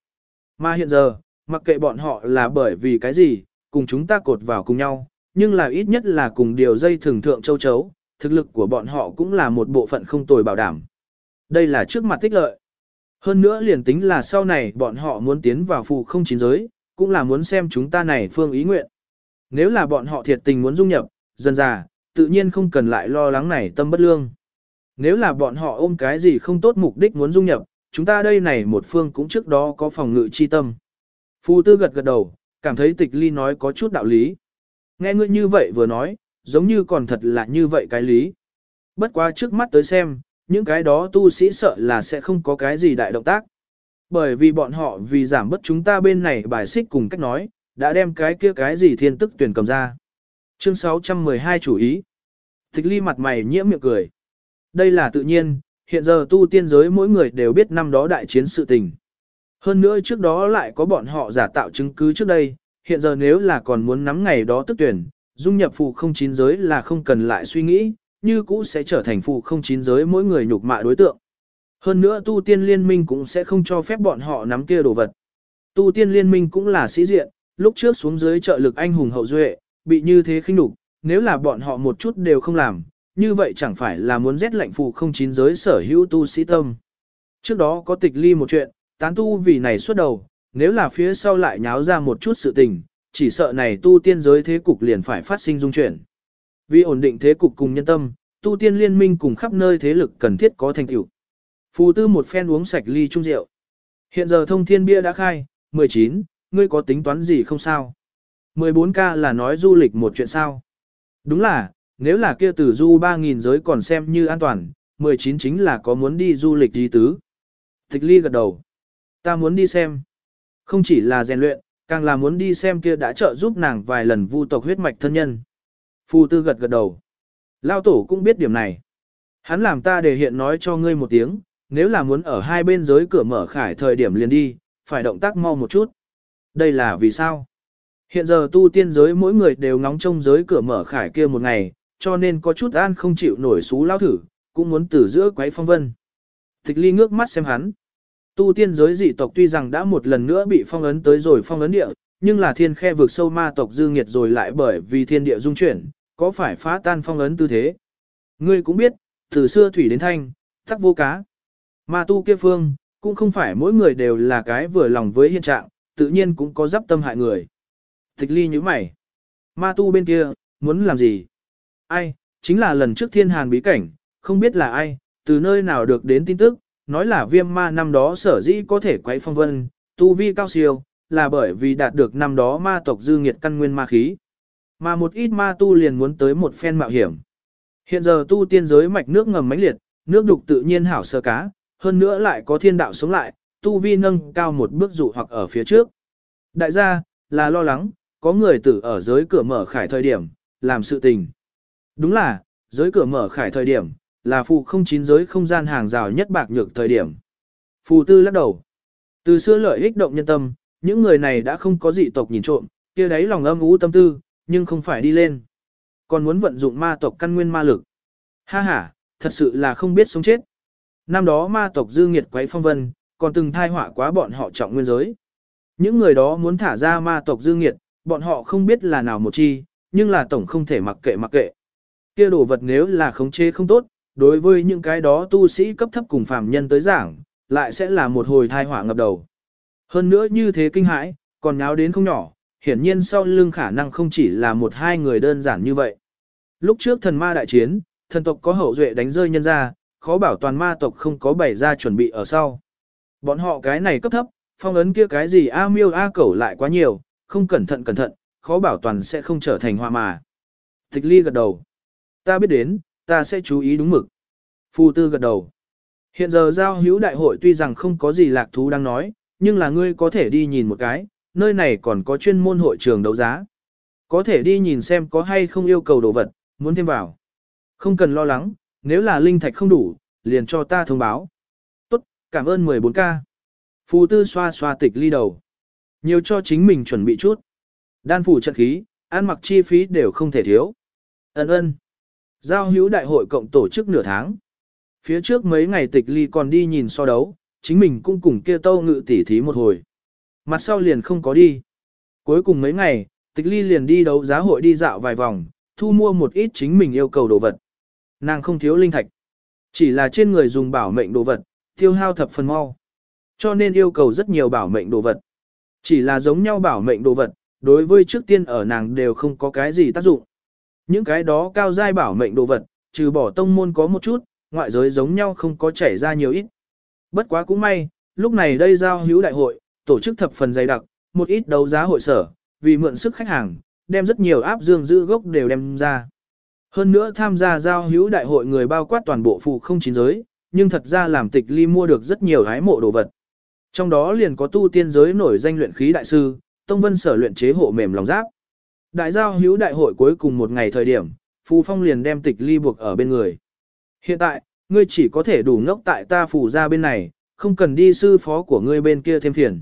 S1: Mà hiện giờ, mặc kệ bọn họ là bởi vì cái gì, cùng chúng ta cột vào cùng nhau, nhưng là ít nhất là cùng điều dây thường thượng châu chấu, thực lực của bọn họ cũng là một bộ phận không tồi bảo đảm. Đây là trước mặt tích lợi. Hơn nữa liền tính là sau này bọn họ muốn tiến vào phù không chín giới, cũng là muốn xem chúng ta này phương ý nguyện. Nếu là bọn họ thiệt tình muốn dung nhập, dần già, tự nhiên không cần lại lo lắng này tâm bất lương. Nếu là bọn họ ôm cái gì không tốt mục đích muốn dung nhập, chúng ta đây này một phương cũng trước đó có phòng ngự chi tâm. Phu tư gật gật đầu, cảm thấy tịch ly nói có chút đạo lý. Nghe ngươi như vậy vừa nói, giống như còn thật là như vậy cái lý. Bất quá trước mắt tới xem, những cái đó tu sĩ sợ là sẽ không có cái gì đại động tác. Bởi vì bọn họ vì giảm bớt chúng ta bên này bài xích cùng cách nói, đã đem cái kia cái gì thiên tức tuyển cầm ra. Chương 612 chủ ý. Tịch ly mặt mày nhiễm miệng cười. Đây là tự nhiên, hiện giờ tu tiên giới mỗi người đều biết năm đó đại chiến sự tình. Hơn nữa trước đó lại có bọn họ giả tạo chứng cứ trước đây, hiện giờ nếu là còn muốn nắm ngày đó tức tuyển, dung nhập phụ không chín giới là không cần lại suy nghĩ, như cũ sẽ trở thành phụ không chín giới mỗi người nhục mạ đối tượng. Hơn nữa tu tiên liên minh cũng sẽ không cho phép bọn họ nắm kia đồ vật. Tu tiên liên minh cũng là sĩ diện, lúc trước xuống dưới trợ lực anh hùng hậu duệ, bị như thế khinh nhục, nếu là bọn họ một chút đều không làm, như vậy chẳng phải là muốn rét lạnh phụ không chín giới sở hữu tu sĩ tâm. Trước đó có tịch ly một chuyện, tán tu vì này suốt đầu, nếu là phía sau lại nháo ra một chút sự tình, chỉ sợ này tu tiên giới thế cục liền phải phát sinh dung chuyển. Vì ổn định thế cục cùng nhân tâm, tu tiên liên minh cùng khắp nơi thế lực cần thiết có thành tựu. Phù tư một phen uống sạch ly trung rượu. Hiện giờ thông thiên bia đã khai, 19, ngươi có tính toán gì không sao? 14K là nói du lịch một chuyện sao? Đúng là, nếu là kia tử du 3.000 giới còn xem như an toàn, 19 chính là có muốn đi du lịch gì tứ. Tịch ly gật đầu. Ta muốn đi xem. Không chỉ là rèn luyện, càng là muốn đi xem kia đã trợ giúp nàng vài lần vu tộc huyết mạch thân nhân. Phu tư gật gật đầu. Lao tổ cũng biết điểm này. Hắn làm ta để hiện nói cho ngươi một tiếng, nếu là muốn ở hai bên giới cửa mở khải thời điểm liền đi, phải động tác mau một chút. Đây là vì sao? Hiện giờ tu tiên giới mỗi người đều ngóng trông giới cửa mở khải kia một ngày, cho nên có chút an không chịu nổi xú lao thử, cũng muốn từ giữa quấy phong vân. Tịch ly ngước mắt xem hắn. Tu tiên giới dị tộc tuy rằng đã một lần nữa bị phong ấn tới rồi phong ấn địa, nhưng là thiên khe vượt sâu ma tộc dư nghiệt rồi lại bởi vì thiên địa dung chuyển, có phải phá tan phong ấn tư thế. Ngươi cũng biết, từ xưa thủy đến thanh, tắc vô cá. Ma tu kia phương, cũng không phải mỗi người đều là cái vừa lòng với hiện trạng, tự nhiên cũng có giáp tâm hại người. Tịch ly như mày. Ma tu bên kia, muốn làm gì? Ai, chính là lần trước thiên hàn bí cảnh, không biết là ai, từ nơi nào được đến tin tức, nói là viêm ma năm đó sở dĩ có thể quấy phong vân, tu vi cao siêu, là bởi vì đạt được năm đó ma tộc dư nghiệt căn nguyên ma khí. Mà một ít ma tu liền muốn tới một phen mạo hiểm. Hiện giờ tu tiên giới mạch nước ngầm mãnh liệt, nước đục tự nhiên hảo sơ cá, hơn nữa lại có thiên đạo sống lại, tu vi nâng cao một bước dụ hoặc ở phía trước. Đại gia, là lo lắng, có người tử ở giới cửa mở khải thời điểm, làm sự tình. Đúng là, giới cửa mở khải thời điểm, là phụ không chín giới không gian hàng rào nhất bạc nhược thời điểm. Phù tư lắc đầu. Từ xưa lợi ích động nhân tâm, những người này đã không có dị tộc nhìn trộm, kia đấy lòng âm ú tâm tư, nhưng không phải đi lên. Còn muốn vận dụng ma tộc căn nguyên ma lực. Ha ha, thật sự là không biết sống chết. Năm đó ma tộc dư nghiệt quấy phong vân, còn từng thai họa quá bọn họ trọng nguyên giới. Những người đó muốn thả ra ma tộc dư nghiệt, bọn họ không biết là nào một chi, nhưng là tổng không thể mặc kệ mặc kệ. Kia đồ vật nếu là khống chế không tốt, đối với những cái đó tu sĩ cấp thấp cùng phàm nhân tới giảng, lại sẽ là một hồi thai họa ngập đầu. Hơn nữa như thế kinh hãi, còn nháo đến không nhỏ, hiển nhiên sau lưng khả năng không chỉ là một hai người đơn giản như vậy. Lúc trước thần ma đại chiến, thần tộc có hậu duệ đánh rơi nhân ra, khó bảo toàn ma tộc không có bày ra chuẩn bị ở sau. Bọn họ cái này cấp thấp, phong ấn kia cái gì a miêu a cẩu lại quá nhiều, không cẩn thận cẩn thận, khó bảo toàn sẽ không trở thành hoa mà. Tịch ly gật đầu. Ta biết đến, ta sẽ chú ý đúng mực. Phù tư gật đầu. Hiện giờ giao hữu đại hội tuy rằng không có gì lạc thú đang nói, nhưng là ngươi có thể đi nhìn một cái, nơi này còn có chuyên môn hội trường đấu giá. Có thể đi nhìn xem có hay không yêu cầu đồ vật, muốn thêm vào. Không cần lo lắng, nếu là linh thạch không đủ, liền cho ta thông báo. Tốt, cảm ơn 14K. Phù tư xoa xoa tịch ly đầu. Nhiều cho chính mình chuẩn bị chút. Đan phủ trận khí, ăn mặc chi phí đều không thể thiếu. Ấn ơn. Giao hữu đại hội cộng tổ chức nửa tháng. Phía trước mấy ngày tịch ly còn đi nhìn so đấu, chính mình cũng cùng kia tâu ngự tỉ thí một hồi. Mặt sau liền không có đi. Cuối cùng mấy ngày, tịch ly liền đi đấu giá hội đi dạo vài vòng, thu mua một ít chính mình yêu cầu đồ vật. Nàng không thiếu linh thạch. Chỉ là trên người dùng bảo mệnh đồ vật, tiêu hao thập phần mau. Cho nên yêu cầu rất nhiều bảo mệnh đồ vật. Chỉ là giống nhau bảo mệnh đồ vật, đối với trước tiên ở nàng đều không có cái gì tác dụng. Những cái đó cao giai bảo mệnh đồ vật, trừ bỏ tông môn có một chút, ngoại giới giống nhau không có chảy ra nhiều ít. Bất quá cũng may, lúc này đây giao hữu đại hội, tổ chức thập phần dày đặc, một ít đấu giá hội sở, vì mượn sức khách hàng, đem rất nhiều áp dương giữ gốc đều đem ra. Hơn nữa tham gia giao hữu đại hội người bao quát toàn bộ phụ không chín giới, nhưng thật ra làm tịch ly mua được rất nhiều hái mộ đồ vật. Trong đó liền có tu tiên giới nổi danh luyện khí đại sư, Tông Vân sở luyện chế hộ mềm lòng giáp. Đại giao hữu đại hội cuối cùng một ngày thời điểm, Phù Phong liền đem tịch ly buộc ở bên người. Hiện tại, ngươi chỉ có thể đủ ngốc tại ta phù ra bên này, không cần đi sư phó của ngươi bên kia thêm phiền.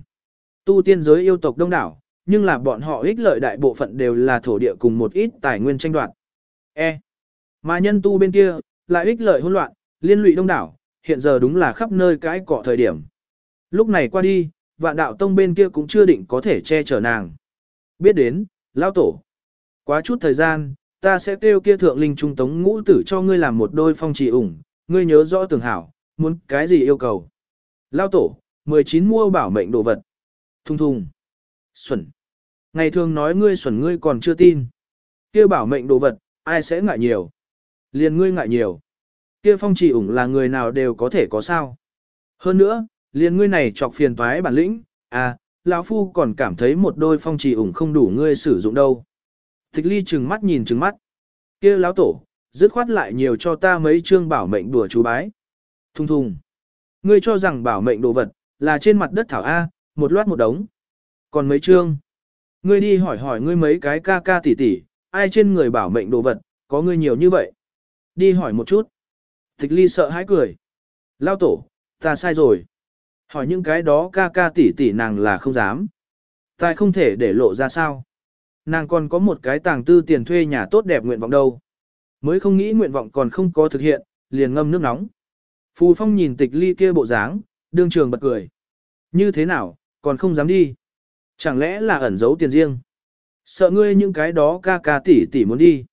S1: Tu tiên giới yêu tộc đông đảo, nhưng là bọn họ ích lợi đại bộ phận đều là thổ địa cùng một ít tài nguyên tranh đoạt. E. Mà nhân tu bên kia, lại ích lợi hỗn loạn, liên lụy đông đảo, hiện giờ đúng là khắp nơi cái cọ thời điểm. Lúc này qua đi, vạn đạo tông bên kia cũng chưa định có thể che chở nàng. Biết đến, lao tổ. Quá chút thời gian, ta sẽ kêu kia thượng linh trung tống ngũ tử cho ngươi làm một đôi phong trì ủng, ngươi nhớ rõ tường hảo, muốn cái gì yêu cầu. Lao tổ, 19 mua bảo mệnh đồ vật. Thung thung. Xuẩn. Ngày thường nói ngươi xuẩn ngươi còn chưa tin. kia bảo mệnh đồ vật, ai sẽ ngại nhiều. Liền ngươi ngại nhiều. kia phong trì ủng là người nào đều có thể có sao. Hơn nữa, liền ngươi này chọc phiền toái bản lĩnh, à, lão phu còn cảm thấy một đôi phong trì ủng không đủ ngươi sử dụng đâu. Tịch ly trừng mắt nhìn trừng mắt. kia lão tổ, dứt khoát lại nhiều cho ta mấy chương bảo mệnh đùa chú bái. Thùng thùng, Ngươi cho rằng bảo mệnh đồ vật, là trên mặt đất thảo A, một loát một đống. Còn mấy chương. Ngươi đi hỏi hỏi ngươi mấy cái ca ca tỷ tỷ, ai trên người bảo mệnh đồ vật, có ngươi nhiều như vậy. Đi hỏi một chút. Tịch ly sợ hãi cười. Lao tổ, ta sai rồi. Hỏi những cái đó ca ca tỷ tỷ nàng là không dám. tại không thể để lộ ra sao. Nàng còn có một cái tàng tư tiền thuê nhà tốt đẹp nguyện vọng đâu. Mới không nghĩ nguyện vọng còn không có thực hiện, liền ngâm nước nóng. Phù Phong nhìn tịch ly kia bộ dáng, đương trường bật cười. Như thế nào, còn không dám đi. Chẳng lẽ là ẩn giấu tiền riêng? Sợ ngươi những cái đó ca ca tỷ tỷ muốn đi.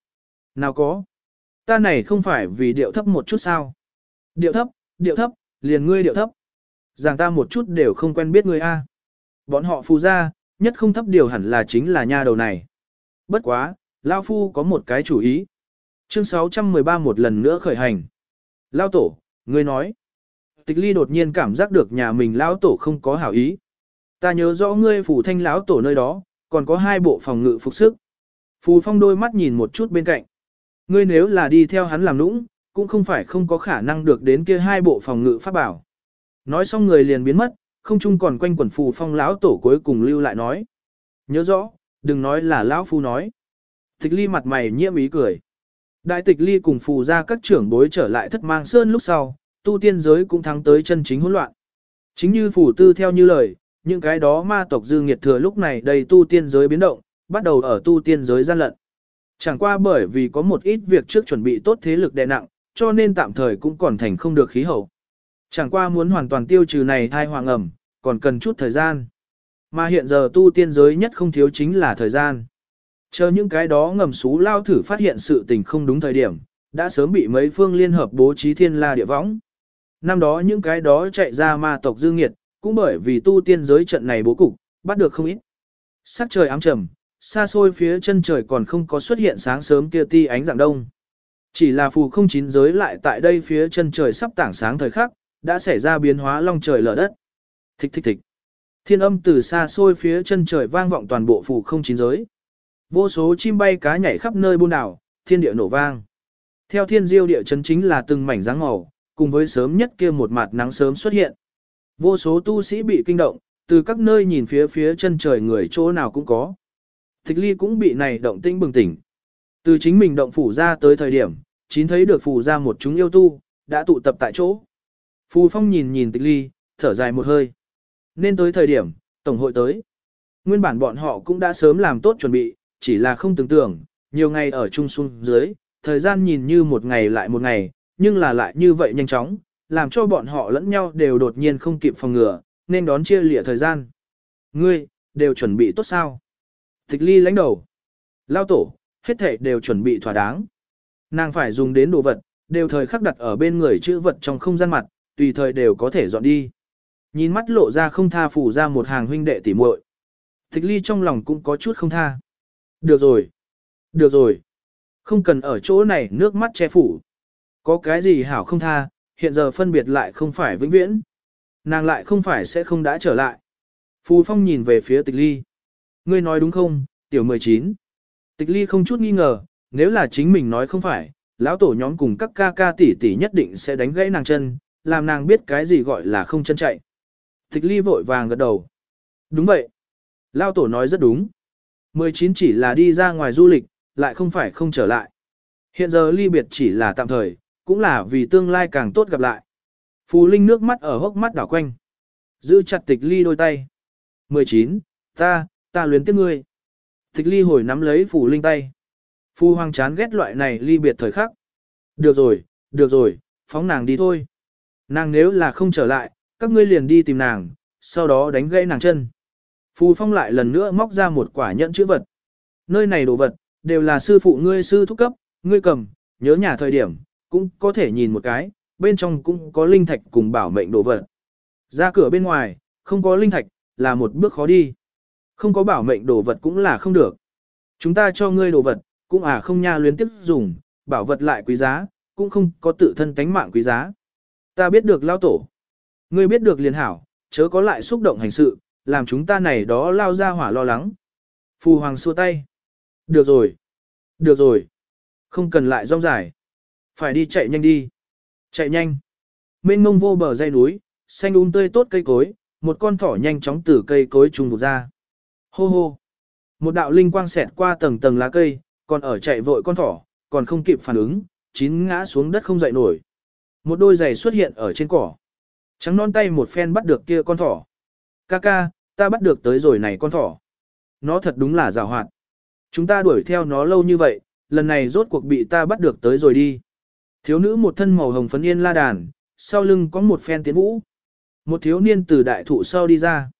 S1: Nào có. Ta này không phải vì điệu thấp một chút sao. Điệu thấp, điệu thấp, liền ngươi điệu thấp. Giảng ta một chút đều không quen biết ngươi a. Bọn họ phù ra, nhất không thấp điều hẳn là chính là nha đầu này. Bất quá, Lao Phu có một cái chủ ý. Chương 613 một lần nữa khởi hành. Lao Tổ, ngươi nói. Tịch ly đột nhiên cảm giác được nhà mình lão Tổ không có hảo ý. Ta nhớ rõ ngươi phủ thanh lão Tổ nơi đó, còn có hai bộ phòng ngự phục sức. Phù phong đôi mắt nhìn một chút bên cạnh. Ngươi nếu là đi theo hắn làm nũng, cũng không phải không có khả năng được đến kia hai bộ phòng ngự pháp bảo. Nói xong người liền biến mất, không chung còn quanh quẩn phù phong lão tổ cuối cùng lưu lại nói. Nhớ rõ, đừng nói là lão phu nói. Tịch ly mặt mày nhiễm ý cười. Đại tịch ly cùng phù ra các trưởng bối trở lại thất mang sơn lúc sau, tu tiên giới cũng thắng tới chân chính hỗn loạn. Chính như phù tư theo như lời, những cái đó ma tộc dư nghiệt thừa lúc này đầy tu tiên giới biến động, bắt đầu ở tu tiên giới gian lận. Chẳng qua bởi vì có một ít việc trước chuẩn bị tốt thế lực đè nặng, cho nên tạm thời cũng còn thành không được khí hậu. Chẳng qua muốn hoàn toàn tiêu trừ này thai hoàng ẩm, còn cần chút thời gian. Mà hiện giờ tu tiên giới nhất không thiếu chính là thời gian. Chờ những cái đó ngầm xú lao thử phát hiện sự tình không đúng thời điểm, đã sớm bị mấy phương liên hợp bố trí thiên la địa võng. Năm đó những cái đó chạy ra ma tộc dư nghiệt, cũng bởi vì tu tiên giới trận này bố cục, bắt được không ít. Sắc trời ám trầm, xa xôi phía chân trời còn không có xuất hiện sáng sớm kia ti ánh dạng đông. Chỉ là phù không chín giới lại tại đây phía chân trời sắp tảng sáng thời khắc, đã xảy ra biến hóa long trời lở đất. Thích thích thích. Thiên âm từ xa xôi phía chân trời vang vọng toàn bộ phủ không chín giới. Vô số chim bay cá nhảy khắp nơi buôn đảo, thiên địa nổ vang. Theo thiên diêu địa chấn chính là từng mảnh dáng màu, cùng với sớm nhất kia một mặt nắng sớm xuất hiện. Vô số tu sĩ bị kinh động, từ các nơi nhìn phía phía chân trời người chỗ nào cũng có. Thích ly cũng bị này động tinh bừng tỉnh. Từ chính mình động phủ ra tới thời điểm, chín thấy được phủ ra một chúng yêu tu, đã tụ tập tại chỗ. Phù phong nhìn nhìn tịch ly, thở dài một hơi. Nên tới thời điểm, tổng hội tới. Nguyên bản bọn họ cũng đã sớm làm tốt chuẩn bị, chỉ là không tưởng tượng, nhiều ngày ở trung xuân dưới, thời gian nhìn như một ngày lại một ngày, nhưng là lại như vậy nhanh chóng, làm cho bọn họ lẫn nhau đều đột nhiên không kịp phòng ngừa, nên đón chia lịa thời gian. Ngươi, đều chuẩn bị tốt sao? Tịch ly lãnh đầu. Lao tổ, hết thể đều chuẩn bị thỏa đáng. Nàng phải dùng đến đồ vật, đều thời khắc đặt ở bên người chữ vật trong không gian mặt, tùy thời đều có thể dọn đi. Nhìn mắt lộ ra không tha phủ ra một hàng huynh đệ tỉ muội. Tịch ly trong lòng cũng có chút không tha. Được rồi. Được rồi. Không cần ở chỗ này nước mắt che phủ. Có cái gì hảo không tha, hiện giờ phân biệt lại không phải vĩnh viễn. Nàng lại không phải sẽ không đã trở lại. Phù Phong nhìn về phía tịch ly. Ngươi nói đúng không, tiểu 19. Tịch ly không chút nghi ngờ, nếu là chính mình nói không phải, lão tổ nhóm cùng các ca ca tỷ tỷ nhất định sẽ đánh gãy nàng chân, làm nàng biết cái gì gọi là không chân chạy. Tịch ly vội vàng gật đầu. Đúng vậy. Lão tổ nói rất đúng. 19 chỉ là đi ra ngoài du lịch, lại không phải không trở lại. Hiện giờ ly biệt chỉ là tạm thời, cũng là vì tương lai càng tốt gặp lại. Phù Linh nước mắt ở hốc mắt đảo quanh. Giữ chặt tịch ly đôi tay. 19. Ta, ta luyến tiếc ngươi. Tịch ly hồi nắm lấy Phù Linh tay. Phù Hoàng chán ghét loại này ly biệt thời khắc. Được rồi, được rồi, phóng nàng đi thôi. Nàng nếu là không trở lại, các ngươi liền đi tìm nàng, sau đó đánh gãy nàng chân. Phù Phong lại lần nữa móc ra một quả nhẫn chữ vật. Nơi này đồ vật, đều là sư phụ ngươi sư thúc cấp, ngươi cầm, nhớ nhà thời điểm, cũng có thể nhìn một cái, bên trong cũng có linh thạch cùng bảo mệnh đồ vật. Ra cửa bên ngoài, không có linh thạch, là một bước khó đi. Không có bảo mệnh đồ vật cũng là không được. Chúng ta cho ngươi đồ vật, cũng à không nha luyến tiếp dùng, bảo vật lại quý giá, cũng không có tự thân tánh mạng quý giá. Ta biết được lao tổ. Ngươi biết được liền hảo, chớ có lại xúc động hành sự, làm chúng ta này đó lao ra hỏa lo lắng. Phù hoàng xua tay. Được rồi. Được rồi. Không cần lại rong dài. Phải đi chạy nhanh đi. Chạy nhanh. Mênh mông vô bờ dây núi, xanh um tươi tốt cây cối, một con thỏ nhanh chóng từ cây cối trùng vụt ra. Hô hô. Một đạo linh quang xẹt qua tầng tầng lá cây, còn ở chạy vội con thỏ, còn không kịp phản ứng, chín ngã xuống đất không dậy nổi. Một đôi giày xuất hiện ở trên cỏ. Trắng non tay một phen bắt được kia con thỏ. Ca ca, ta bắt được tới rồi này con thỏ. Nó thật đúng là rào hoạt. Chúng ta đuổi theo nó lâu như vậy, lần này rốt cuộc bị ta bắt được tới rồi đi. Thiếu nữ một thân màu hồng phấn yên la đàn, sau lưng có một phen tiến vũ. Một thiếu niên từ đại thụ sau đi ra.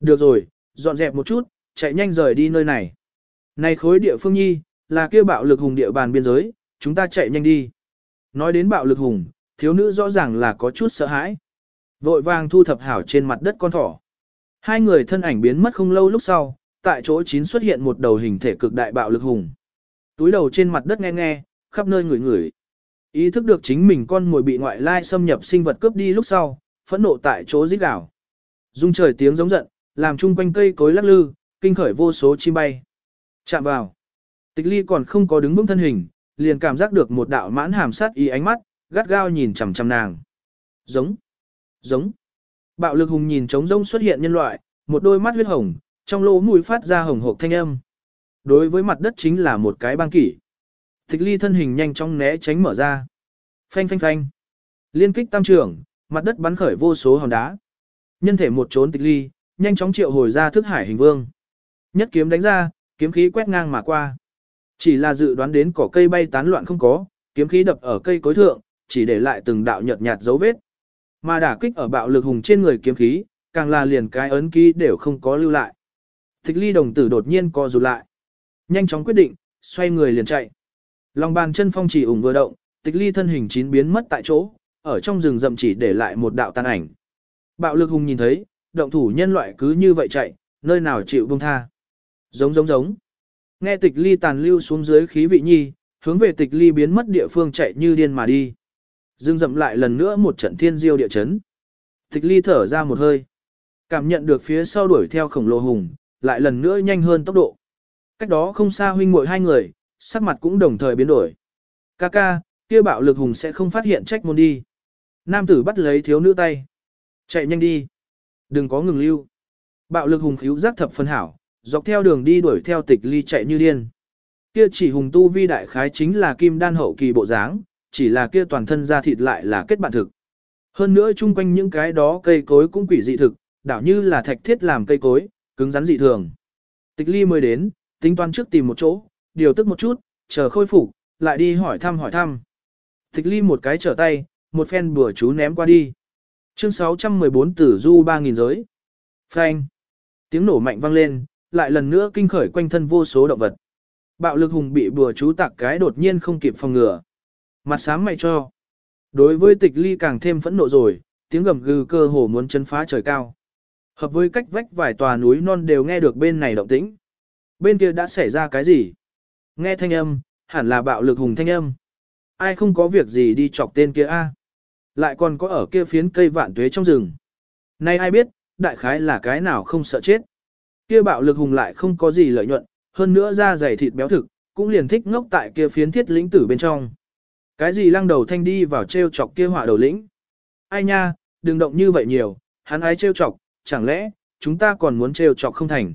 S1: Được rồi, dọn dẹp một chút, chạy nhanh rời đi nơi này. Này khối địa phương nhi, là kia bạo lực hùng địa bàn biên giới, chúng ta chạy nhanh đi. Nói đến bạo lực hùng, thiếu nữ rõ ràng là có chút sợ hãi. Vội vàng thu thập hảo trên mặt đất con thỏ. Hai người thân ảnh biến mất không lâu lúc sau, tại chỗ chín xuất hiện một đầu hình thể cực đại bạo lực hùng. Túi đầu trên mặt đất nghe nghe, khắp nơi ngửi ngửi. Ý thức được chính mình con mồi bị ngoại lai xâm nhập sinh vật cướp đi lúc sau, phẫn nộ tại chỗ rít gào. Dung trời tiếng giống giận, làm chung quanh cây cối lắc lư, kinh khởi vô số chim bay. Chạm vào. Tịch ly còn không có đứng vững thân hình, liền cảm giác được một đạo mãn hàm sát ý ánh mắt, gắt gao nhìn chằm chằm nàng. Giống. Giống. Bạo lực hùng nhìn trống rông xuất hiện nhân loại, một đôi mắt huyết hồng, trong lỗ mũi phát ra hồng hộp thanh âm. Đối với mặt đất chính là một cái băng kỷ. Tịch ly thân hình nhanh chóng né tránh mở ra. Phanh phanh phanh. Liên kích tam trưởng, mặt đất bắn khởi vô số hòn đá. Nhân thể một trốn tịch ly, nhanh chóng triệu hồi ra thức hải hình vương. Nhất kiếm đánh ra, kiếm khí quét ngang mà qua. Chỉ là dự đoán đến cỏ cây bay tán loạn không có, kiếm khí đập ở cây cối thượng, chỉ để lại từng đạo nhợt nhạt dấu vết. Mà đả kích ở bạo lực hùng trên người kiếm khí, càng là liền cái ấn ký đều không có lưu lại. Tịch ly đồng tử đột nhiên co rụt lại. Nhanh chóng quyết định, xoay người liền chạy. Lòng bàn chân phong chỉ ủng vừa động, tịch ly thân hình chín biến mất tại chỗ, ở trong rừng rậm chỉ để lại một đạo tàn ảnh. Bạo lực hùng nhìn thấy, động thủ nhân loại cứ như vậy chạy, nơi nào chịu buông tha. Giống giống giống. Nghe tịch ly tàn lưu xuống dưới khí vị nhi, hướng về tịch ly biến mất địa phương chạy như điên mà đi. Dương dậm lại lần nữa một trận thiên diêu địa chấn. Tịch ly thở ra một hơi. Cảm nhận được phía sau đuổi theo khổng lồ hùng, lại lần nữa nhanh hơn tốc độ. Cách đó không xa huynh muội hai người, sắc mặt cũng đồng thời biến đổi. Ca ca, kia bạo lực hùng sẽ không phát hiện trách môn đi. Nam tử bắt lấy thiếu nữ tay. Chạy nhanh đi. Đừng có ngừng lưu. Bạo lực hùng khíu giác thập phân hảo, dọc theo đường đi đuổi theo tịch ly chạy như điên. Kia chỉ hùng tu vi đại khái chính là kim đan hậu kỳ bộ dáng, chỉ là kia toàn thân da thịt lại là kết bạn thực. Hơn nữa chung quanh những cái đó cây cối cũng quỷ dị thực, đảo như là thạch thiết làm cây cối, cứng rắn dị thường. Tịch ly mới đến, tính toán trước tìm một chỗ, điều tức một chút, chờ khôi phục, lại đi hỏi thăm hỏi thăm. Tịch ly một cái trở tay, một phen bùa chú ném qua đi. Chương 614 tử du 3.000 giới. Phanh. Tiếng nổ mạnh vang lên, lại lần nữa kinh khởi quanh thân vô số động vật. Bạo lực hùng bị bùa chú tạc cái đột nhiên không kịp phòng ngừa. Mặt sáng mày cho. Đối với tịch ly càng thêm phẫn nộ rồi, tiếng gầm gừ cơ hồ muốn chấn phá trời cao. Hợp với cách vách vài tòa núi non đều nghe được bên này động tĩnh. Bên kia đã xảy ra cái gì? Nghe thanh âm, hẳn là bạo lực hùng thanh âm. Ai không có việc gì đi chọc tên kia a? Lại còn có ở kia phiến cây vạn tuế trong rừng. Nay ai biết, đại khái là cái nào không sợ chết. Kia bạo lực hùng lại không có gì lợi nhuận, hơn nữa da dày thịt béo thực, cũng liền thích ngốc tại kia phiến thiết lĩnh tử bên trong. Cái gì lăng đầu thanh đi vào treo chọc kia họa đầu lĩnh? Ai nha, đừng động như vậy nhiều, hắn ái treo chọc, chẳng lẽ, chúng ta còn muốn treo chọc không thành?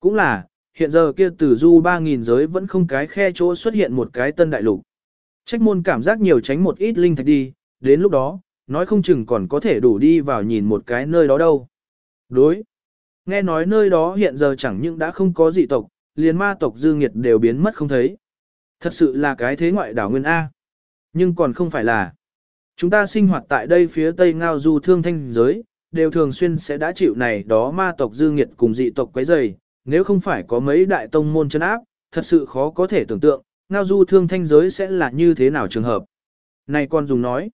S1: Cũng là, hiện giờ kia tử du 3.000 giới vẫn không cái khe chỗ xuất hiện một cái tân đại lục. Trách môn cảm giác nhiều tránh một ít linh thạch đi, đến lúc đó, nói không chừng còn có thể đủ đi vào nhìn một cái nơi đó đâu. Đối. Nghe nói nơi đó hiện giờ chẳng những đã không có dị tộc, liền ma tộc dư nghiệt đều biến mất không thấy. Thật sự là cái thế ngoại đảo nguyên A. Nhưng còn không phải là. Chúng ta sinh hoạt tại đây phía tây ngao du thương thanh giới, đều thường xuyên sẽ đã chịu này đó ma tộc dư nghiệt cùng dị tộc quấy rầy, nếu không phải có mấy đại tông môn chân áp, thật sự khó có thể tưởng tượng, ngao du thương thanh giới sẽ là như thế nào trường hợp. Này con dùng nói,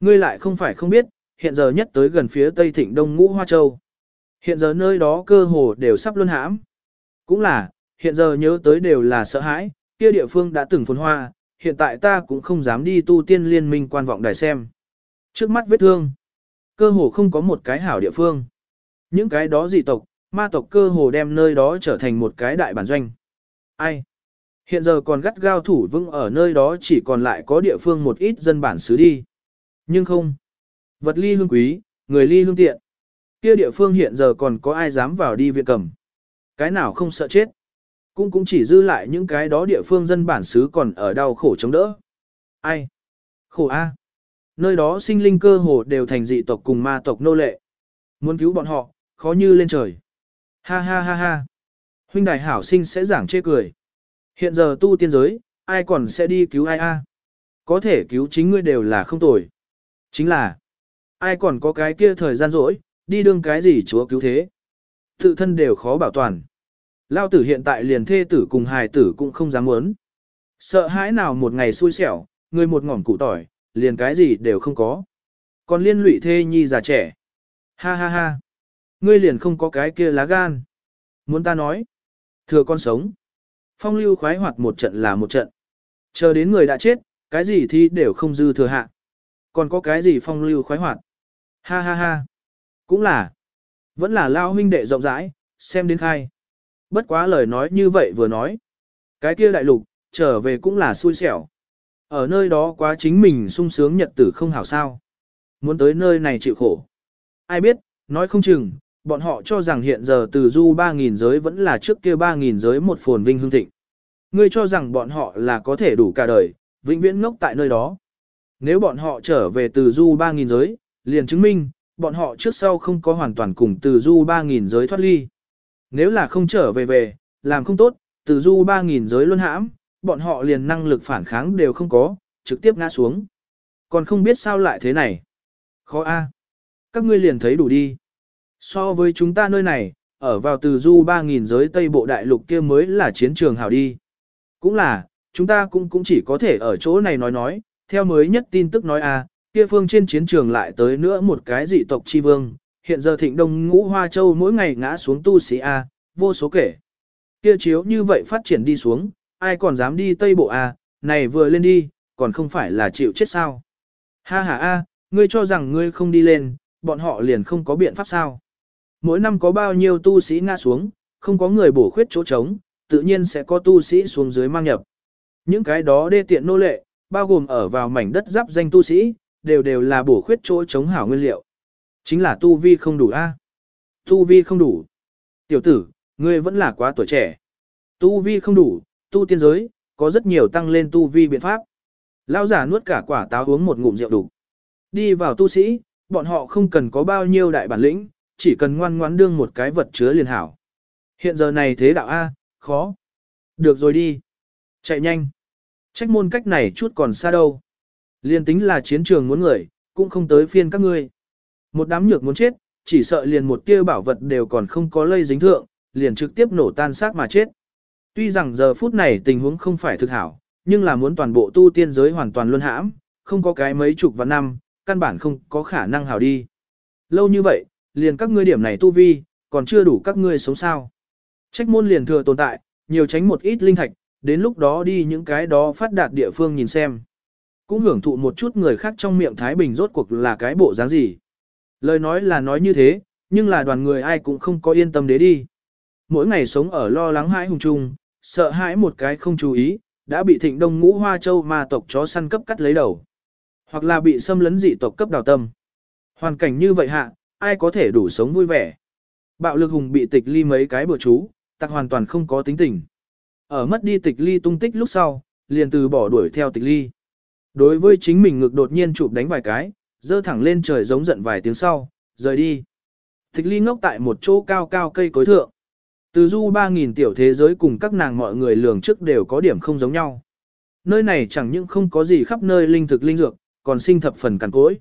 S1: ngươi lại không phải không biết, hiện giờ nhất tới gần phía tây thịnh đông ngũ hoa châu. Hiện giờ nơi đó cơ hồ đều sắp luân hãm. Cũng là, hiện giờ nhớ tới đều là sợ hãi, kia địa phương đã từng phồn hoa, hiện tại ta cũng không dám đi tu tiên liên minh quan vọng đài xem. Trước mắt vết thương, cơ hồ không có một cái hảo địa phương. Những cái đó dị tộc, ma tộc cơ hồ đem nơi đó trở thành một cái đại bản doanh. Ai? Hiện giờ còn gắt gao thủ vững ở nơi đó chỉ còn lại có địa phương một ít dân bản xứ đi. Nhưng không. Vật ly hương quý, người ly hương tiện. Kia địa phương hiện giờ còn có ai dám vào đi viện cầm. Cái nào không sợ chết. Cũng cũng chỉ dư lại những cái đó địa phương dân bản xứ còn ở đau khổ chống đỡ. Ai? Khổ a. Nơi đó sinh linh cơ hồ đều thành dị tộc cùng ma tộc nô lệ. Muốn cứu bọn họ, khó như lên trời. Ha ha ha ha. Huynh đài hảo sinh sẽ giảng chê cười. Hiện giờ tu tiên giới, ai còn sẽ đi cứu ai a? Có thể cứu chính ngươi đều là không tồi. Chính là, ai còn có cái kia thời gian rỗi, đi đương cái gì chúa cứu thế. Tự thân đều khó bảo toàn. Lao tử hiện tại liền thê tử cùng hài tử cũng không dám muốn. Sợ hãi nào một ngày xui xẻo, người một ngỏm củ tỏi, liền cái gì đều không có. Còn liên lụy thê nhi già trẻ. Ha ha ha. Ngươi liền không có cái kia lá gan. Muốn ta nói. Thừa con sống. Phong lưu khoái hoạt một trận là một trận. Chờ đến người đã chết, cái gì thì đều không dư thừa hạ. Còn có cái gì phong lưu khoái hoạt. Ha ha ha. Cũng là. Vẫn là lao huynh đệ rộng rãi, xem đến khai. Bất quá lời nói như vậy vừa nói. Cái kia đại lục, trở về cũng là xui xẻo. Ở nơi đó quá chính mình sung sướng nhật tử không hảo sao. Muốn tới nơi này chịu khổ. Ai biết, nói không chừng, bọn họ cho rằng hiện giờ từ du 3.000 giới vẫn là trước kia 3.000 giới một phồn vinh hương thịnh. Ngươi cho rằng bọn họ là có thể đủ cả đời, vĩnh viễn ngốc tại nơi đó. Nếu bọn họ trở về từ du 3.000 giới, liền chứng minh, bọn họ trước sau không có hoàn toàn cùng từ du 3.000 giới thoát ly. Nếu là không trở về về, làm không tốt, từ du 3.000 giới luân hãm, bọn họ liền năng lực phản kháng đều không có, trực tiếp ngã xuống. Còn không biết sao lại thế này. Khó a. Các ngươi liền thấy đủ đi. So với chúng ta nơi này, ở vào từ du 3.000 giới Tây Bộ Đại Lục kia mới là chiến trường hảo đi. Cũng là, chúng ta cũng cũng chỉ có thể ở chỗ này nói nói, theo mới nhất tin tức nói a, kia phương trên chiến trường lại tới nữa một cái dị tộc chi vương, hiện giờ thịnh đông ngũ hoa châu mỗi ngày ngã xuống tu sĩ a, vô số kể. Kia chiếu như vậy phát triển đi xuống, ai còn dám đi Tây Bộ a, này vừa lên đi, còn không phải là chịu chết sao. Ha ha a, ngươi cho rằng ngươi không đi lên, bọn họ liền không có biện pháp sao. Mỗi năm có bao nhiêu tu sĩ ngã xuống, không có người bổ khuyết chỗ trống, tự nhiên sẽ có tu sĩ xuống dưới mang nhập. Những cái đó đê tiện nô lệ, bao gồm ở vào mảnh đất giáp danh tu sĩ, đều đều là bổ khuyết chỗ chống hảo nguyên liệu. Chính là tu vi không đủ a. Tu vi không đủ. Tiểu tử, ngươi vẫn là quá tuổi trẻ. Tu vi không đủ, tu tiên giới, có rất nhiều tăng lên tu vi biện pháp. Lão giả nuốt cả quả táo uống một ngụm rượu đủ. Đi vào tu sĩ, bọn họ không cần có bao nhiêu đại bản lĩnh, chỉ cần ngoan ngoãn đương một cái vật chứa liền hảo. Hiện giờ này thế đạo A, khó. Được rồi đi. Chạy nhanh. Trách môn cách này chút còn xa đâu. Liên tính là chiến trường muốn người, cũng không tới phiên các ngươi. Một đám nhược muốn chết, chỉ sợ liền một tia bảo vật đều còn không có lây dính thượng, liền trực tiếp nổ tan xác mà chết. Tuy rằng giờ phút này tình huống không phải thực hảo, nhưng là muốn toàn bộ tu tiên giới hoàn toàn luân hãm, không có cái mấy chục vạn năm, căn bản không có khả năng hảo đi. Lâu như vậy, liền các ngươi điểm này tu vi, còn chưa đủ các ngươi sống sao. Trách môn liền thừa tồn tại, nhiều tránh một ít linh thạch, đến lúc đó đi những cái đó phát đạt địa phương nhìn xem. Cũng hưởng thụ một chút người khác trong miệng Thái Bình rốt cuộc là cái bộ dáng gì. Lời nói là nói như thế, nhưng là đoàn người ai cũng không có yên tâm để đi. Mỗi ngày sống ở lo lắng hãi hùng trung, sợ hãi một cái không chú ý, đã bị thịnh đông ngũ hoa châu ma tộc chó săn cấp cắt lấy đầu. Hoặc là bị xâm lấn dị tộc cấp đào tâm. Hoàn cảnh như vậy hạ, ai có thể đủ sống vui vẻ. Bạo lực hùng bị tịch ly mấy cái bữa chú, tặc hoàn toàn không có tính tình. Ở mất đi tịch ly tung tích lúc sau, liền từ bỏ đuổi theo tịch ly. Đối với chính mình ngực đột nhiên chụp đánh vài cái, dơ thẳng lên trời giống giận vài tiếng sau, rời đi. Tịch ly ngốc tại một chỗ cao cao cây cối thượng. Từ du 3.000 tiểu thế giới cùng các nàng mọi người lường trước đều có điểm không giống nhau. Nơi này chẳng những không có gì khắp nơi linh thực linh dược, còn sinh thập phần cằn cối.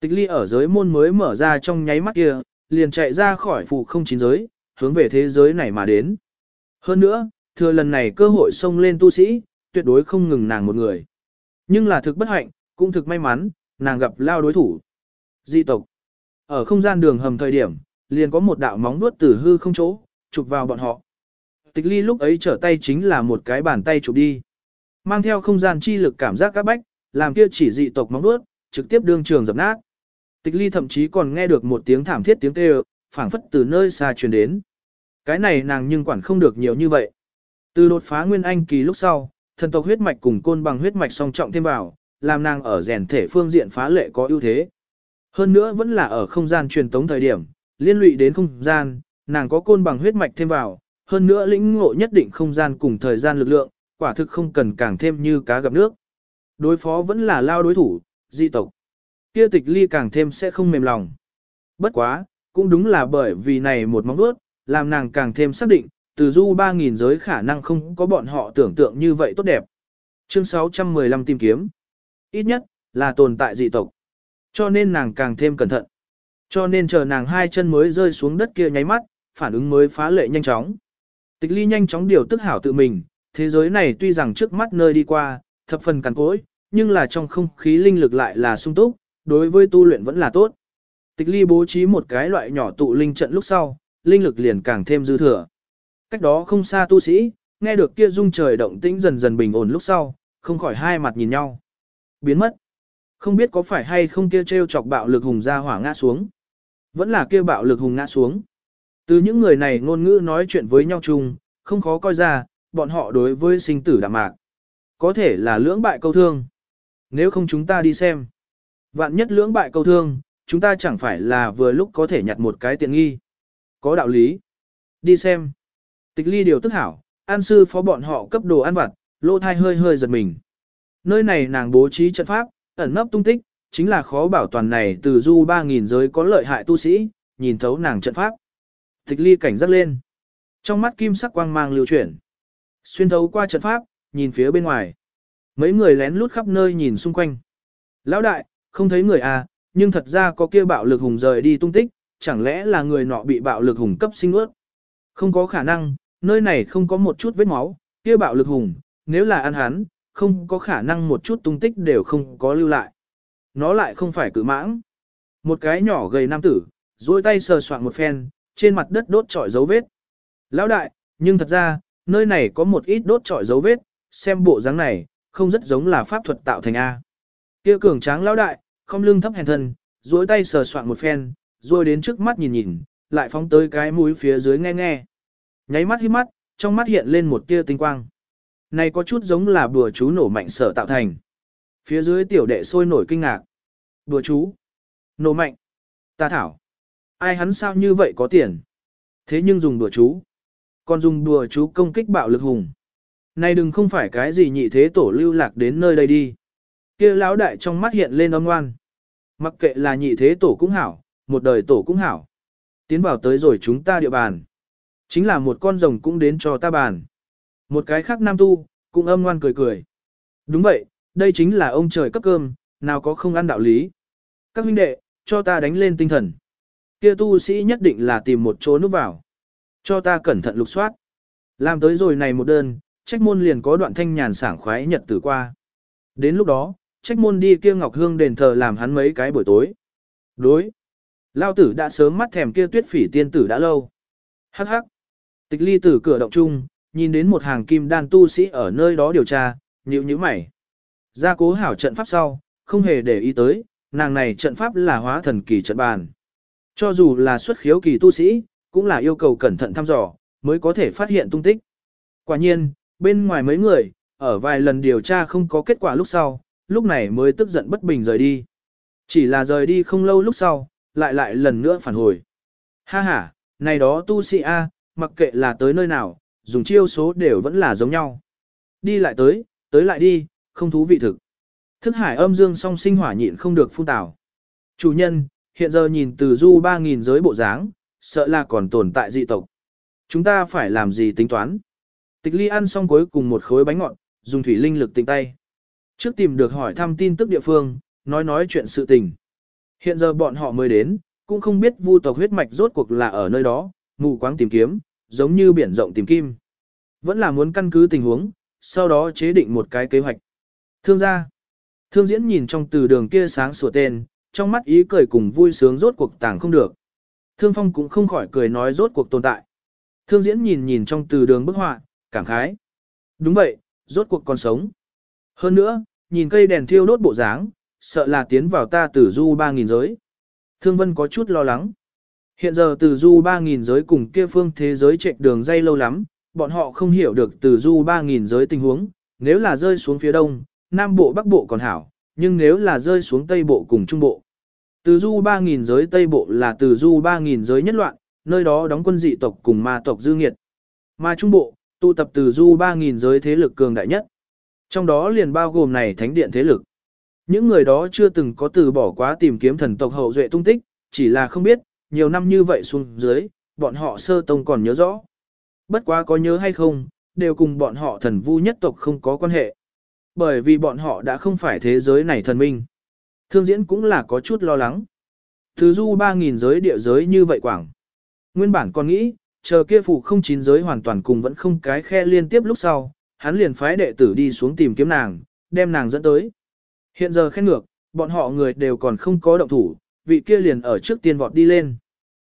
S1: Tịch ly ở giới môn mới mở ra trong nháy mắt kia, liền chạy ra khỏi phụ không chín giới, hướng về thế giới này mà đến. Hơn nữa, thừa lần này cơ hội xông lên tu sĩ, tuyệt đối không ngừng nàng một người. Nhưng là thực bất hạnh, cũng thực may mắn, nàng gặp lao đối thủ. Di tộc. Ở không gian đường hầm thời điểm, liền có một đạo móng vuốt tử hư không chỗ, chụp vào bọn họ. Tịch ly lúc ấy trở tay chính là một cái bàn tay chụp đi. Mang theo không gian chi lực cảm giác các bách, làm kia chỉ dị tộc móng vuốt, trực tiếp đương trường dập nát. Tịch ly thậm chí còn nghe được một tiếng thảm thiết tiếng kêu, phảng phất từ nơi xa truyền đến. Cái này nàng nhưng quản không được nhiều như vậy. Từ đột phá nguyên anh kỳ lúc sau, thần tộc huyết mạch cùng côn bằng huyết mạch song trọng thêm vào, làm nàng ở rèn thể phương diện phá lệ có ưu thế. Hơn nữa vẫn là ở không gian truyền tống thời điểm, liên lụy đến không gian, nàng có côn bằng huyết mạch thêm vào, hơn nữa lĩnh ngộ nhất định không gian cùng thời gian lực lượng, quả thực không cần càng thêm như cá gặp nước. Đối phó vẫn là lao đối thủ, dị tộc. Kia tịch ly càng thêm sẽ không mềm lòng. Bất quá, cũng đúng là bởi vì này một móng vuốt, làm nàng càng thêm xác định, từ du 3.000 giới khả năng không có bọn họ tưởng tượng như vậy tốt đẹp. Chương 615 tìm kiếm. Ít nhất, là tồn tại dị tộc. Cho nên nàng càng thêm cẩn thận. Cho nên chờ nàng hai chân mới rơi xuống đất kia nháy mắt, phản ứng mới phá lệ nhanh chóng. Tịch ly nhanh chóng điều tức hảo tự mình, thế giới này tuy rằng trước mắt nơi đi qua, thập phần cằn cỗi, nhưng là trong không khí linh lực lại là sung túc, đối với tu luyện vẫn là tốt. Tịch ly bố trí một cái loại nhỏ tụ linh trận lúc sau, linh lực liền càng thêm dư thừa. Cách đó không xa tu sĩ, nghe được kia rung trời động tĩnh dần dần bình ổn lúc sau, không khỏi hai mặt nhìn nhau. Biến mất. Không biết có phải hay không kia treo chọc bạo lực hùng ra hỏa ngã xuống. Vẫn là kia bạo lực hùng ngã xuống. Từ những người này ngôn ngữ nói chuyện với nhau chung, không khó coi ra, bọn họ đối với sinh tử đạm mạc. Có thể là lưỡng bại câu thương. Nếu không chúng ta đi xem. Vạn nhất lưỡng bại câu thương, chúng ta chẳng phải là vừa lúc có thể nhặt một cái tiện nghi. Có đạo lý. Đi xem. Tịch ly điều tức hảo, an sư phó bọn họ cấp đồ ăn vặt, lô thai hơi hơi giật mình. Nơi này nàng bố trí trận pháp, ẩn nấp tung tích, chính là khó bảo toàn này từ du 3.000 giới có lợi hại tu sĩ, nhìn thấu nàng trận pháp. Tịch ly cảnh giác lên. Trong mắt kim sắc quang mang lưu chuyển. Xuyên thấu qua trận pháp, nhìn phía bên ngoài. Mấy người lén lút khắp nơi nhìn xung quanh. Lão đại, không thấy người à, nhưng thật ra có kia bạo lực hùng rời đi tung tích, chẳng lẽ là người nọ bị bạo lực hùng cấp sinh ướt. Không có khả năng, nơi này không có một chút vết máu, kia bạo lực hùng, nếu là ăn hắn, không có khả năng một chút tung tích đều không có lưu lại. Nó lại không phải cự mãng. Một cái nhỏ gầy nam tử, duỗi tay sờ soạn một phen, trên mặt đất đốt trọi dấu vết. Lão đại, nhưng thật ra, nơi này có một ít đốt trọi dấu vết, xem bộ dáng này, không rất giống là pháp thuật tạo thành A. Kia cường tráng lão đại, không lưng thấp hèn thân, duỗi tay sờ soạn một phen, rồi đến trước mắt nhìn nhìn, lại phóng tới cái mũi phía dưới nghe nghe. Nháy mắt hít mắt, trong mắt hiện lên một tia tinh quang. Này có chút giống là bùa chú nổ mạnh sở tạo thành. Phía dưới tiểu đệ sôi nổi kinh ngạc. Bùa chú. Nổ mạnh. Ta thảo. Ai hắn sao như vậy có tiền. Thế nhưng dùng bùa chú. Còn dùng bùa chú công kích bạo lực hùng. Này đừng không phải cái gì nhị thế tổ lưu lạc đến nơi đây đi. kia lão đại trong mắt hiện lên âm ngoan. Mặc kệ là nhị thế tổ cũng hảo, một đời tổ cũng hảo. Tiến vào tới rồi chúng ta địa bàn. Chính là một con rồng cũng đến cho ta bàn. Một cái khác nam tu, cũng âm ngoan cười cười. Đúng vậy, đây chính là ông trời cấp cơm, nào có không ăn đạo lý. Các huynh đệ, cho ta đánh lên tinh thần. Kia tu sĩ nhất định là tìm một chỗ núp vào. Cho ta cẩn thận lục soát. Làm tới rồi này một đơn, trách môn liền có đoạn thanh nhàn sảng khoái nhật tử qua. Đến lúc đó, trách môn đi kia ngọc hương đền thờ làm hắn mấy cái buổi tối. Đối. Lao tử đã sớm mắt thèm kia tuyết phỉ tiên tử đã lâu. Hắc hắc. Tịch ly tử cửa động trung, nhìn đến một hàng kim đan tu sĩ ở nơi đó điều tra, nhíu nhíu mày. Gia cố hảo trận pháp sau, không hề để ý tới, nàng này trận pháp là hóa thần kỳ trận bàn. Cho dù là xuất khiếu kỳ tu sĩ, cũng là yêu cầu cẩn thận thăm dò, mới có thể phát hiện tung tích. Quả nhiên, bên ngoài mấy người, ở vài lần điều tra không có kết quả lúc sau, lúc này mới tức giận bất bình rời đi. Chỉ là rời đi không lâu lúc sau, lại lại lần nữa phản hồi. Ha ha, này đó tu sĩ A, mặc kệ là tới nơi nào, dùng chiêu số đều vẫn là giống nhau. Đi lại tới, tới lại đi, không thú vị thực. Thức hải âm dương song sinh hỏa nhịn không được phun tảo. Chủ nhân, hiện giờ nhìn từ du 3.000 giới bộ dáng, sợ là còn tồn tại dị tộc. Chúng ta phải làm gì tính toán? Tịch ly ăn xong cuối cùng một khối bánh ngọt, dùng thủy linh lực tỉnh tay. Trước tìm được hỏi thăm tin tức địa phương, nói nói chuyện sự tình. Hiện giờ bọn họ mới đến, cũng không biết vu tộc huyết mạch rốt cuộc là ở nơi đó, mù quáng tìm kiếm, giống như biển rộng tìm kim. Vẫn là muốn căn cứ tình huống, sau đó chế định một cái kế hoạch. Thương gia. Thương diễn nhìn trong từ đường kia sáng sủa tên, trong mắt ý cười cùng vui sướng rốt cuộc tàng không được. Thương phong cũng không khỏi cười nói rốt cuộc tồn tại. Thương diễn nhìn nhìn trong từ đường bức họa, cảm khái. Đúng vậy, rốt cuộc còn sống. Hơn nữa, nhìn cây đèn thiêu đốt bộ dáng, sợ là tiến vào ta tử du 3.000 giới. Thương vân có chút lo lắng. Hiện giờ từ du 3.000 giới cùng kia phương thế giới chạy đường dây lâu lắm, bọn họ không hiểu được từ du 3.000 giới tình huống, nếu là rơi xuống phía đông, nam bộ bắc bộ còn hảo, nhưng nếu là rơi xuống tây bộ cùng trung bộ. Từ du 3.000 giới tây bộ là từ du 3.000 giới nhất loạn, nơi đó đóng quân dị tộc cùng ma tộc dư nghiệt. Mà trung bộ, tụ tập từ du 3.000 giới thế lực cường đại nhất. Trong đó liền bao gồm này thánh điện thế lực. Những người đó chưa từng có từ bỏ quá tìm kiếm thần tộc hậu duệ tung tích, chỉ là không biết, nhiều năm như vậy xuống dưới, bọn họ sơ tông còn nhớ rõ. Bất quá có nhớ hay không, đều cùng bọn họ thần vu nhất tộc không có quan hệ. Bởi vì bọn họ đã không phải thế giới này thần minh. Thương diễn cũng là có chút lo lắng. Thứ du 3.000 giới địa giới như vậy quảng. Nguyên bản còn nghĩ, chờ kia phụ không chín giới hoàn toàn cùng vẫn không cái khe liên tiếp lúc sau, hắn liền phái đệ tử đi xuống tìm kiếm nàng, đem nàng dẫn tới. Hiện giờ khen ngược, bọn họ người đều còn không có động thủ, vị kia liền ở trước tiên vọt đi lên.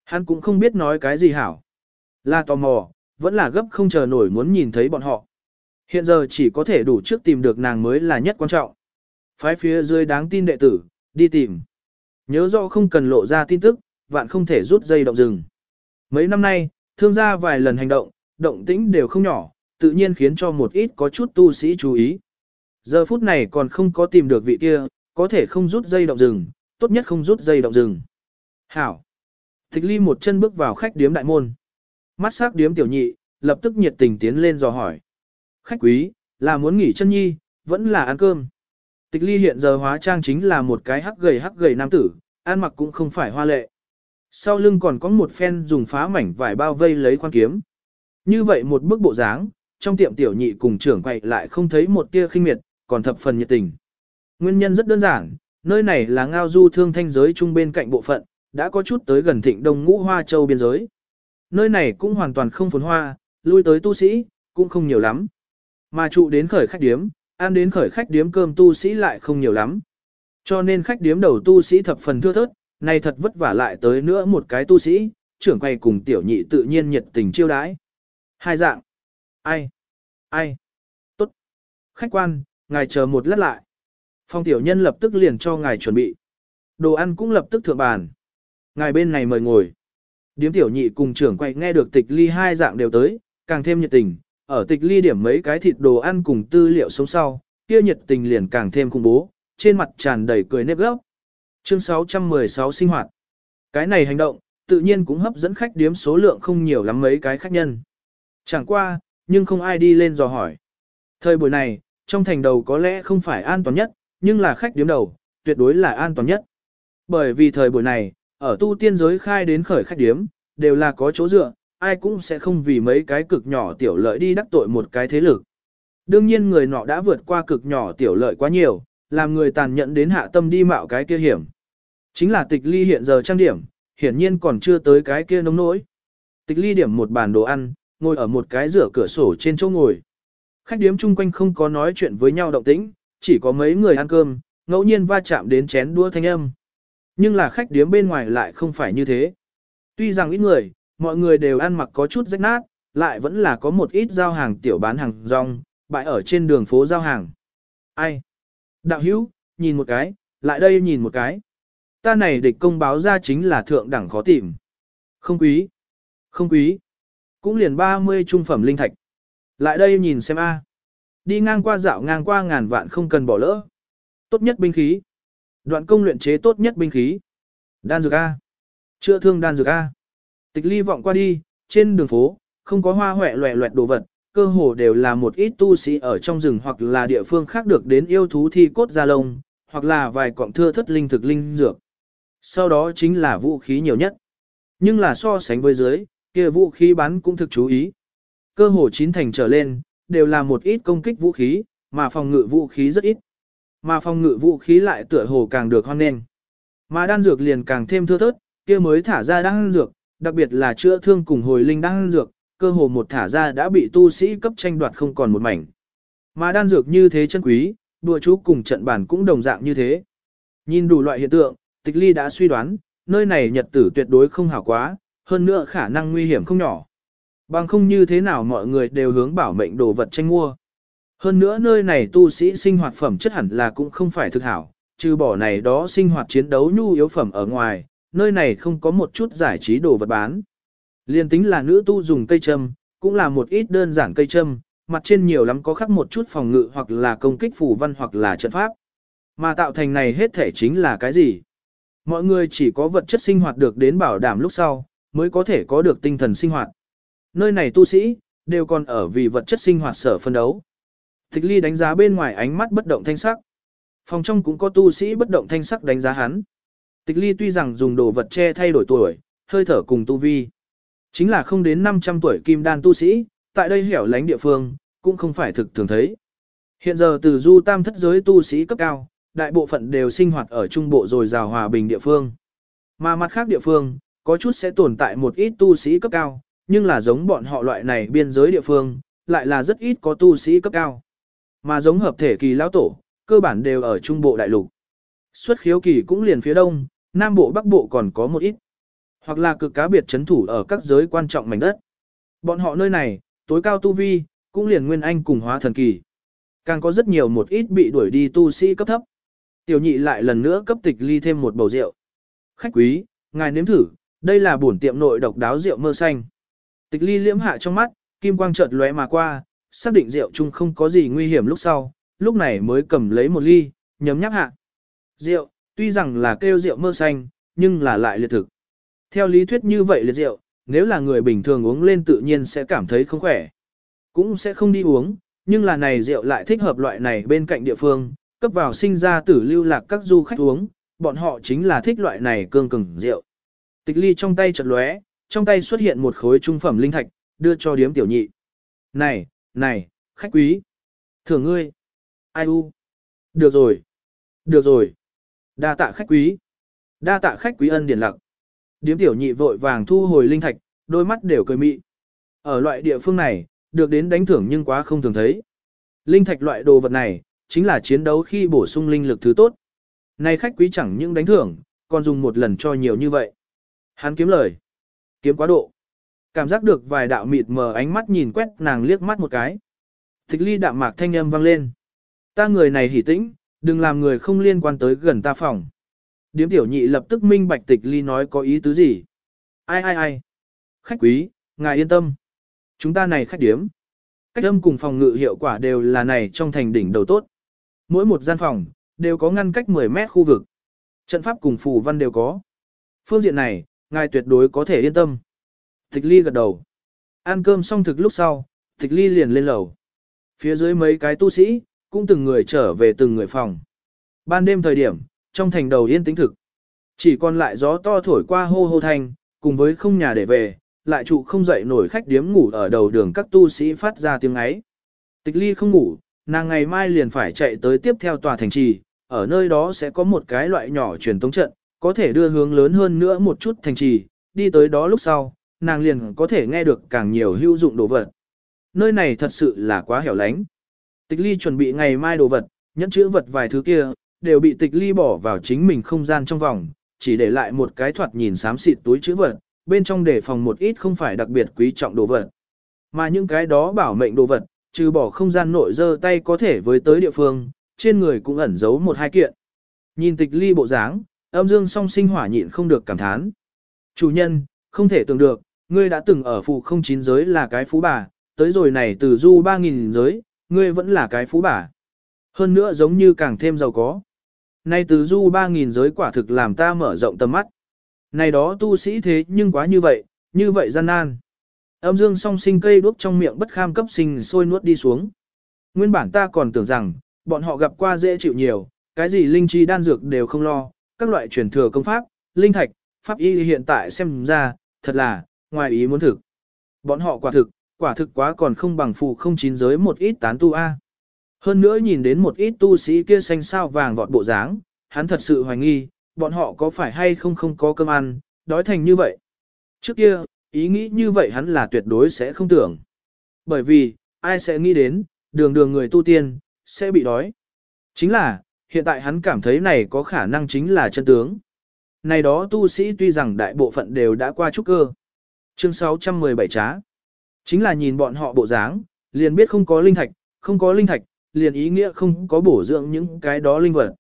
S1: Hắn cũng không biết nói cái gì hảo. Là tò mò, vẫn là gấp không chờ nổi muốn nhìn thấy bọn họ. Hiện giờ chỉ có thể đủ trước tìm được nàng mới là nhất quan trọng. Phái phía dưới đáng tin đệ tử, đi tìm. Nhớ rõ không cần lộ ra tin tức, vạn không thể rút dây động rừng. Mấy năm nay, thương gia vài lần hành động, động tĩnh đều không nhỏ, tự nhiên khiến cho một ít có chút tu sĩ chú ý. Giờ phút này còn không có tìm được vị kia, có thể không rút dây động rừng, tốt nhất không rút dây động rừng. Hảo. Tịch ly một chân bước vào khách điếm đại môn. Mắt sắc điếm tiểu nhị, lập tức nhiệt tình tiến lên dò hỏi. Khách quý, là muốn nghỉ chân nhi, vẫn là ăn cơm. Tịch ly hiện giờ hóa trang chính là một cái hắc gầy hắc gầy nam tử, ăn mặc cũng không phải hoa lệ. Sau lưng còn có một phen dùng phá mảnh vải bao vây lấy khoan kiếm. Như vậy một bức bộ dáng, trong tiệm tiểu nhị cùng trưởng quậy lại không thấy một tia khinh miệt, còn thập phần nhiệt tình. Nguyên nhân rất đơn giản, nơi này là ngao du thương thanh giới trung bên cạnh bộ phận, đã có chút tới gần thịnh đông ngũ hoa châu biên giới. Nơi này cũng hoàn toàn không phồn hoa, lui tới tu sĩ, cũng không nhiều lắm. Mà trụ đến khởi khách điếm, ăn đến khởi khách điếm cơm tu sĩ lại không nhiều lắm. Cho nên khách điếm đầu tu sĩ thập phần thưa thớt, này thật vất vả lại tới nữa một cái tu sĩ, trưởng quay cùng tiểu nhị tự nhiên nhiệt tình chiêu đãi. Hai dạng. Ai? Ai? Tốt. Khách quan, ngài chờ một lát lại. Phong tiểu nhân lập tức liền cho ngài chuẩn bị. Đồ ăn cũng lập tức thượng bàn. Ngài bên này mời ngồi. Điếm tiểu nhị cùng trưởng quay nghe được tịch ly hai dạng đều tới, càng thêm nhiệt tình. Ở tịch ly điểm mấy cái thịt đồ ăn cùng tư liệu sống sau, kia nhiệt tình liền càng thêm khủng bố, trên mặt tràn đầy cười nếp gốc. Chương 616 sinh hoạt. Cái này hành động, tự nhiên cũng hấp dẫn khách điếm số lượng không nhiều lắm mấy cái khách nhân. Chẳng qua, nhưng không ai đi lên dò hỏi. Thời buổi này, trong thành đầu có lẽ không phải an toàn nhất, nhưng là khách điếm đầu, tuyệt đối là an toàn nhất. Bởi vì thời buổi này, ở tu tiên giới khai đến khởi khách điếm, đều là có chỗ dựa, ai cũng sẽ không vì mấy cái cực nhỏ tiểu lợi đi đắc tội một cái thế lực. Đương nhiên người nọ đã vượt qua cực nhỏ tiểu lợi quá nhiều, làm người tàn nhẫn đến hạ tâm đi mạo cái kia hiểm. Chính là tịch ly hiện giờ trang điểm, hiển nhiên còn chưa tới cái kia nông nỗi. Tịch ly điểm một bàn đồ ăn, ngồi ở một cái rửa cửa sổ trên chỗ ngồi. Khách điếm chung quanh không có nói chuyện với nhau động tĩnh, chỉ có mấy người ăn cơm, ngẫu nhiên va chạm đến chén đua thanh âm. Nhưng là khách điếm bên ngoài lại không phải như thế. Tuy rằng ít người, mọi người đều ăn mặc có chút rách nát, lại vẫn là có một ít giao hàng tiểu bán hàng rong, bại ở trên đường phố giao hàng. Ai? Đạo hữu, nhìn một cái, lại đây nhìn một cái. Ta này địch công báo ra chính là thượng đẳng khó tìm. Không quý. Không quý. Cũng liền 30 trung phẩm linh thạch. Lại đây nhìn xem a. Đi ngang qua dạo ngang qua ngàn vạn không cần bỏ lỡ. Tốt nhất binh khí. Đoạn công luyện chế tốt nhất binh khí. Đan dược A. Chữa thương đan dược A. Tịch ly vọng qua đi, trên đường phố, không có hoa hoẹ loẹ loẹt đồ vật, cơ hồ đều là một ít tu sĩ ở trong rừng hoặc là địa phương khác được đến yêu thú thi cốt da lông, hoặc là vài cọng thưa thất linh thực linh dược. Sau đó chính là vũ khí nhiều nhất. Nhưng là so sánh với dưới, kia vũ khí bắn cũng thực chú ý. Cơ hồ chín thành trở lên, đều là một ít công kích vũ khí, mà phòng ngự vũ khí rất ít. Mà phòng ngự vũ khí lại tựa hồ càng được hoan nghênh. Mà đan dược liền càng thêm thưa thớt, kia mới thả ra đan dược, đặc biệt là chữa thương cùng hồi linh đan dược, cơ hồ một thả ra đã bị tu sĩ cấp tranh đoạt không còn một mảnh. Mà đan dược như thế chân quý, đùa chú cùng trận bản cũng đồng dạng như thế. Nhìn đủ loại hiện tượng, tịch ly đã suy đoán, nơi này nhật tử tuyệt đối không hảo quá, hơn nữa khả năng nguy hiểm không nhỏ. Bằng không như thế nào mọi người đều hướng bảo mệnh đồ vật tranh mua. Hơn nữa nơi này tu sĩ sinh hoạt phẩm chất hẳn là cũng không phải thực hảo, trừ bỏ này đó sinh hoạt chiến đấu nhu yếu phẩm ở ngoài, nơi này không có một chút giải trí đồ vật bán. Liên tính là nữ tu dùng cây châm, cũng là một ít đơn giản cây châm, mặt trên nhiều lắm có khắc một chút phòng ngự hoặc là công kích phù văn hoặc là trận pháp. Mà tạo thành này hết thể chính là cái gì? Mọi người chỉ có vật chất sinh hoạt được đến bảo đảm lúc sau, mới có thể có được tinh thần sinh hoạt. Nơi này tu sĩ, đều còn ở vì vật chất sinh hoạt sở phân đấu. Tịch ly đánh giá bên ngoài ánh mắt bất động thanh sắc. Phòng trong cũng có tu sĩ bất động thanh sắc đánh giá hắn. Tịch ly tuy rằng dùng đồ vật che thay đổi tuổi, hơi thở cùng tu vi. Chính là không đến 500 tuổi kim đan tu sĩ, tại đây hẻo lánh địa phương, cũng không phải thực thường thấy. Hiện giờ từ du tam thất giới tu sĩ cấp cao, đại bộ phận đều sinh hoạt ở trung bộ rồi rào hòa bình địa phương. Mà mặt khác địa phương, có chút sẽ tồn tại một ít tu sĩ cấp cao, nhưng là giống bọn họ loại này biên giới địa phương, lại là rất ít có tu sĩ cấp cao. Mà giống hợp thể kỳ lão tổ, cơ bản đều ở trung bộ đại lục. Xuất khiếu kỳ cũng liền phía đông, nam bộ bắc bộ còn có một ít. Hoặc là cực cá biệt chấn thủ ở các giới quan trọng mảnh đất. Bọn họ nơi này, tối cao tu vi, cũng liền nguyên anh cùng hóa thần kỳ. Càng có rất nhiều một ít bị đuổi đi tu sĩ cấp thấp. Tiểu nhị lại lần nữa cấp tịch ly thêm một bầu rượu. Khách quý, ngài nếm thử, đây là bổn tiệm nội độc đáo rượu mơ xanh. Tịch ly liễm hạ trong mắt, kim quang chợt lóe mà qua, xác định rượu chung không có gì nguy hiểm lúc sau, lúc này mới cầm lấy một ly, nhấm nháp hạ. Rượu, tuy rằng là kêu rượu mơ xanh, nhưng là lại liệt thực. Theo lý thuyết như vậy liệt rượu, nếu là người bình thường uống lên tự nhiên sẽ cảm thấy không khỏe. Cũng sẽ không đi uống, nhưng là này rượu lại thích hợp loại này bên cạnh địa phương, cấp vào sinh ra tử lưu lạc các du khách uống, bọn họ chính là thích loại này cương cứng rượu. Tịch ly trong tay chợt lóe, trong tay xuất hiện một khối trung phẩm linh thạch, đưa cho điếm tiểu nhị. Này, này, khách quý. Thưởng ngươi. Ai u. Được rồi. Được rồi. Đa tạ khách quý. Đa tạ khách quý ân điển lặc. Điếm tiểu nhị vội vàng thu hồi linh thạch, đôi mắt đều cười mị. Ở loại địa phương này, được đến đánh thưởng nhưng quá không thường thấy. Linh thạch loại đồ vật này, chính là chiến đấu khi bổ sung linh lực thứ tốt. Này khách quý chẳng những đánh thưởng, còn dùng một lần cho nhiều như vậy. Hắn kiếm lời. Kiếm quá độ. Cảm giác được vài đạo mịt mờ ánh mắt nhìn quét nàng liếc mắt một cái. Tịch ly đạm mạc thanh âm vang lên. Ta người này hỉ tĩnh, đừng làm người không liên quan tới gần ta phòng. Điếm tiểu nhị lập tức minh bạch tịch ly nói có ý tứ gì. Ai ai ai. Khách quý, ngài yên tâm. Chúng ta này khách điếm. Cách âm cùng phòng ngự hiệu quả đều là này trong thành đỉnh đầu tốt. Mỗi một gian phòng, đều có ngăn cách 10 mét khu vực. Trận pháp cùng phù văn đều có. Phương diện này, ngài tuyệt đối có thể yên tâm. Tịch ly gật đầu. Ăn cơm xong thực lúc sau, tịch ly liền lên lầu. Phía dưới mấy cái tu sĩ, cũng từng người trở về từng người phòng. Ban đêm thời điểm, trong thành đầu yên tĩnh thực. Chỉ còn lại gió to thổi qua hô hô thanh, cùng với không nhà để về, lại trụ không dậy nổi khách điếm ngủ ở đầu đường các tu sĩ phát ra tiếng ấy. Tịch ly không ngủ, nàng ngày mai liền phải chạy tới tiếp theo tòa thành trì, ở nơi đó sẽ có một cái loại nhỏ truyền tống trận, có thể đưa hướng lớn hơn nữa một chút thành trì, đi tới đó lúc sau, nàng liền có thể nghe được càng nhiều hữu dụng đồ vật. Nơi này thật sự là quá hẻo lánh. Tịch ly chuẩn bị ngày mai đồ vật, nhẫn chữ vật vài thứ kia, đều bị tịch ly bỏ vào chính mình không gian trong vòng, chỉ để lại một cái thoạt nhìn xám xịt túi chữ vật, bên trong để phòng một ít không phải đặc biệt quý trọng đồ vật. Mà những cái đó bảo mệnh đồ vật, trừ bỏ không gian nội dơ tay có thể với tới địa phương, trên người cũng ẩn giấu một hai kiện. Nhìn tịch ly bộ dáng, âm dương song sinh hỏa nhịn không được cảm thán. Chủ nhân, không thể tưởng được, ngươi đã từng ở phụ không chín giới là cái phú bà, tới rồi này từ du ba nghìn giới, ngươi vẫn là cái phú bà. Hơn nữa giống như càng thêm giàu có. Nay từ du ba nghìn giới quả thực làm ta mở rộng tầm mắt. Này đó tu sĩ thế nhưng quá như vậy, như vậy gian nan. Âm dương song sinh cây đuốc trong miệng bất kham cấp sinh sôi nuốt đi xuống. Nguyên bản ta còn tưởng rằng, bọn họ gặp qua dễ chịu nhiều, cái gì linh chi đan dược đều không lo, các loại truyền thừa công pháp, linh thạch, pháp y hiện tại xem ra, thật là, ngoài ý muốn thực. Bọn họ quả thực, quả thực quá còn không bằng phù không chín giới một ít tán tu A. Hơn nữa nhìn đến một ít tu sĩ kia xanh sao vàng vọt bộ dáng, hắn thật sự hoài nghi, bọn họ có phải hay không không có cơm ăn, đói thành như vậy. Trước kia, ý nghĩ như vậy hắn là tuyệt đối sẽ không tưởng. Bởi vì, ai sẽ nghĩ đến, đường đường người tu tiên, sẽ bị đói. Chính là, hiện tại hắn cảm thấy này có khả năng chính là chân tướng. Này đó tu sĩ tuy rằng đại bộ phận đều đã qua trúc cơ. Chương 617 trá. Chính là nhìn bọn họ bộ dáng, liền biết không có linh thạch, không có linh thạch, liền ý nghĩa không có bổ dưỡng những cái đó linh vật.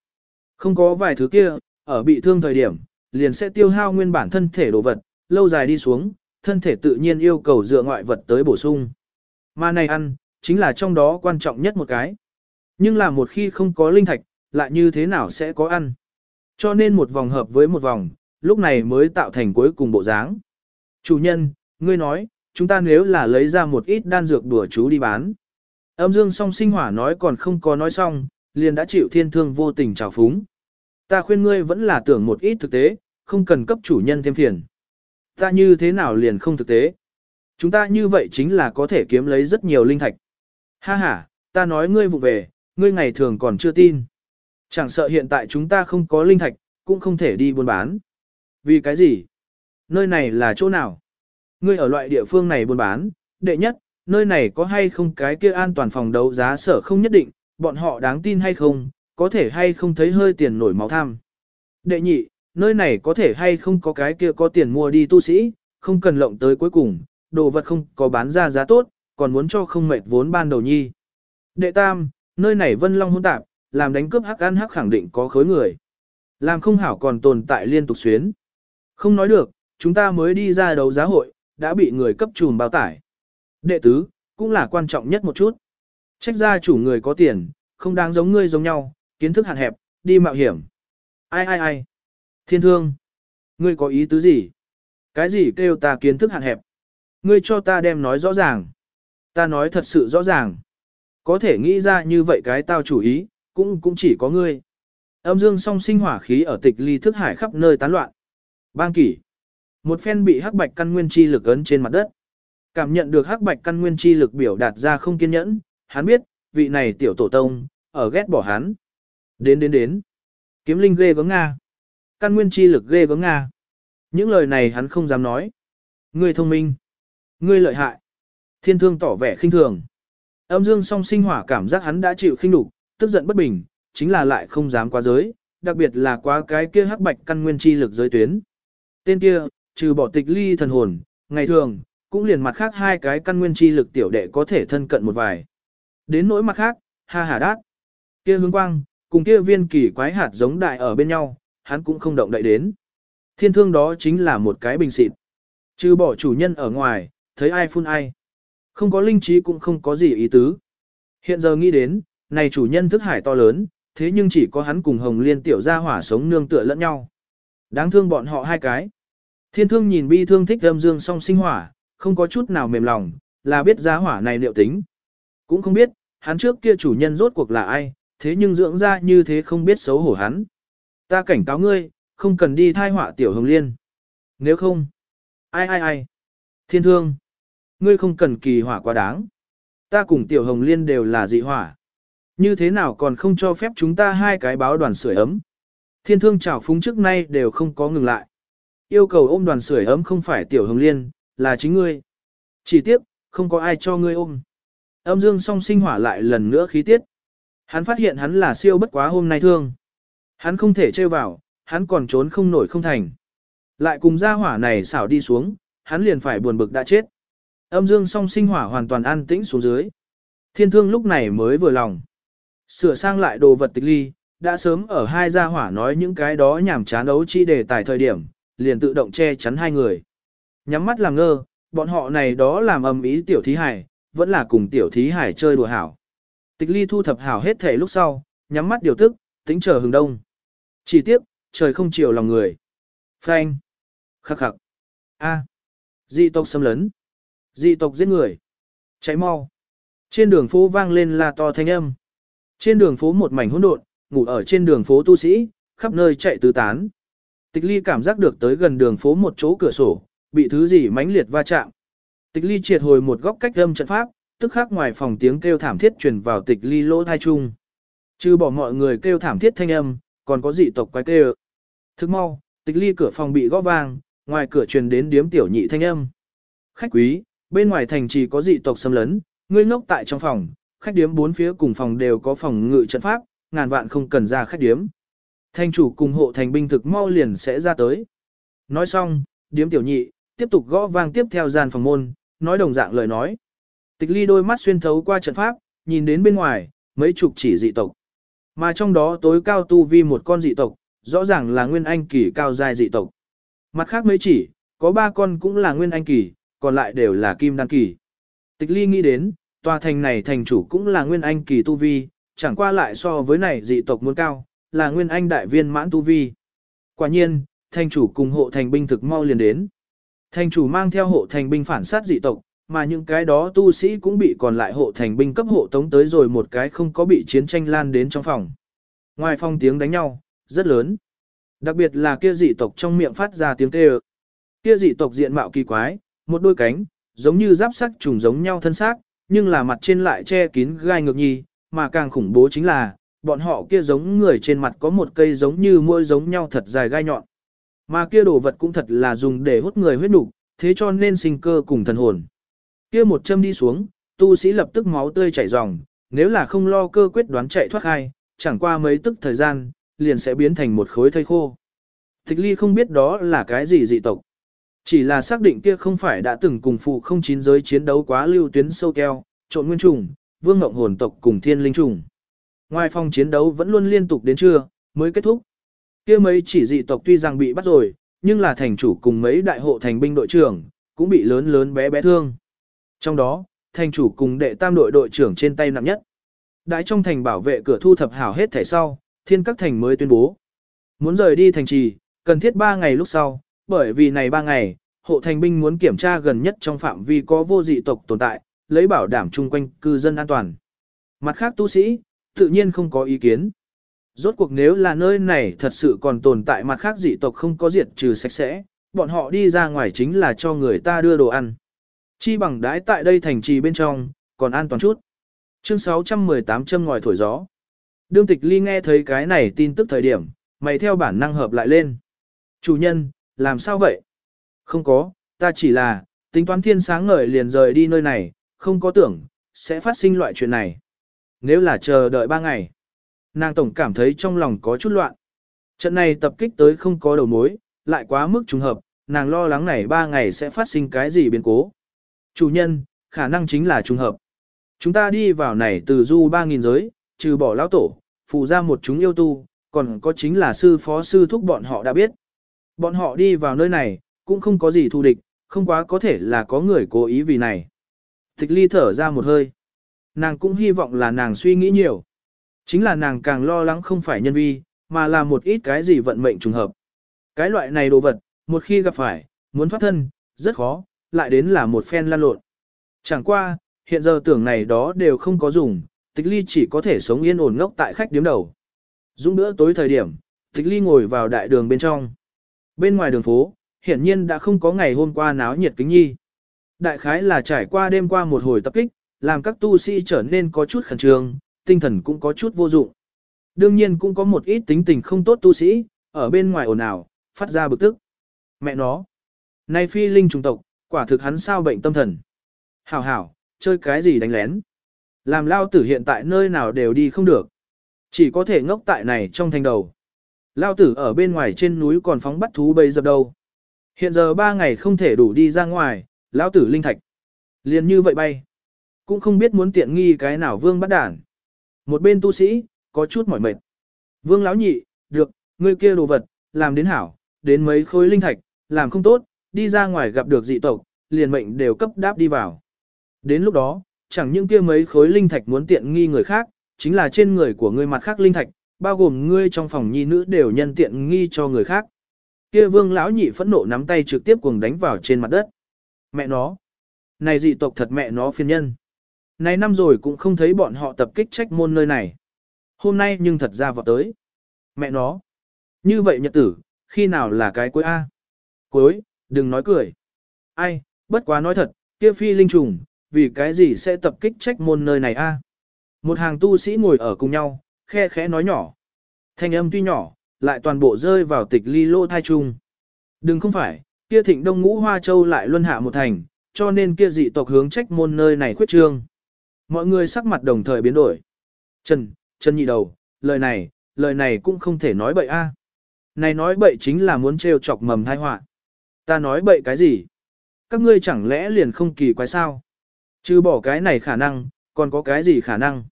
S1: Không có vài thứ kia, ở bị thương thời điểm, liền sẽ tiêu hao nguyên bản thân thể đồ vật, lâu dài đi xuống, thân thể tự nhiên yêu cầu dựa ngoại vật tới bổ sung. Mà này ăn, chính là trong đó quan trọng nhất một cái. Nhưng là một khi không có linh thạch, lại như thế nào sẽ có ăn. Cho nên một vòng hợp với một vòng, lúc này mới tạo thành cuối cùng bộ dáng. Chủ nhân, ngươi nói, chúng ta nếu là lấy ra một ít đan dược đùa chú đi bán. Âm dương song sinh hỏa nói còn không có nói xong, liền đã chịu thiên thương vô tình trào phúng. Ta khuyên ngươi vẫn là tưởng một ít thực tế, không cần cấp chủ nhân thêm phiền. Ta như thế nào liền không thực tế. Chúng ta như vậy chính là có thể kiếm lấy rất nhiều linh thạch. Ha ha, ta nói ngươi vụ về, ngươi ngày thường còn chưa tin. Chẳng sợ hiện tại chúng ta không có linh thạch, cũng không thể đi buôn bán. Vì cái gì? Nơi này là chỗ nào? Ngươi ở loại địa phương này buôn bán, đệ nhất, nơi này có hay không cái kia an toàn phòng đấu giá sở không nhất định, bọn họ đáng tin hay không, có thể hay không thấy hơi tiền nổi máu tham. Đệ nhị, nơi này có thể hay không có cái kia có tiền mua đi tu sĩ, không cần lộng tới cuối cùng, đồ vật không có bán ra giá tốt, còn muốn cho không mệt vốn ban đầu nhi. Đệ tam, nơi này vân long hỗn tạp, làm đánh cướp hắc ăn hắc khẳng định có khối người. Làm không hảo còn tồn tại liên tục xuyến. Không nói được, chúng ta mới đi ra đấu giá hội, đã bị người cấp trùm bao tải. Đệ tứ, cũng là quan trọng nhất một chút. Trách ra chủ người có tiền, không đáng giống ngươi giống nhau, kiến thức hạn hẹp, đi mạo hiểm. Ai ai ai? Thiên thương. Ngươi có ý tứ gì? Cái gì kêu ta kiến thức hạn hẹp? Ngươi cho ta đem nói rõ ràng. Ta nói thật sự rõ ràng. Có thể nghĩ ra như vậy cái tao chủ ý, cũng cũng chỉ có ngươi. Âm dương song sinh hỏa khí ở tịch ly thức hải khắp nơi tán loạn. Bang kỷ. Một phen bị hắc bạch căn nguyên chi lực ấn trên mặt đất. Cảm nhận được hắc bạch căn nguyên chi lực biểu đạt ra không kiên nhẫn, hắn biết, vị này tiểu tổ tông, ở ghét bỏ hắn. Đến đến đến. Kiếm linh ghê gớm Nga. Căn nguyên chi lực ghê gớm Nga. Những lời này hắn không dám nói. Ngươi thông minh. Ngươi lợi hại. Thiên thương tỏ vẻ khinh thường. Âm dương song sinh hỏa cảm giác hắn đã chịu khinh đục, tức giận bất bình, chính là lại không dám qua giới, đặc biệt là qua cái kia hắc bạch căn nguyên chi lực giới tuyến. Tên kia, trừ bỏ tịch ly thần hồn, ngày thường, cũng liền mặt khác hai cái căn nguyên chi lực tiểu đệ có thể thân cận một vài. Đến nỗi mặt khác, ha hà đát. Kia hướng quang, cùng kia viên kỳ quái hạt giống đại ở bên nhau, hắn cũng không động đậy đến. Thiên thương đó chính là một cái bình xịt. Trừ bỏ chủ nhân ở ngoài, thấy ai phun ai. Không có linh trí cũng không có gì ý tứ. Hiện giờ nghĩ đến, này chủ nhân thức hải to lớn, thế nhưng chỉ có hắn cùng Hồng Liên tiểu gia hỏa sống nương tựa lẫn nhau. Đáng thương bọn họ hai cái. Thiên thương nhìn bi thương thích âm dương song sinh hỏa, không có chút nào mềm lòng, là biết gia hỏa này liệu tính. Cũng không biết, hắn trước kia chủ nhân rốt cuộc là ai, thế nhưng dưỡng ra như thế không biết xấu hổ hắn. Ta cảnh cáo ngươi, không cần đi thai họa tiểu hồng liên. Nếu không, ai ai ai, thiên thương, ngươi không cần kỳ hỏa quá đáng. Ta cùng tiểu hồng liên đều là dị hỏa. Như thế nào còn không cho phép chúng ta hai cái báo đoàn sưởi ấm. Thiên thương trào phúng trước nay đều không có ngừng lại. Yêu cầu ôm đoàn sưởi ấm không phải tiểu hồng liên, là chính ngươi. Chỉ tiếp, không có ai cho ngươi ôm. Âm dương song sinh hỏa lại lần nữa khí tiết. Hắn phát hiện hắn là siêu bất quá hôm nay thương. Hắn không thể chơi vào, hắn còn trốn không nổi không thành. Lại cùng gia hỏa này xảo đi xuống, hắn liền phải buồn bực đã chết. Âm dương song sinh hỏa hoàn toàn an tĩnh xuống dưới. Thiên thương lúc này mới vừa lòng. Sửa sang lại đồ vật tịch ly, đã sớm ở hai gia hỏa nói những cái đó nhảm chán ấu chi đề tài thời điểm, liền tự động che chắn hai người. Nhắm mắt làm ngơ, bọn họ này đó làm ầm ý tiểu thí hải, vẫn là cùng tiểu thí hải chơi đùa hảo. Tịch ly thu thập hảo hết thể lúc sau, nhắm mắt điều tức, tính chờ hừng đông. Chỉ tiếp, trời không chiều lòng người. Phanh. Khắc khắc. A. Dị tộc xâm lấn. Dị tộc giết người. Cháy mau. Trên đường phố vang lên là to thanh âm. Trên đường phố một mảnh hỗn độn, ngủ ở trên đường phố tu sĩ, khắp nơi chạy tứ tán. Tịch ly cảm giác được tới gần đường phố một chỗ cửa sổ, bị thứ gì mãnh liệt va chạm. Tịch ly triệt hồi một góc cách âm trận pháp, tức khắc ngoài phòng tiếng kêu thảm thiết truyền vào tịch ly lỗ tai chung. Chứ bỏ mọi người kêu thảm thiết thanh âm, còn có dị tộc quái kêu. Thức mau, tịch ly cửa phòng bị gõ vang, ngoài cửa truyền đến điếm tiểu nhị thanh âm. Khách quý, bên ngoài thành chỉ có dị tộc xâm lấn, ngươi ngốc tại trong phòng, khách điếm bốn phía cùng phòng đều có phòng ngự trận pháp, ngàn vạn không cần ra khách điếm. Thành chủ cùng hộ thành binh thực mau liền sẽ ra tới. Nói xong, điếm tiểu nhị, tiếp tục gõ vang tiếp theo gian phòng môn, nói đồng dạng lời nói. Tịch ly đôi mắt xuyên thấu qua trận pháp, nhìn đến bên ngoài, mấy chục chỉ dị tộc. Mà trong đó tối cao tu vi một con dị tộc, rõ ràng là nguyên anh kỳ cao dài dị tộc. Mặt khác mấy chỉ, có ba con cũng là nguyên anh kỳ, còn lại đều là kim đan kỳ. Tịch ly nghĩ đến, tòa thành này thành chủ cũng là nguyên anh kỳ tu vi, chẳng qua lại so với này dị tộc muốn cao, là nguyên anh đại viên mãn tu vi. Quả nhiên, thành chủ cùng hộ thành binh thực mau liền đến. Thành chủ mang theo hộ thành binh phản sát dị tộc, mà những cái đó tu sĩ cũng bị còn lại hộ thành binh cấp hộ tống tới rồi một cái không có bị chiến tranh lan đến trong phòng. Ngoài phòng tiếng đánh nhau, rất lớn. Đặc biệt là kia dị tộc trong miệng phát ra tiếng kêu. Kia dị tộc diện mạo kỳ quái, một đôi cánh, giống như giáp sắc trùng giống nhau thân xác, nhưng là mặt trên lại che kín gai ngược nhi, mà càng khủng bố chính là, bọn họ kia giống người trên mặt có một cây giống như môi giống nhau thật dài gai nhọn. Mà kia đồ vật cũng thật là dùng để hút người huyết nục, thế cho nên sinh cơ cùng thần hồn. Kia một châm đi xuống, tu sĩ lập tức máu tươi chảy ròng, nếu là không lo cơ quyết đoán chạy thoát khai, chẳng qua mấy tức thời gian, liền sẽ biến thành một khối thây khô. Tịch ly không biết đó là cái gì dị tộc. Chỉ là xác định kia không phải đã từng cùng phụ không chín giới chiến đấu quá lưu tuyến sâu keo, trộn nguyên trùng, vương ngộng hồn tộc cùng thiên linh trùng. Ngoài phòng chiến đấu vẫn luôn liên tục đến trưa, mới kết thúc. kia mấy chỉ dị tộc tuy rằng bị bắt rồi, nhưng là thành chủ cùng mấy đại hộ thành binh đội trưởng, cũng bị lớn lớn bé bé thương. Trong đó, thành chủ cùng đệ tam đội đội trưởng trên tay nặng nhất. Đại trong thành bảo vệ cửa thu thập hảo hết thẻ sau, thiên các thành mới tuyên bố. Muốn rời đi thành trì, cần thiết 3 ngày lúc sau, bởi vì này ba ngày, hộ thành binh muốn kiểm tra gần nhất trong phạm vi có vô dị tộc tồn tại, lấy bảo đảm chung quanh cư dân an toàn. Mặt khác tu sĩ, tự nhiên không có ý kiến. Rốt cuộc nếu là nơi này thật sự còn tồn tại mặt khác dị tộc không có diệt trừ sạch sẽ, bọn họ đi ra ngoài chính là cho người ta đưa đồ ăn. Chi bằng đái tại đây thành trì bên trong, còn an toàn chút. Chương 618 châm ngòi thổi gió. Đương tịch ly nghe thấy cái này tin tức thời điểm, mày theo bản năng hợp lại lên. Chủ nhân, làm sao vậy? Không có, ta chỉ là, tính toán thiên sáng ngời liền rời đi nơi này, không có tưởng, sẽ phát sinh loại chuyện này. Nếu là chờ đợi ba ngày, nàng tổng cảm thấy trong lòng có chút loạn. Trận này tập kích tới không có đầu mối, lại quá mức trùng hợp, nàng lo lắng này ba ngày sẽ phát sinh cái gì biến cố. Chủ nhân, khả năng chính là trùng hợp. Chúng ta đi vào này từ du 3.000 giới, trừ bỏ lão tổ, phụ ra một chúng yêu tu, còn có chính là sư phó sư thúc bọn họ đã biết. Bọn họ đi vào nơi này, cũng không có gì thù địch, không quá có thể là có người cố ý vì này. Tịch ly thở ra một hơi. Nàng cũng hy vọng là nàng suy nghĩ nhiều. Chính là nàng càng lo lắng không phải nhân vi, mà là một ít cái gì vận mệnh trùng hợp. Cái loại này đồ vật, một khi gặp phải, muốn thoát thân, rất khó, lại đến là một phen lan lộn. Chẳng qua, hiện giờ tưởng này đó đều không có dùng, tịch ly chỉ có thể sống yên ổn ngốc tại khách điếm đầu. Dũng bữa tối thời điểm, tịch ly ngồi vào đại đường bên trong. Bên ngoài đường phố, hiển nhiên đã không có ngày hôm qua náo nhiệt kính nhi. Đại khái là trải qua đêm qua một hồi tập kích, làm các tu sĩ trở nên có chút khẩn trương, tinh thần cũng có chút vô dụng. Đương nhiên cũng có một ít tính tình không tốt tu sĩ, ở bên ngoài ồn ào, phát ra bực tức. Mẹ nó, nay phi linh trùng tộc, quả thực hắn sao bệnh tâm thần. Hảo hảo, chơi cái gì đánh lén. Làm lao tử hiện tại nơi nào đều đi không được. Chỉ có thể ngốc tại này trong thành đầu. Lao tử ở bên ngoài trên núi còn phóng bắt thú bây dập đâu. Hiện giờ ba ngày không thể đủ đi ra ngoài, lão tử linh thạch. liền như vậy bay. Cũng không biết muốn tiện nghi cái nào vương bắt đản. Một bên tu sĩ, có chút mỏi mệt. Vương lão nhị, được, ngươi kia đồ vật, làm đến hảo, đến mấy khối linh thạch, làm không tốt, đi ra ngoài gặp được dị tộc, liền mệnh đều cấp đáp đi vào. Đến lúc đó, chẳng những kia mấy khối linh thạch muốn tiện nghi người khác, chính là trên người của ngươi mặt khác linh thạch, bao gồm ngươi trong phòng nhi nữ đều nhân tiện nghi cho người khác. Kia vương lão nhị phẫn nộ nắm tay trực tiếp cuồng đánh vào trên mặt đất. Mẹ nó. Này dị tộc thật mẹ nó phiền nhân. Này năm rồi cũng không thấy bọn họ tập kích trách môn nơi này. Hôm nay nhưng thật ra vào tới. Mẹ nó. Như vậy nhật tử, khi nào là cái cuối A? Cuối, đừng nói cười. Ai, bất quá nói thật, kia phi linh trùng, vì cái gì sẽ tập kích trách môn nơi này A? Một hàng tu sĩ ngồi ở cùng nhau, khe khẽ nói nhỏ. Thanh âm tuy nhỏ, lại toàn bộ rơi vào tịch ly lô thai trung. Đừng không phải, kia thịnh đông ngũ hoa châu lại luân hạ một thành, cho nên kia dị tộc hướng trách môn nơi này khuyết trương. Mọi người sắc mặt đồng thời biến đổi. Trần, Trần nhị đầu, lời này, lời này cũng không thể nói bậy a. À. Này nói bậy chính là muốn trêu chọc mầm thai họa. Ta nói bậy cái gì? Các ngươi chẳng lẽ liền không kỳ quái sao? Chứ bỏ cái này khả năng, còn có cái gì khả năng?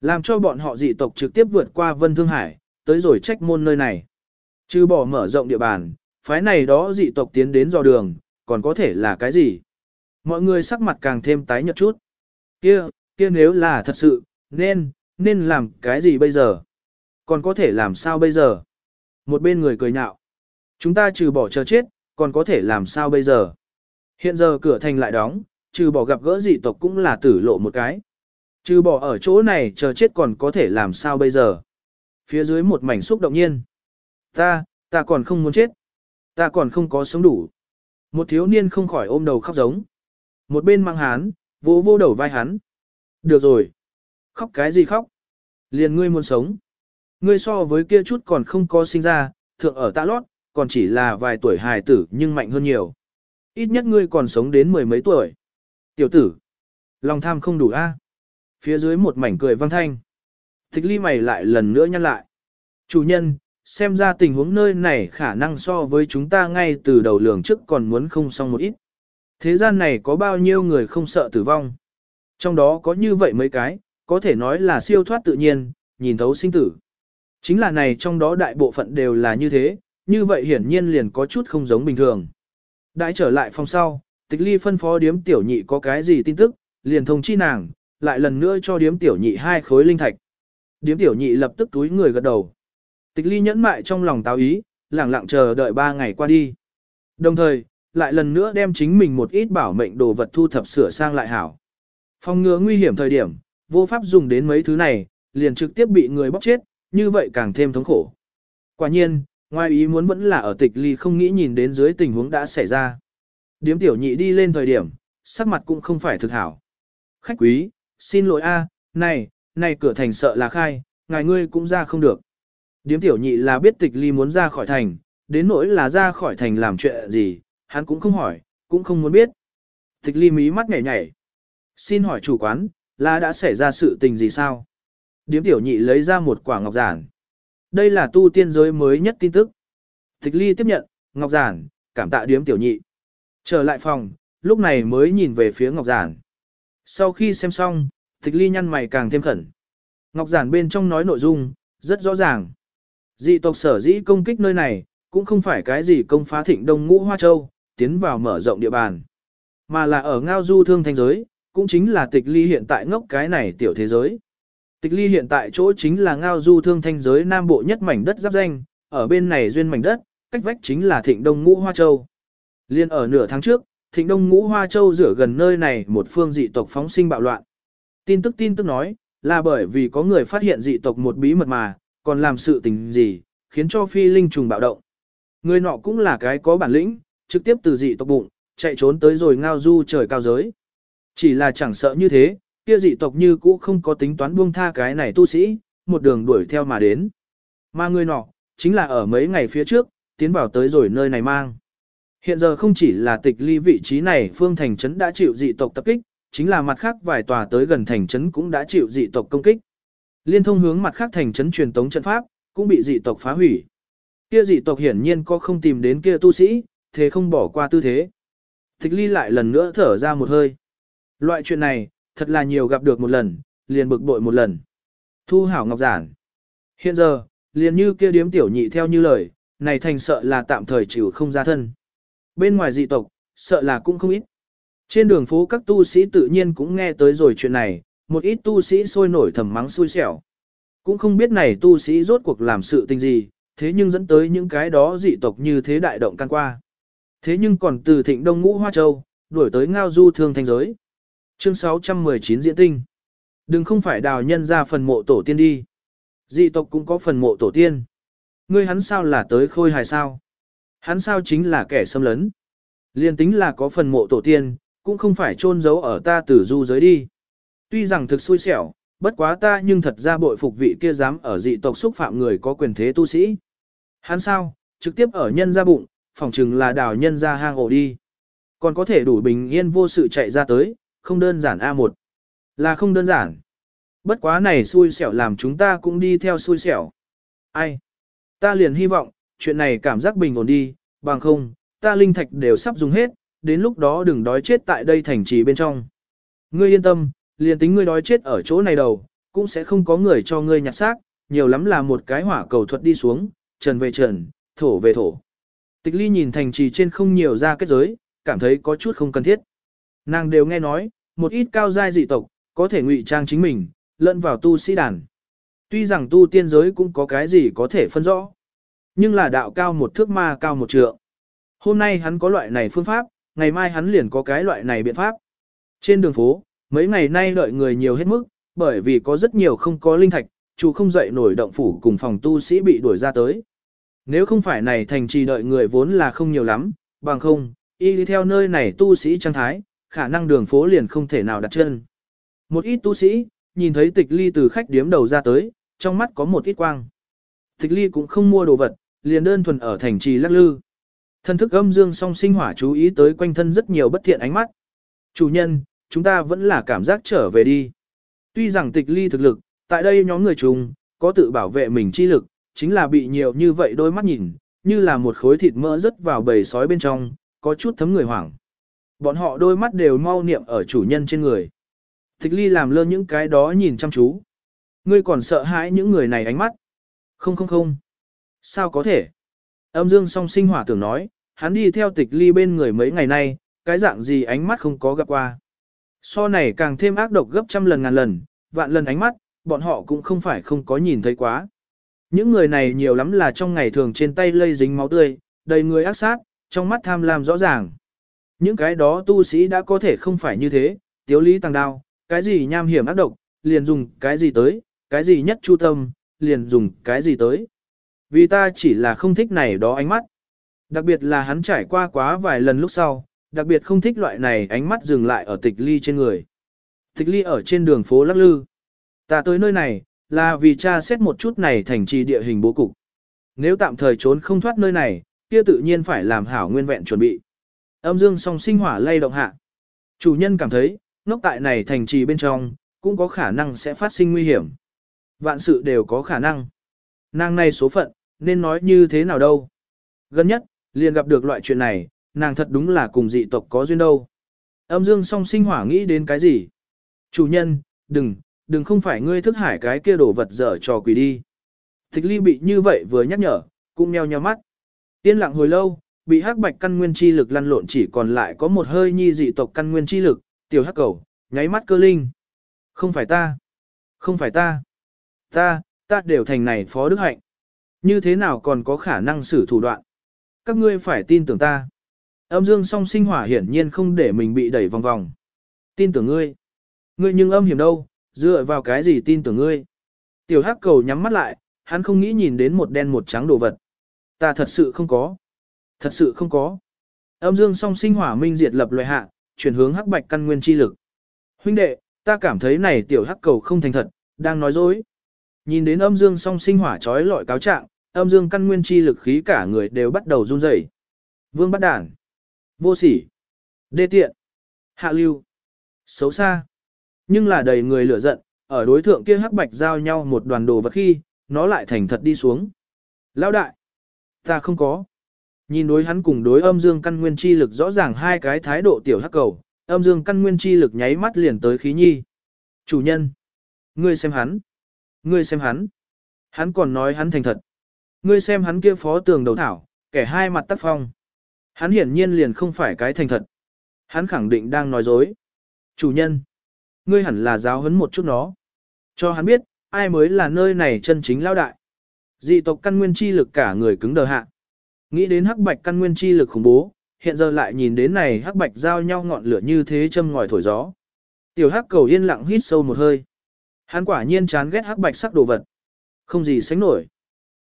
S1: Làm cho bọn họ dị tộc trực tiếp vượt qua Vân Thương Hải, tới rồi trách môn nơi này. Chứ bỏ mở rộng địa bàn, phái này đó dị tộc tiến đến dò đường, còn có thể là cái gì? Mọi người sắc mặt càng thêm tái nhợt chút. Kia, kia nếu là thật sự, nên, nên làm cái gì bây giờ? Còn có thể làm sao bây giờ? Một bên người cười nhạo. Chúng ta trừ bỏ chờ chết, còn có thể làm sao bây giờ? Hiện giờ cửa thành lại đóng, trừ bỏ gặp gỡ dị tộc cũng là tử lộ một cái. Trừ bỏ ở chỗ này chờ chết còn có thể làm sao bây giờ? Phía dưới một mảnh xúc động nhiên. Ta, ta còn không muốn chết. Ta còn không có sống đủ. Một thiếu niên không khỏi ôm đầu khóc giống. Một bên mang hán, vô vô đầu vai hắn. Được rồi. Khóc cái gì khóc? Liền ngươi muốn sống. Ngươi so với kia chút còn không có sinh ra, thượng ở tạ lót, còn chỉ là vài tuổi hài tử nhưng mạnh hơn nhiều. Ít nhất ngươi còn sống đến mười mấy tuổi. Tiểu tử, lòng tham không đủ a. Phía dưới một mảnh cười vang thanh. Tịch ly mày lại lần nữa nhăn lại. Chủ nhân, xem ra tình huống nơi này khả năng so với chúng ta ngay từ đầu lường trước còn muốn không xong một ít. Thế gian này có bao nhiêu người không sợ tử vong? Trong đó có như vậy mấy cái, có thể nói là siêu thoát tự nhiên, nhìn thấu sinh tử. Chính là này trong đó đại bộ phận đều là như thế, như vậy hiển nhiên liền có chút không giống bình thường. Đại trở lại phòng sau, tịch ly phân phó điếm tiểu nhị có cái gì tin tức, liền thông chi nàng, lại lần nữa cho điếm tiểu nhị hai khối linh thạch. Điếm tiểu nhị lập tức túi người gật đầu. Tịch ly nhẫn mại trong lòng táo ý, lẳng lặng chờ đợi ba ngày qua đi. Đồng thời, lại lần nữa đem chính mình một ít bảo mệnh đồ vật thu thập sửa sang lại hảo. Phòng ngừa nguy hiểm thời điểm, vô pháp dùng đến mấy thứ này, liền trực tiếp bị người bóc chết, như vậy càng thêm thống khổ. Quả nhiên, ngoài ý muốn vẫn là ở tịch ly không nghĩ nhìn đến dưới tình huống đã xảy ra. Điếm tiểu nhị đi lên thời điểm, sắc mặt cũng không phải thực hảo. Khách quý, xin lỗi a, này, này cửa thành sợ là khai, ngài ngươi cũng ra không được. Điếm tiểu nhị là biết tịch ly muốn ra khỏi thành, đến nỗi là ra khỏi thành làm chuyện gì, hắn cũng không hỏi, cũng không muốn biết. Tịch ly mí mắt nhảy nhảy. Xin hỏi chủ quán, là đã xảy ra sự tình gì sao? Điếm tiểu nhị lấy ra một quả ngọc giản. Đây là tu tiên giới mới nhất tin tức. Tịch ly tiếp nhận, ngọc giản, cảm tạ điếm tiểu nhị. Trở lại phòng, lúc này mới nhìn về phía ngọc giản. Sau khi xem xong, tịch ly nhăn mày càng thêm khẩn. Ngọc giản bên trong nói nội dung, rất rõ ràng. Dị tộc sở dĩ công kích nơi này, cũng không phải cái gì công phá thịnh đông ngũ hoa châu, tiến vào mở rộng địa bàn. Mà là ở ngao du thương thanh giới, cũng chính là tịch ly hiện tại ngốc cái này tiểu thế giới. Tịch ly hiện tại chỗ chính là ngao du thương thanh giới nam bộ nhất mảnh đất giáp danh, ở bên này duyên mảnh đất, cách vách chính là thịnh đông ngũ hoa châu. Liên ở nửa tháng trước, thịnh đông ngũ hoa châu rửa gần nơi này một phương dị tộc phóng sinh bạo loạn. Tin tức tin tức nói, là bởi vì có người phát hiện dị tộc một bí mật mà, còn làm sự tình gì, khiến cho phi linh trùng bạo động. Người nọ cũng là cái có bản lĩnh, trực tiếp từ dị tộc bụng, chạy trốn tới rồi ngao du trời cao giới. Chỉ là chẳng sợ như thế, kia dị tộc như cũ không có tính toán buông tha cái này tu sĩ, một đường đuổi theo mà đến. Mà người nọ, chính là ở mấy ngày phía trước, tiến vào tới rồi nơi này mang. Hiện giờ không chỉ là tịch ly vị trí này phương thành trấn đã chịu dị tộc tập kích, chính là mặt khác vài tòa tới gần thành trấn cũng đã chịu dị tộc công kích. Liên thông hướng mặt khác thành trấn truyền tống trận pháp, cũng bị dị tộc phá hủy. Kia dị tộc hiển nhiên có không tìm đến kia tu sĩ, thế không bỏ qua tư thế. Tịch ly lại lần nữa thở ra một hơi. Loại chuyện này, thật là nhiều gặp được một lần, liền bực bội một lần. Thu hảo ngọc giản. Hiện giờ, liền như kia điếm tiểu nhị theo như lời, này thành sợ là tạm thời chịu không ra thân. Bên ngoài dị tộc, sợ là cũng không ít. Trên đường phố các tu sĩ tự nhiên cũng nghe tới rồi chuyện này, một ít tu sĩ sôi nổi thầm mắng xui xẻo. Cũng không biết này tu sĩ rốt cuộc làm sự tình gì, thế nhưng dẫn tới những cái đó dị tộc như thế đại động can qua. Thế nhưng còn từ thịnh đông ngũ hoa châu, đuổi tới ngao du thương thanh giới. Chương 619 diễn tinh. Đừng không phải đào nhân ra phần mộ tổ tiên đi. Dị tộc cũng có phần mộ tổ tiên. Ngươi hắn sao là tới khôi hài sao? Hắn sao chính là kẻ xâm lấn. Liên tính là có phần mộ tổ tiên, cũng không phải chôn giấu ở ta tử du giới đi. Tuy rằng thực xui xẻo, bất quá ta nhưng thật ra bội phục vị kia dám ở dị tộc xúc phạm người có quyền thế tu sĩ. Hắn sao, trực tiếp ở nhân ra bụng, phòng chừng là đào nhân ra hang ổ đi. Còn có thể đủ bình yên vô sự chạy ra tới, không đơn giản A1. Là không đơn giản. Bất quá này xui xẻo làm chúng ta cũng đi theo xui xẻo. Ai? Ta liền hy vọng, chuyện này cảm giác bình ổn đi, bằng không, ta linh thạch đều sắp dùng hết, đến lúc đó đừng đói chết tại đây thành trì bên trong. Ngươi yên tâm, liền tính ngươi đói chết ở chỗ này đầu, cũng sẽ không có người cho ngươi nhặt xác, nhiều lắm là một cái hỏa cầu thuật đi xuống, trần về trần, thổ về thổ. Tịch ly nhìn thành trì trên không nhiều ra kết giới, cảm thấy có chút không cần thiết. Nàng đều nghe nói, một ít cao giai dị tộc, có thể ngụy trang chính mình, lẫn vào tu sĩ đàn. Tuy rằng tu tiên giới cũng có cái gì có thể phân rõ, nhưng là đạo cao một thước ma cao một trượng. Hôm nay hắn có loại này phương pháp, ngày mai hắn liền có cái loại này biện pháp. Trên đường phố, mấy ngày nay đợi người nhiều hết mức, bởi vì có rất nhiều không có linh thạch, chủ không dậy nổi động phủ cùng phòng tu sĩ bị đuổi ra tới. Nếu không phải này thành trì đợi người vốn là không nhiều lắm, bằng không, y đi theo nơi này tu sĩ trang thái, khả năng đường phố liền không thể nào đặt chân. Một ít tu sĩ, nhìn thấy tịch ly từ khách điếm đầu ra tới, trong mắt có một ít quang. Tịch ly cũng không mua đồ vật, liền đơn thuần ở thành trì lắc lư. Thân thức âm dương song sinh hỏa chú ý tới quanh thân rất nhiều bất thiện ánh mắt. Chủ nhân, chúng ta vẫn là cảm giác trở về đi. Tuy rằng tịch ly thực lực, tại đây nhóm người chúng, có tự bảo vệ mình chi lực, chính là bị nhiều như vậy đôi mắt nhìn, như là một khối thịt mỡ rớt vào bầy sói bên trong, có chút thấm người hoảng. Bọn họ đôi mắt đều mau niệm ở chủ nhân trên người. Tịch ly làm lơ những cái đó nhìn chăm chú. Ngươi còn sợ hãi những người này ánh mắt. Không không không. Sao có thể? Âm dương song sinh hỏa tưởng nói, hắn đi theo tịch ly bên người mấy ngày nay, cái dạng gì ánh mắt không có gặp qua. So này càng thêm ác độc gấp trăm lần ngàn lần, vạn lần ánh mắt, bọn họ cũng không phải không có nhìn thấy quá. Những người này nhiều lắm là trong ngày thường trên tay lây dính máu tươi, đầy người ác sát, trong mắt tham lam rõ ràng. Những cái đó tu sĩ đã có thể không phải như thế, tiếu lý tăng đao, cái gì nham hiểm ác độc, liền dùng cái gì tới, cái gì nhất chu tâm, liền dùng cái gì tới. Vì ta chỉ là không thích này đó ánh mắt. Đặc biệt là hắn trải qua quá vài lần lúc sau, đặc biệt không thích loại này ánh mắt dừng lại ở tịch ly trên người. Tịch ly ở trên đường phố lắc lư. Ta tới nơi này, là vì cha xét một chút này thành trì địa hình bố cục. Nếu tạm thời trốn không thoát nơi này, kia tự nhiên phải làm hảo nguyên vẹn chuẩn bị. Âm dương song sinh hỏa lay động hạ. Chủ nhân cảm thấy, ngốc tại này thành trì bên trong, cũng có khả năng sẽ phát sinh nguy hiểm. Vạn sự đều có khả năng. Nàng này số phận, nên nói như thế nào đâu. Gần nhất, liền gặp được loại chuyện này, nàng thật đúng là cùng dị tộc có duyên đâu. Âm dương song sinh hỏa nghĩ đến cái gì? Chủ nhân, đừng, đừng không phải ngươi thức hải cái kia đổ vật dở trò quỷ đi. Tịch ly bị như vậy vừa nhắc nhở, cũng meo nheo mắt. Yên lặng hồi lâu, bị hắc bạch căn nguyên chi lực lăn lộn chỉ còn lại có một hơi nhi dị tộc căn nguyên chi lực, tiểu hắc cầu, nháy mắt cơ linh. Không phải ta. Không phải ta. Ta, ta đều thành này phó đức hạnh. Như thế nào còn có khả năng xử thủ đoạn? Các ngươi phải tin tưởng ta. Âm dương song sinh hỏa hiển nhiên không để mình bị đẩy vòng vòng. Tin tưởng ngươi. Ngươi nhưng âm hiểm đâu, dựa vào cái gì tin tưởng ngươi. Tiểu hắc cầu nhắm mắt lại, hắn không nghĩ nhìn đến một đen một trắng đồ vật. Ta thật sự không có. Thật sự không có. Âm dương song sinh hỏa minh diệt lập loại hạ, chuyển hướng hắc bạch căn nguyên chi lực. Huynh đệ, ta cảm thấy này tiểu hắc cầu không thành thật, đang nói dối. Nhìn đến âm dương song sinh hỏa trói lọi cáo trạng, âm dương căn nguyên chi lực khí cả người đều bắt đầu run rẩy. Vương bắt đản, vô sỉ, đê tiện, hạ lưu, xấu xa. Nhưng là đầy người lửa giận, ở đối thượng kia hắc bạch giao nhau một đoàn đồ vật khi, nó lại thành thật đi xuống. Lão đại, ta không có. Nhìn đối hắn cùng đối âm dương căn nguyên chi lực rõ ràng hai cái thái độ tiểu hắc cầu, âm dương căn nguyên chi lực nháy mắt liền tới khí nhi. Chủ nhân, ngươi xem hắn, ngươi xem hắn, hắn còn nói hắn thành thật. Ngươi xem hắn kia phó tường đầu thảo, kẻ hai mặt tác phong. Hắn hiển nhiên liền không phải cái thành thật. Hắn khẳng định đang nói dối. Chủ nhân, ngươi hẳn là giáo huấn một chút nó. Cho hắn biết, ai mới là nơi này chân chính lao đại. Dị tộc căn nguyên chi lực cả người cứng đờ hạ. Nghĩ đến hắc bạch căn nguyên chi lực khủng bố, hiện giờ lại nhìn đến này hắc bạch giao nhau ngọn lửa như thế châm ngòi thổi gió. Tiểu hắc cầu yên lặng hít sâu một hơi. Hắn quả nhiên chán ghét hắc bạch sắc đồ vật. Không gì sánh nổi.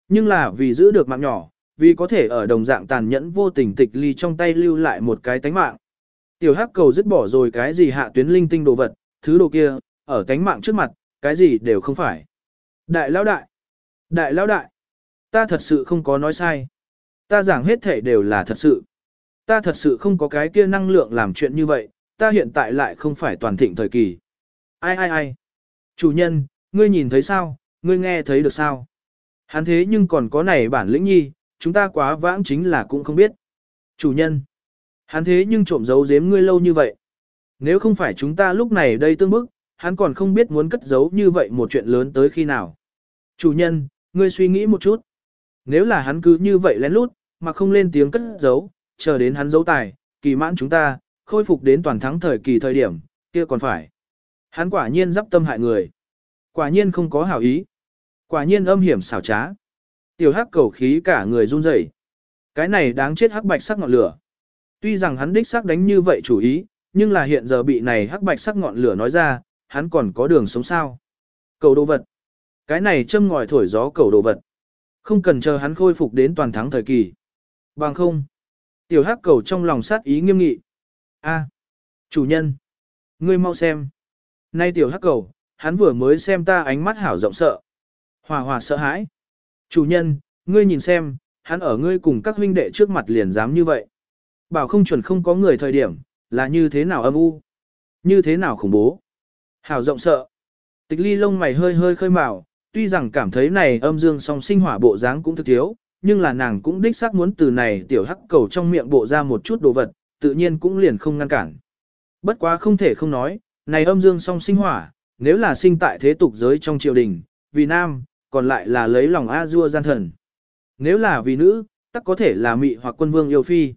S1: Nhưng là vì giữ được mạng nhỏ, vì có thể ở đồng dạng tàn nhẫn vô tình tịch ly trong tay lưu lại một cái tánh mạng. Tiểu hắc cầu dứt bỏ rồi cái gì hạ tuyến linh tinh đồ vật, thứ đồ kia, ở tánh mạng trước mặt, cái gì đều không phải. Đại lão đại, đại lão đại, ta thật sự không có nói sai. Ta giảng hết thể đều là thật sự. Ta thật sự không có cái kia năng lượng làm chuyện như vậy, ta hiện tại lại không phải toàn thịnh thời kỳ. Ai ai ai? Chủ nhân, ngươi nhìn thấy sao, ngươi nghe thấy được sao? Hắn thế nhưng còn có này bản lĩnh nhi, chúng ta quá vãng chính là cũng không biết. Chủ nhân, hắn thế nhưng trộm giấu giếm ngươi lâu như vậy. Nếu không phải chúng ta lúc này đây tương bức, hắn còn không biết muốn cất giấu như vậy một chuyện lớn tới khi nào. Chủ nhân, ngươi suy nghĩ một chút. Nếu là hắn cứ như vậy lén lút, mà không lên tiếng cất giấu, chờ đến hắn giấu tài, kỳ mãn chúng ta, khôi phục đến toàn thắng thời kỳ thời điểm, kia còn phải. Hắn quả nhiên dắp tâm hại người. Quả nhiên không có hảo ý. Quả nhiên âm hiểm xảo trá. Tiểu hắc cầu khí cả người run rẩy. Cái này đáng chết hắc bạch sắc ngọn lửa. Tuy rằng hắn đích xác đánh như vậy chủ ý, nhưng là hiện giờ bị này hắc bạch sắc ngọn lửa nói ra, hắn còn có đường sống sao. Cầu đồ vật. Cái này châm ngòi thổi gió cầu đồ vật. Không cần chờ hắn khôi phục đến toàn thắng thời kỳ. Bằng không. Tiểu hắc cầu trong lòng sát ý nghiêm nghị. A, chủ nhân. Ngươi mau xem. Nay tiểu hắc cầu, hắn vừa mới xem ta ánh mắt hảo rộng sợ. Hòa hòa sợ hãi. Chủ nhân, ngươi nhìn xem, hắn ở ngươi cùng các huynh đệ trước mặt liền dám như vậy. Bảo không chuẩn không có người thời điểm, là như thế nào âm u, như thế nào khủng bố. Hảo rộng sợ. Tịch ly lông mày hơi hơi khơi mào, tuy rằng cảm thấy này âm dương song sinh hỏa bộ dáng cũng thực thiếu, nhưng là nàng cũng đích xác muốn từ này tiểu hắc cầu trong miệng bộ ra một chút đồ vật, tự nhiên cũng liền không ngăn cản. Bất quá không thể không nói, này âm dương song sinh hỏa, nếu là sinh tại thế tục giới trong triều đình, vì nam, còn lại là lấy lòng A-dua gian thần. Nếu là vì nữ, tắc có thể là mị hoặc quân vương yêu phi.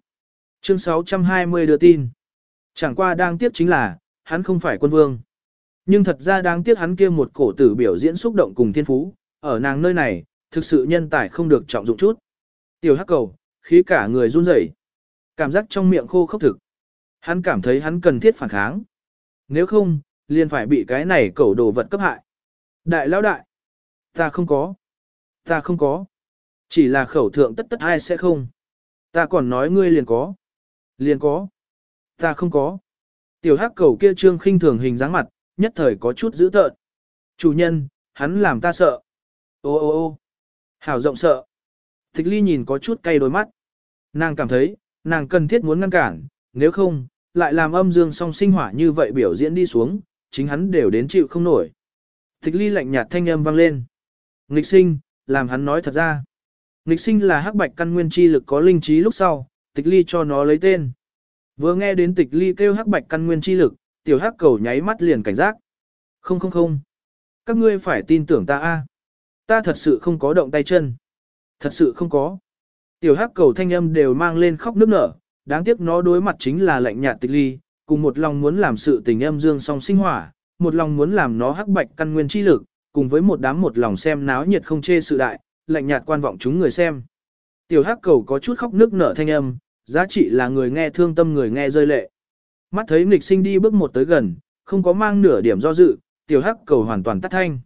S1: Chương 620 đưa tin. Chẳng qua đang tiếp chính là, hắn không phải quân vương. Nhưng thật ra đáng tiếc hắn kia một cổ tử biểu diễn xúc động cùng thiên phú, ở nàng nơi này, thực sự nhân tài không được trọng dụng chút. Tiểu hắc cầu, khí cả người run rẩy, Cảm giác trong miệng khô khốc thực. Hắn cảm thấy hắn cần thiết phản kháng. Nếu không, liền phải bị cái này cẩu đồ vật cấp hại. Đại lão đại. Ta không có. Ta không có. Chỉ là khẩu thượng tất tất ai sẽ không. Ta còn nói ngươi liền có. Liền có. Ta không có. Tiểu hắc cầu kia trương khinh thường hình dáng mặt, nhất thời có chút dữ tợn. Chủ nhân, hắn làm ta sợ. Ô ô ô hảo rộng sợ. Thích ly nhìn có chút cay đôi mắt. Nàng cảm thấy, nàng cần thiết muốn ngăn cản, nếu không, lại làm âm dương song sinh hỏa như vậy biểu diễn đi xuống, chính hắn đều đến chịu không nổi. Thích ly lạnh nhạt thanh âm vang lên. Nghịch sinh, làm hắn nói thật ra. Nghịch sinh là hắc bạch căn nguyên chi lực có linh trí lúc sau, tịch ly cho nó lấy tên. Vừa nghe đến tịch ly kêu hắc bạch căn nguyên chi lực, tiểu hắc cầu nháy mắt liền cảnh giác. Không không không. Các ngươi phải tin tưởng ta a. Ta thật sự không có động tay chân. Thật sự không có. Tiểu hắc cầu thanh âm đều mang lên khóc nức nở, đáng tiếc nó đối mặt chính là lạnh nhạt tịch ly, cùng một lòng muốn làm sự tình âm dương song sinh hỏa, một lòng muốn làm nó hắc bạch căn nguyên chi lực, cùng với một đám một lòng xem náo nhiệt không chê sự đại, lạnh nhạt quan vọng chúng người xem. Tiểu hắc cầu có chút khóc nức nở thanh âm, giá trị là người nghe thương tâm người nghe rơi lệ. Mắt thấy nghịch sinh đi bước một tới gần, không có mang nửa điểm do dự, tiểu hắc cầu hoàn toàn tắt thanh.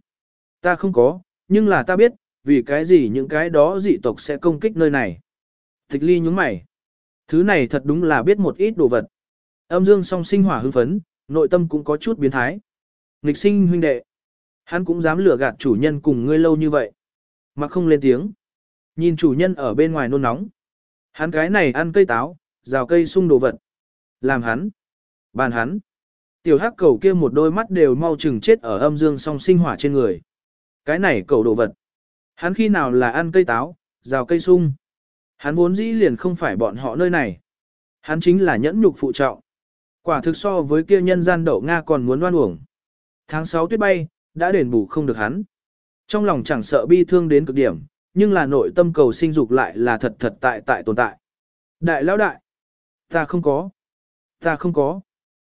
S1: Ta không có, nhưng là ta biết, vì cái gì những cái đó dị tộc sẽ công kích nơi này. Tịch ly nhúng mày. Thứ này thật đúng là biết một ít đồ vật. Âm dương song sinh hỏa hưng phấn, nội tâm cũng có chút biến thái. Nghịch sinh huynh đệ. Hắn cũng dám lừa gạt chủ nhân cùng ngươi lâu như vậy. Mà không lên tiếng. Nhìn chủ nhân ở bên ngoài nôn nóng. Hắn cái này ăn cây táo, rào cây sung đồ vật. Làm hắn. Bàn hắn. Tiểu hắc cầu kia một đôi mắt đều mau chừng chết ở âm dương song sinh hỏa trên người. Cái này cầu đồ vật. Hắn khi nào là ăn cây táo, rào cây sung. Hắn vốn dĩ liền không phải bọn họ nơi này. Hắn chính là nhẫn nhục phụ trọng. Quả thực so với kia nhân gian đậu Nga còn muốn đoan uổng. Tháng 6 tuyết bay, đã đền bù không được hắn. Trong lòng chẳng sợ bi thương đến cực điểm, nhưng là nội tâm cầu sinh dục lại là thật thật tại tại tồn tại. Đại lão đại, ta không có, ta không có,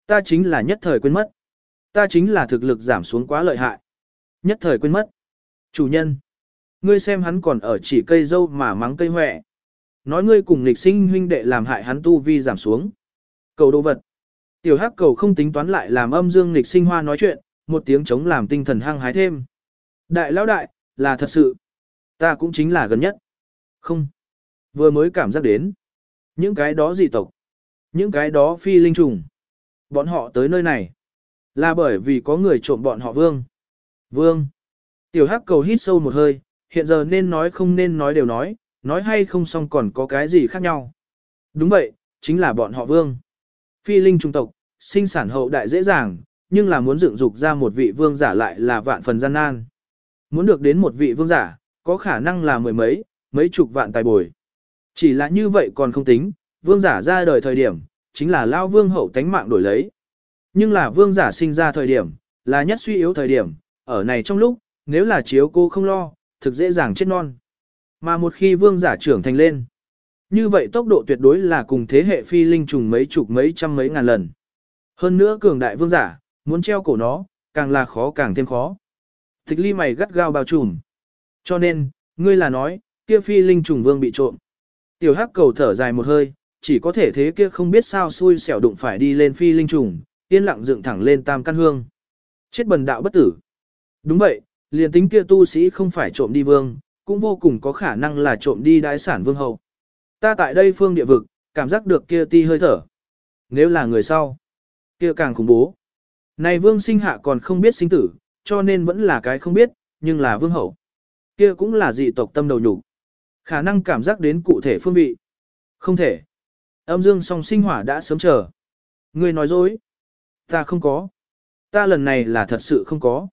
S1: ta chính là nhất thời quên mất. Ta chính là thực lực giảm xuống quá lợi hại. Nhất thời quên mất. Chủ nhân, ngươi xem hắn còn ở chỉ cây dâu mà mắng cây hoẹ. Nói ngươi cùng lịch sinh huynh đệ làm hại hắn tu vi giảm xuống. Cầu đồ vật. Tiểu hắc cầu không tính toán lại làm âm dương lịch sinh hoa nói chuyện, một tiếng chống làm tinh thần hăng hái thêm. Đại lão đại, là thật sự. Ta cũng chính là gần nhất. Không. Vừa mới cảm giác đến. Những cái đó dị tộc. Những cái đó phi linh trùng. Bọn họ tới nơi này. Là bởi vì có người trộm bọn họ vương. Vương. Tiểu hắc cầu hít sâu một hơi. Hiện giờ nên nói không nên nói đều nói. Nói hay không xong còn có cái gì khác nhau. Đúng vậy, chính là bọn họ vương. Phi linh trùng tộc, sinh sản hậu đại dễ dàng, nhưng là muốn dựng dục ra một vị vương giả lại là vạn phần gian nan. Muốn được đến một vị vương giả, có khả năng là mười mấy, mấy chục vạn tài bồi. Chỉ là như vậy còn không tính, vương giả ra đời thời điểm, chính là lao vương hậu tánh mạng đổi lấy. Nhưng là vương giả sinh ra thời điểm, là nhất suy yếu thời điểm, ở này trong lúc, nếu là chiếu cô không lo, thực dễ dàng chết non. Mà một khi vương giả trưởng thành lên, như vậy tốc độ tuyệt đối là cùng thế hệ phi linh trùng mấy chục mấy trăm mấy ngàn lần. Hơn nữa cường đại vương giả, muốn treo cổ nó, càng là khó càng thêm khó. Tịch ly mày gắt gao bao trùm. Cho nên, ngươi là nói, kia phi linh trùng vương bị trộm. Tiểu hắc cầu thở dài một hơi, chỉ có thể thế kia không biết sao xui xẻo đụng phải đi lên phi linh trùng, yên lặng dựng thẳng lên tam căn hương. Chết bần đạo bất tử. Đúng vậy, liền tính kia tu sĩ không phải trộm đi vương, cũng vô cùng có khả năng là trộm đi đái sản vương hậu. Ta tại đây phương địa vực, cảm giác được kia ti hơi thở. Nếu là người sau, kia càng khủng bố. Này vương sinh hạ còn không biết sinh tử, cho nên vẫn là cái không biết, nhưng là vương hậu. kia cũng là dị tộc tâm đầu nhục. Khả năng cảm giác đến cụ thể phương vị. Không thể. Âm dương song sinh hỏa đã sớm chờ. Ngươi nói dối. Ta không có. Ta lần này là thật sự không có.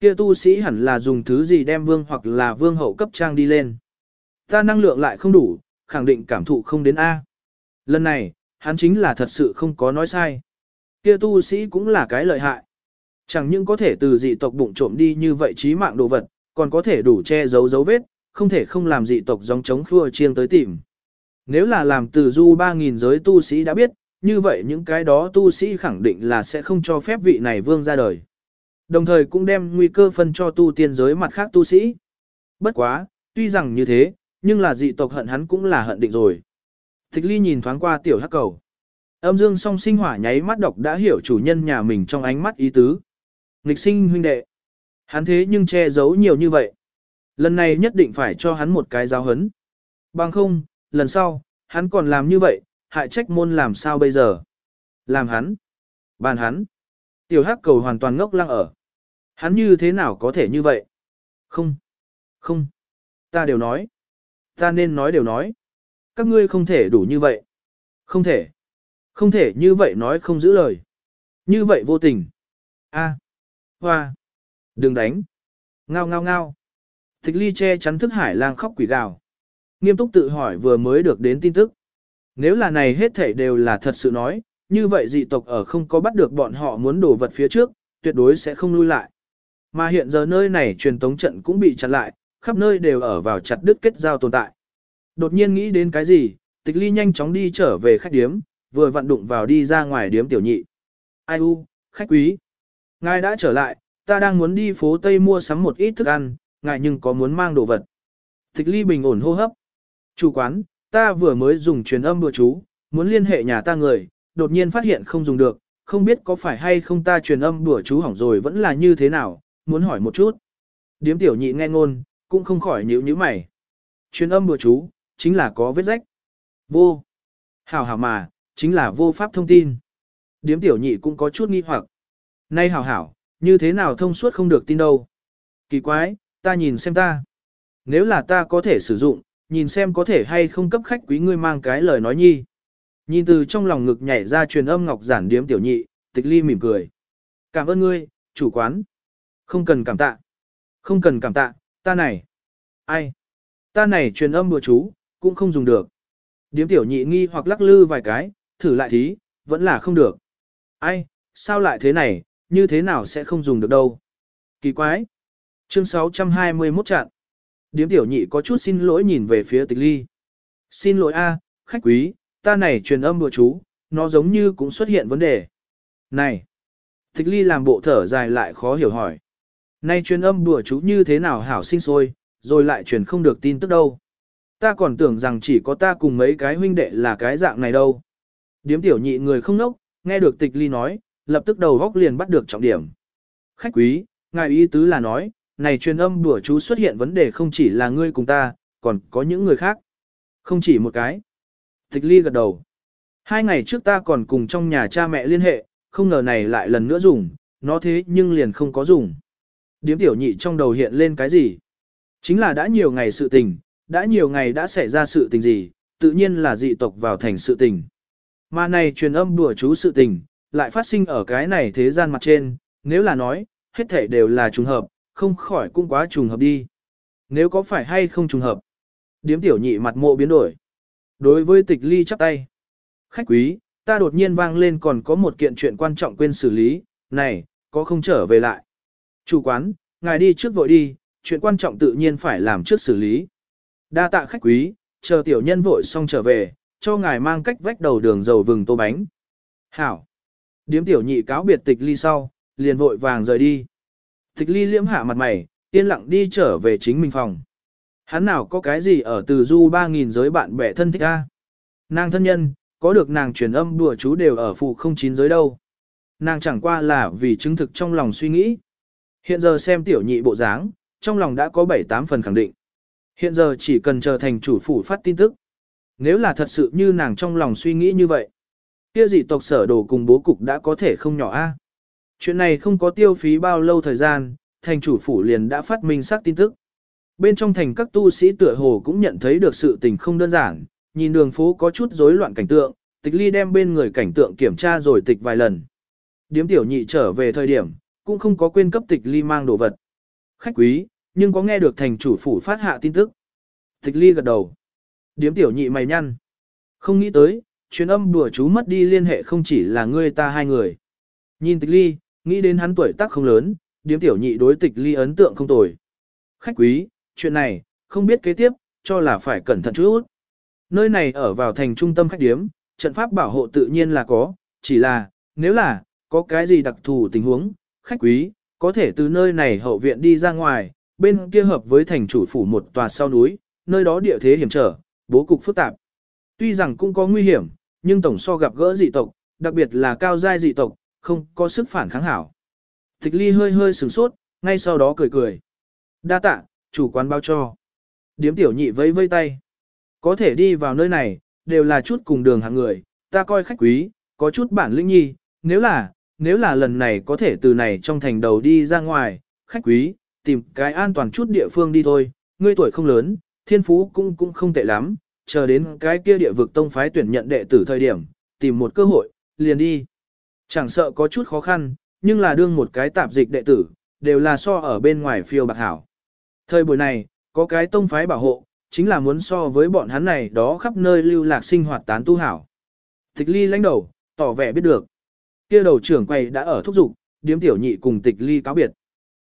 S1: Kia tu sĩ hẳn là dùng thứ gì đem vương hoặc là vương hậu cấp trang đi lên. Ta năng lượng lại không đủ, khẳng định cảm thụ không đến A. Lần này, hắn chính là thật sự không có nói sai. Kia tu sĩ cũng là cái lợi hại. Chẳng những có thể từ dị tộc bụng trộm đi như vậy trí mạng đồ vật, còn có thể đủ che giấu dấu vết, không thể không làm dị tộc giống chống khua chiêng tới tìm. Nếu là làm từ du 3.000 giới tu sĩ đã biết, như vậy những cái đó tu sĩ khẳng định là sẽ không cho phép vị này vương ra đời. Đồng thời cũng đem nguy cơ phân cho tu tiên giới mặt khác tu sĩ. Bất quá, tuy rằng như thế, nhưng là dị tộc hận hắn cũng là hận định rồi. Thích ly nhìn thoáng qua tiểu hắc cầu. Âm dương song sinh hỏa nháy mắt độc đã hiểu chủ nhân nhà mình trong ánh mắt ý tứ. Nghịch sinh huynh đệ. Hắn thế nhưng che giấu nhiều như vậy. Lần này nhất định phải cho hắn một cái giáo hấn. Bằng không, lần sau, hắn còn làm như vậy, hại trách môn làm sao bây giờ. Làm hắn. Bàn hắn. Tiểu hắc cầu hoàn toàn ngốc lăng ở. Hắn như thế nào có thể như vậy? Không. Không. Ta đều nói. Ta nên nói đều nói. Các ngươi không thể đủ như vậy. Không thể. Không thể như vậy nói không giữ lời. Như vậy vô tình. A. Hoa. Đừng đánh. Ngao ngao ngao. Thích ly che chắn thức hải lang khóc quỷ gào. Nghiêm túc tự hỏi vừa mới được đến tin tức. Nếu là này hết thảy đều là thật sự nói, như vậy dị tộc ở không có bắt được bọn họ muốn đổ vật phía trước, tuyệt đối sẽ không lui lại. Mà hiện giờ nơi này truyền tống trận cũng bị chặn lại, khắp nơi đều ở vào chặt đứt kết giao tồn tại. Đột nhiên nghĩ đến cái gì, tịch ly nhanh chóng đi trở về khách điếm, vừa vặn đụng vào đi ra ngoài điếm tiểu nhị. Ai u, khách quý. Ngài đã trở lại, ta đang muốn đi phố Tây mua sắm một ít thức ăn, ngài nhưng có muốn mang đồ vật. Tịch ly bình ổn hô hấp. Chủ quán, ta vừa mới dùng truyền âm bừa chú, muốn liên hệ nhà ta người, đột nhiên phát hiện không dùng được, không biết có phải hay không ta truyền âm bừa chú hỏng rồi vẫn là như thế nào, muốn hỏi một chút. Điếm tiểu nhị nghe ngôn, cũng không khỏi nhíu nhíu mày. Truyền âm bừa chú, chính là có vết rách. Vô. Hảo hảo mà, chính là vô pháp thông tin. Điếm tiểu nhị cũng có chút nghi hoặc. Nay hảo hảo, như thế nào thông suốt không được tin đâu. Kỳ quái, ta nhìn xem ta. Nếu là ta có thể sử dụng, nhìn xem có thể hay không cấp khách quý ngươi mang cái lời nói nhi. Nhìn từ trong lòng ngực nhảy ra truyền âm ngọc giản điếm tiểu nhị, tịch ly mỉm cười. Cảm ơn ngươi, chủ quán. Không cần cảm tạ. Không cần cảm tạ, ta này. Ai? Ta này truyền âm bừa chú, cũng không dùng được. Điếm tiểu nhị nghi hoặc lắc lư vài cái, thử lại thí, vẫn là không được. Ai, sao lại thế này, như thế nào sẽ không dùng được đâu. Kỳ quái. Chương 621 chặn. Điếm tiểu nhị có chút xin lỗi nhìn về phía tịch ly. Xin lỗi a, khách quý, ta này truyền âm bùa chú, nó giống như cũng xuất hiện vấn đề. Này. Tịch ly làm bộ thở dài lại khó hiểu hỏi. Này truyền âm bùa chú như thế nào hảo sinh sôi, rồi lại truyền không được tin tức đâu. Ta còn tưởng rằng chỉ có ta cùng mấy cái huynh đệ là cái dạng này đâu. Điếm tiểu nhị người không nốc, nghe được tịch ly nói, lập tức đầu góc liền bắt được trọng điểm. Khách quý, ngài ý tứ là nói, này truyền âm bữa chú xuất hiện vấn đề không chỉ là ngươi cùng ta, còn có những người khác. Không chỉ một cái. Tịch ly gật đầu. Hai ngày trước ta còn cùng trong nhà cha mẹ liên hệ, không ngờ này lại lần nữa dùng, nó thế nhưng liền không có dùng. Điếm tiểu nhị trong đầu hiện lên cái gì? Chính là đã nhiều ngày sự tình, đã nhiều ngày đã xảy ra sự tình gì, tự nhiên là dị tộc vào thành sự tình. Mà này truyền âm bùa chú sự tình, lại phát sinh ở cái này thế gian mặt trên, nếu là nói, hết thể đều là trùng hợp, không khỏi cũng quá trùng hợp đi. Nếu có phải hay không trùng hợp, điếm tiểu nhị mặt mộ biến đổi. Đối với tịch ly chắp tay, khách quý, ta đột nhiên vang lên còn có một kiện chuyện quan trọng quên xử lý, này, có không trở về lại. Chủ quán, ngài đi trước vội đi, chuyện quan trọng tự nhiên phải làm trước xử lý. Đa tạ khách quý, chờ tiểu nhân vội xong trở về, cho ngài mang cách vách đầu đường dầu vừng tô bánh. Hảo. Điếm tiểu nhị cáo biệt tịch ly sau, liền vội vàng rời đi. Tịch ly liễm hạ mặt mày, yên lặng đi trở về chính mình phòng. Hắn nào có cái gì ở từ du 3.000 giới bạn bè thân thích a Nàng thân nhân, có được nàng truyền âm đùa chú đều ở phụ không chín giới đâu. Nàng chẳng qua là vì chứng thực trong lòng suy nghĩ. Hiện giờ xem tiểu nhị bộ dáng, trong lòng đã có 7-8 phần khẳng định. Hiện giờ chỉ cần chờ thành chủ phủ phát tin tức. Nếu là thật sự như nàng trong lòng suy nghĩ như vậy, kia dị tộc sở đồ cùng bố cục đã có thể không nhỏ a. Chuyện này không có tiêu phí bao lâu thời gian, thành chủ phủ liền đã phát minh xác tin tức. Bên trong thành các tu sĩ tựa hồ cũng nhận thấy được sự tình không đơn giản, nhìn đường phố có chút rối loạn cảnh tượng, tịch ly đem bên người cảnh tượng kiểm tra rồi tịch vài lần. Điếm tiểu nhị trở về thời điểm, cũng không có quên cấp tịch ly mang đồ vật. Khách quý, nhưng có nghe được thành chủ phủ phát hạ tin tức. Tịch ly gật đầu. Điếm tiểu nhị mày nhăn. Không nghĩ tới, chuyến âm đùa chú mất đi liên hệ không chỉ là ngươi ta hai người. Nhìn tịch ly, nghĩ đến hắn tuổi tác không lớn, điếm tiểu nhị đối tịch ly ấn tượng không tồi. Khách quý, chuyện này, không biết kế tiếp, cho là phải cẩn thận chút. Nơi này ở vào thành trung tâm khách điếm, trận pháp bảo hộ tự nhiên là có, chỉ là, nếu là, có cái gì đặc thù tình huống, khách quý, có thể từ nơi này hậu viện đi ra ngoài, bên kia hợp với thành chủ phủ một tòa sau núi, nơi đó địa thế hiểm trở, bố cục phức tạp. Tuy rằng cũng có nguy hiểm, nhưng tổng so gặp gỡ dị tộc, đặc biệt là cao giai dị tộc, không có sức phản kháng hảo. Tịch ly hơi hơi sửng sốt, ngay sau đó cười cười. Đa tạ, chủ quán bao cho. Điếm tiểu nhị vây vây tay. Có thể đi vào nơi này, đều là chút cùng đường hàng người, ta coi khách quý, có chút bản lĩnh nhi, nếu là, nếu là lần này có thể từ này trong thành đầu đi ra ngoài, khách quý, tìm cái an toàn chút địa phương đi thôi, ngươi tuổi không lớn, thiên phú cũng cũng không tệ lắm, chờ đến cái kia địa vực tông phái tuyển nhận đệ tử thời điểm, tìm một cơ hội, liền đi. Chẳng sợ có chút khó khăn, nhưng là đương một cái tạp dịch đệ tử, đều là so ở bên ngoài phiêu bạc hảo. Thời buổi này, có cái tông phái bảo hộ, chính là muốn so với bọn hắn này đó khắp nơi lưu lạc sinh hoạt tán tu hảo. Tịch ly lãnh đầu, tỏ vẻ biết được. kia đầu trưởng quầy đã ở thúc giục, điếm tiểu nhị cùng tịch ly cáo biệt.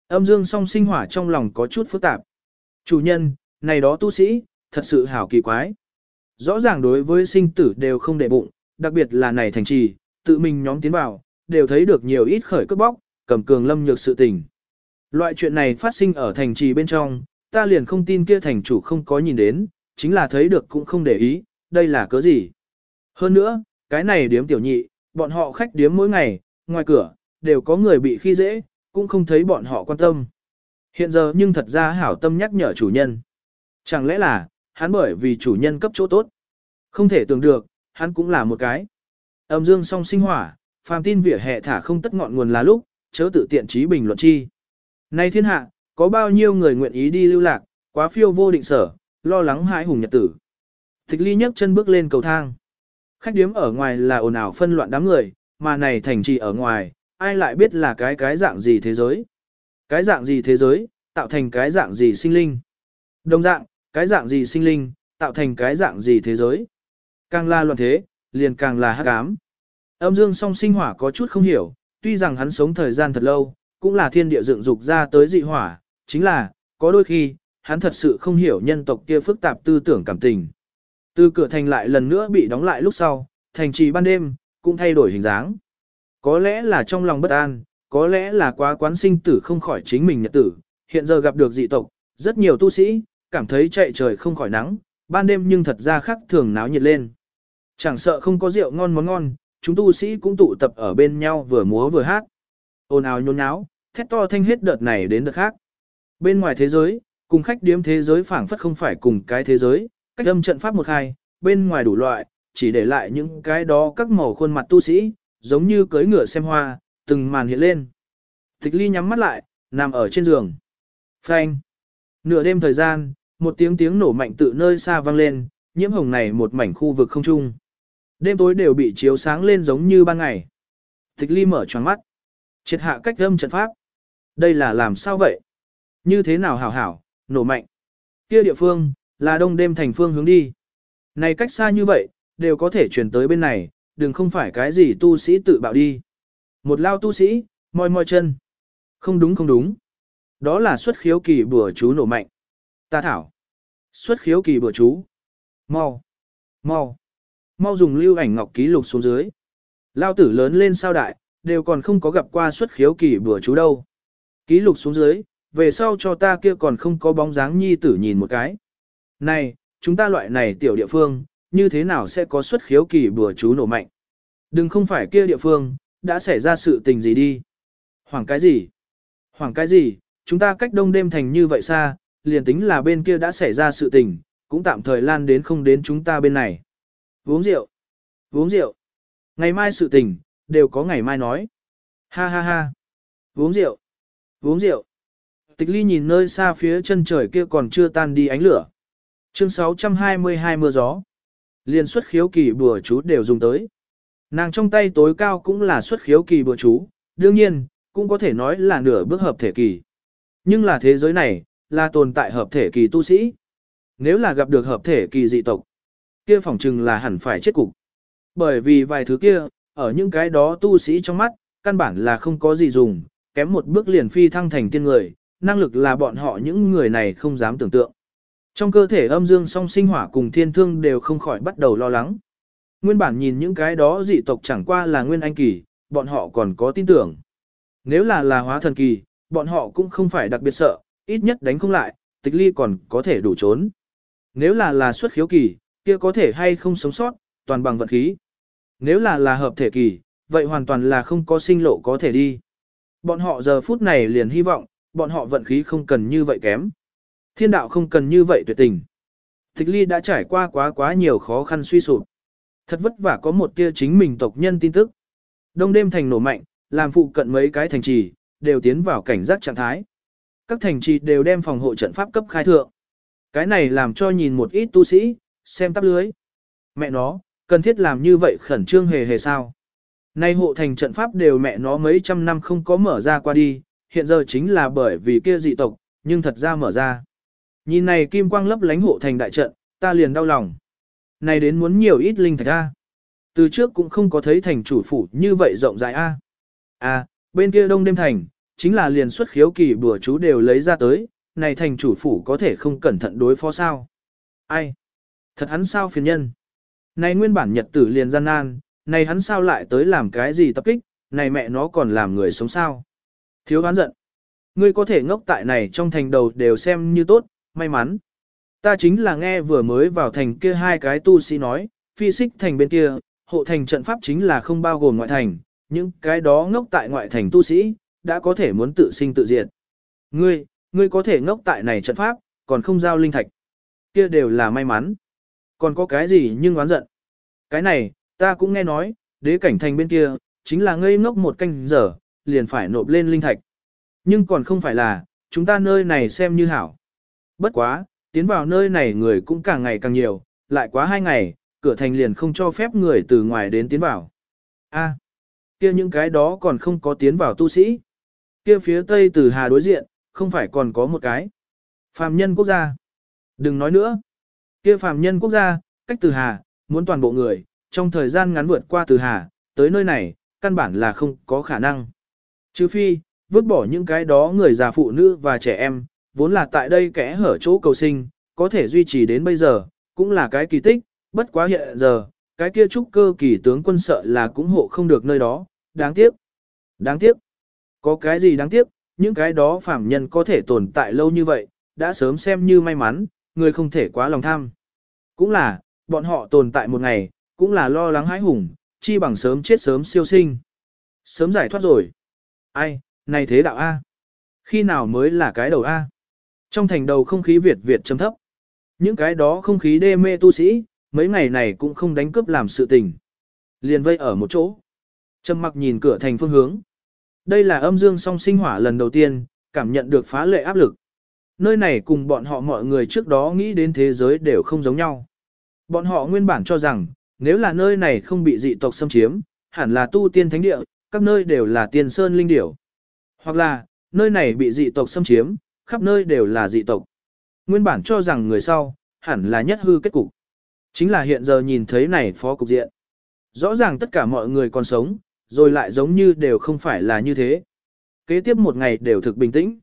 S1: Âm dương song sinh hỏa trong lòng có chút phức tạp. Chủ nhân, này đó tu sĩ, thật sự hảo kỳ quái. Rõ ràng đối với sinh tử đều không để bụng, đặc biệt là này thành trì, tự mình nhóm tiến vào, đều thấy được nhiều ít khởi cướp bóc, cầm cường lâm nhược sự tình. Loại chuyện này phát sinh ở thành trì bên trong, ta liền không tin kia thành chủ không có nhìn đến, chính là thấy được cũng không để ý, đây là cớ gì. Hơn nữa, cái này điếm tiểu nhị, bọn họ khách điếm mỗi ngày, ngoài cửa, đều có người bị khi dễ, cũng không thấy bọn họ quan tâm. Hiện giờ nhưng thật ra hảo tâm nhắc nhở chủ nhân. Chẳng lẽ là, hắn bởi vì chủ nhân cấp chỗ tốt. Không thể tưởng được, hắn cũng là một cái. Âm dương song sinh hỏa, phàm tin vỉa hè thả không tất ngọn nguồn là lúc, chớ tự tiện trí bình luận chi. Nay thiên hạ, có bao nhiêu người nguyện ý đi lưu lạc, quá phiêu vô định sở, lo lắng hãi hùng nhật tử. Tịch ly nhấc chân bước lên cầu thang. Khách điếm ở ngoài là ồn ào phân loạn đám người, mà này thành trì ở ngoài, ai lại biết là cái cái dạng gì thế giới. Cái dạng gì thế giới, tạo thành cái dạng gì sinh linh. Đồng dạng, cái dạng gì sinh linh, tạo thành cái dạng gì thế giới. Càng la loạn thế, liền càng là hắc ám. Âm dương song sinh hỏa có chút không hiểu, tuy rằng hắn sống thời gian thật lâu, cũng là thiên địa dựng dục ra tới dị hỏa, chính là, có đôi khi, hắn thật sự không hiểu nhân tộc kia phức tạp tư tưởng cảm tình. Từ cửa thành lại lần nữa bị đóng lại lúc sau, thành trì ban đêm, cũng thay đổi hình dáng. Có lẽ là trong lòng bất an, có lẽ là quá quán sinh tử không khỏi chính mình nhật tử, hiện giờ gặp được dị tộc, rất nhiều tu sĩ, cảm thấy chạy trời không khỏi nắng, ban đêm nhưng thật ra khắc thường náo nhiệt lên. Chẳng sợ không có rượu ngon món ngon, chúng tu sĩ cũng tụ tập ở bên nhau vừa múa vừa hát. Ồn ào nhốn nháo, thét to thanh hết đợt này đến đợt khác. Bên ngoài thế giới, cùng khách điếm thế giới phảng phất không phải cùng cái thế giới, cách âm trận pháp một hai, bên ngoài đủ loại, chỉ để lại những cái đó các màu khuôn mặt tu sĩ, giống như cưới ngựa xem hoa, từng màn hiện lên. Tịch ly nhắm mắt lại, nằm ở trên giường. Phanh. Nửa đêm thời gian, một tiếng tiếng nổ mạnh tự nơi xa vang lên, nhiễm hồng này một mảnh khu vực không trung. Đêm tối đều bị chiếu sáng lên giống như ban ngày. Tịch ly mở tròn mắt. Triệt hạ cách âm trận pháp. Đây là làm sao vậy? Như thế nào hảo hảo, nổ mạnh. Kia địa phương, là đông đêm thành phương hướng đi. Này cách xa như vậy, đều có thể chuyển tới bên này, đừng không phải cái gì tu sĩ tự bạo đi. Một lao tu sĩ, moi moi chân. Không đúng không đúng. Đó là xuất khiếu kỳ bùa chú nổ mạnh. Ta thảo. Xuất khiếu kỳ bữa chú. Mau. Mau. Mau dùng lưu ảnh ngọc ký lục xuống dưới. Lao tử lớn lên sao đại, đều còn không có gặp qua xuất khiếu kỳ bữa chú đâu. Ký lục xuống dưới, về sau cho ta kia còn không có bóng dáng nhi tử nhìn một cái. Này, chúng ta loại này tiểu địa phương, như thế nào sẽ có xuất khiếu kỳ bữa chú nổ mạnh? Đừng không phải kia địa phương, đã xảy ra sự tình gì đi. Hoảng cái gì? Hoảng cái gì? Chúng ta cách đông đêm thành như vậy xa, liền tính là bên kia đã xảy ra sự tình, cũng tạm thời lan đến không đến chúng ta bên này. Uống rượu. Uống rượu. Ngày mai sự tình, đều có ngày mai nói. Ha ha ha. Uống rượu. Uống rượu. Tịch ly nhìn nơi xa phía chân trời kia còn chưa tan đi ánh lửa. Chương 622 mưa gió. Liên xuất khiếu kỳ bùa chú đều dùng tới. Nàng trong tay tối cao cũng là xuất khiếu kỳ bùa chú, đương nhiên, cũng có thể nói là nửa bước hợp thể kỳ. Nhưng là thế giới này, là tồn tại hợp thể kỳ tu sĩ. Nếu là gặp được hợp thể kỳ dị tộc, kia phỏng chừng là hẳn phải chết cục. Bởi vì vài thứ kia, ở những cái đó tu sĩ trong mắt, căn bản là không có gì dùng, kém một bước liền phi thăng thành tiên người, năng lực là bọn họ những người này không dám tưởng tượng. Trong cơ thể âm dương song sinh hỏa cùng thiên thương đều không khỏi bắt đầu lo lắng. Nguyên bản nhìn những cái đó dị tộc chẳng qua là nguyên anh kỳ, bọn họ còn có tin tưởng. Nếu là là hóa thần kỳ, bọn họ cũng không phải đặc biệt sợ, ít nhất đánh không lại, tịch ly còn có thể đủ trốn. Nếu là là xuất khiếu kỳ, kia có thể hay không sống sót, toàn bằng vận khí. Nếu là là hợp thể kỳ, vậy hoàn toàn là không có sinh lộ có thể đi. Bọn họ giờ phút này liền hy vọng, bọn họ vận khí không cần như vậy kém. Thiên đạo không cần như vậy tuyệt tình. Tịch ly đã trải qua quá quá nhiều khó khăn suy sụp. Thật vất vả có một tia chính mình tộc nhân tin tức. Đông đêm thành nổ mạnh, làm phụ cận mấy cái thành trì, đều tiến vào cảnh giác trạng thái. Các thành trì đều đem phòng hộ trận pháp cấp khai thượng. Cái này làm cho nhìn một ít tu sĩ, xem tắp lưới. Mẹ nó, cần thiết làm như vậy khẩn trương hề hề sao. Nay hộ thành trận pháp đều mẹ nó mấy trăm năm không có mở ra qua đi, hiện giờ chính là bởi vì kia dị tộc, nhưng thật ra mở ra. Nhìn này kim quang lấp lánh hộ thành đại trận, ta liền đau lòng. Này đến muốn nhiều ít linh thạch A. Từ trước cũng không có thấy thành chủ phủ như vậy rộng rãi A. À, bên kia đông đêm thành, chính là liền xuất khiếu kỳ bùa chú đều lấy ra tới, này thành chủ phủ có thể không cẩn thận đối phó sao. Ai? Thật hắn sao phiền nhân? Này nguyên bản nhật tử liền gian nan, này hắn sao lại tới làm cái gì tập kích, này mẹ nó còn làm người sống sao? Thiếu đoán giận. Ngươi có thể ngốc tại này trong thành đầu đều xem như tốt, may mắn. Ta chính là nghe vừa mới vào thành kia hai cái tu sĩ nói, phi xích thành bên kia, hộ thành trận pháp chính là không bao gồm ngoại thành, những cái đó ngốc tại ngoại thành tu sĩ, đã có thể muốn tự sinh tự diệt. Ngươi, ngươi có thể ngốc tại này trận pháp, còn không giao linh thạch. Kia đều là may mắn. Còn có cái gì nhưng oán giận. Cái này, ta cũng nghe nói, đế cảnh thành bên kia, chính là ngây ngốc một canh giờ, liền phải nộp lên linh thạch. Nhưng còn không phải là, chúng ta nơi này xem như hảo. Bất quá, tiến vào nơi này người cũng càng ngày càng nhiều, lại quá hai ngày, cửa thành liền không cho phép người từ ngoài đến tiến vào. A, kia những cái đó còn không có tiến vào tu sĩ. Kia phía tây từ hà đối diện, không phải còn có một cái. Phạm nhân quốc gia. Đừng nói nữa. Kia Phạm nhân quốc gia, cách từ hà, muốn toàn bộ người, trong thời gian ngắn vượt qua từ hà, tới nơi này, căn bản là không có khả năng. Trừ phi, vứt bỏ những cái đó người già phụ nữ và trẻ em, vốn là tại đây kẽ hở chỗ cầu sinh, có thể duy trì đến bây giờ, cũng là cái kỳ tích, bất quá hiện giờ, cái kia trúc cơ kỳ tướng quân sợ là cũng hộ không được nơi đó, đáng tiếc. Đáng tiếc. Có cái gì đáng tiếc, những cái đó phạm nhân có thể tồn tại lâu như vậy, đã sớm xem như may mắn, người không thể quá lòng tham. Cũng là, bọn họ tồn tại một ngày, cũng là lo lắng hãi hùng, chi bằng sớm chết sớm siêu sinh. Sớm giải thoát rồi. Ai, này thế đạo A. Khi nào mới là cái đầu A? Trong thành đầu không khí Việt Việt trầm thấp. Những cái đó không khí đê mê tu sĩ, mấy ngày này cũng không đánh cướp làm sự tình. Liền vây ở một chỗ. Trầm mặc nhìn cửa thành phương hướng. Đây là âm dương song sinh hỏa lần đầu tiên, cảm nhận được phá lệ áp lực. Nơi này cùng bọn họ mọi người trước đó nghĩ đến thế giới đều không giống nhau. Bọn họ nguyên bản cho rằng, nếu là nơi này không bị dị tộc xâm chiếm, hẳn là tu tiên thánh địa, các nơi đều là tiên sơn linh điểu. Hoặc là, nơi này bị dị tộc xâm chiếm, khắp nơi đều là dị tộc. Nguyên bản cho rằng người sau, hẳn là nhất hư kết cục. Chính là hiện giờ nhìn thấy này phó cục diện. Rõ ràng tất cả mọi người còn sống, rồi lại giống như đều không phải là như thế. Kế tiếp một ngày đều thực bình tĩnh.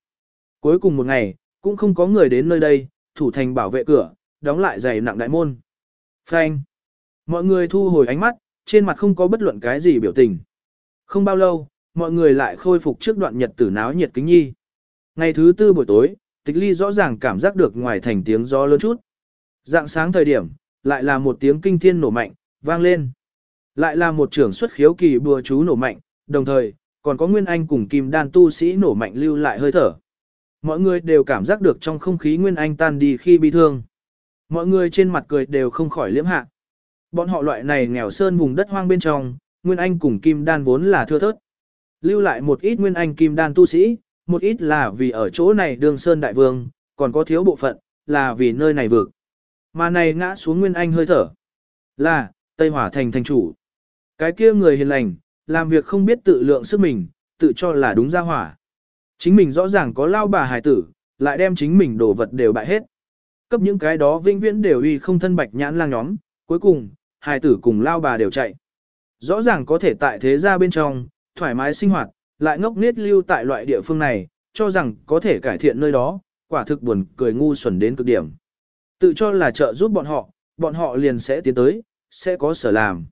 S1: Cuối cùng một ngày, cũng không có người đến nơi đây, thủ thành bảo vệ cửa, đóng lại giày nặng đại môn. Frank! Mọi người thu hồi ánh mắt, trên mặt không có bất luận cái gì biểu tình. Không bao lâu, mọi người lại khôi phục trước đoạn nhật tử náo nhiệt kính nhi. Ngày thứ tư buổi tối, tịch ly rõ ràng cảm giác được ngoài thành tiếng gió lớn chút. Dạng sáng thời điểm, lại là một tiếng kinh thiên nổ mạnh, vang lên. Lại là một trưởng xuất khiếu kỳ bùa chú nổ mạnh, đồng thời, còn có Nguyên Anh cùng Kim Đan tu sĩ nổ mạnh lưu lại hơi thở. Mọi người đều cảm giác được trong không khí Nguyên Anh tan đi khi bị thương. Mọi người trên mặt cười đều không khỏi liếm hạ. Bọn họ loại này nghèo sơn vùng đất hoang bên trong, Nguyên Anh cùng Kim Đan vốn là thưa thớt. Lưu lại một ít Nguyên Anh Kim Đan tu sĩ, một ít là vì ở chỗ này đường sơn đại vương, còn có thiếu bộ phận, là vì nơi này vực. Mà này ngã xuống nguyên anh hơi thở. Là, Tây Hỏa Thành thành chủ. Cái kia người hiền lành, làm việc không biết tự lượng sức mình, tự cho là đúng ra hỏa. Chính mình rõ ràng có lao bà hài tử, lại đem chính mình đồ vật đều bại hết. Cấp những cái đó vinh viễn đều uy không thân bạch nhãn lang nhóm, cuối cùng, hài tử cùng lao bà đều chạy. Rõ ràng có thể tại thế gia bên trong, thoải mái sinh hoạt, lại ngốc nết lưu tại loại địa phương này, cho rằng có thể cải thiện nơi đó, quả thực buồn cười ngu xuẩn đến cực điểm. Tự cho là trợ giúp bọn họ, bọn họ liền sẽ tiến tới, sẽ có sở làm.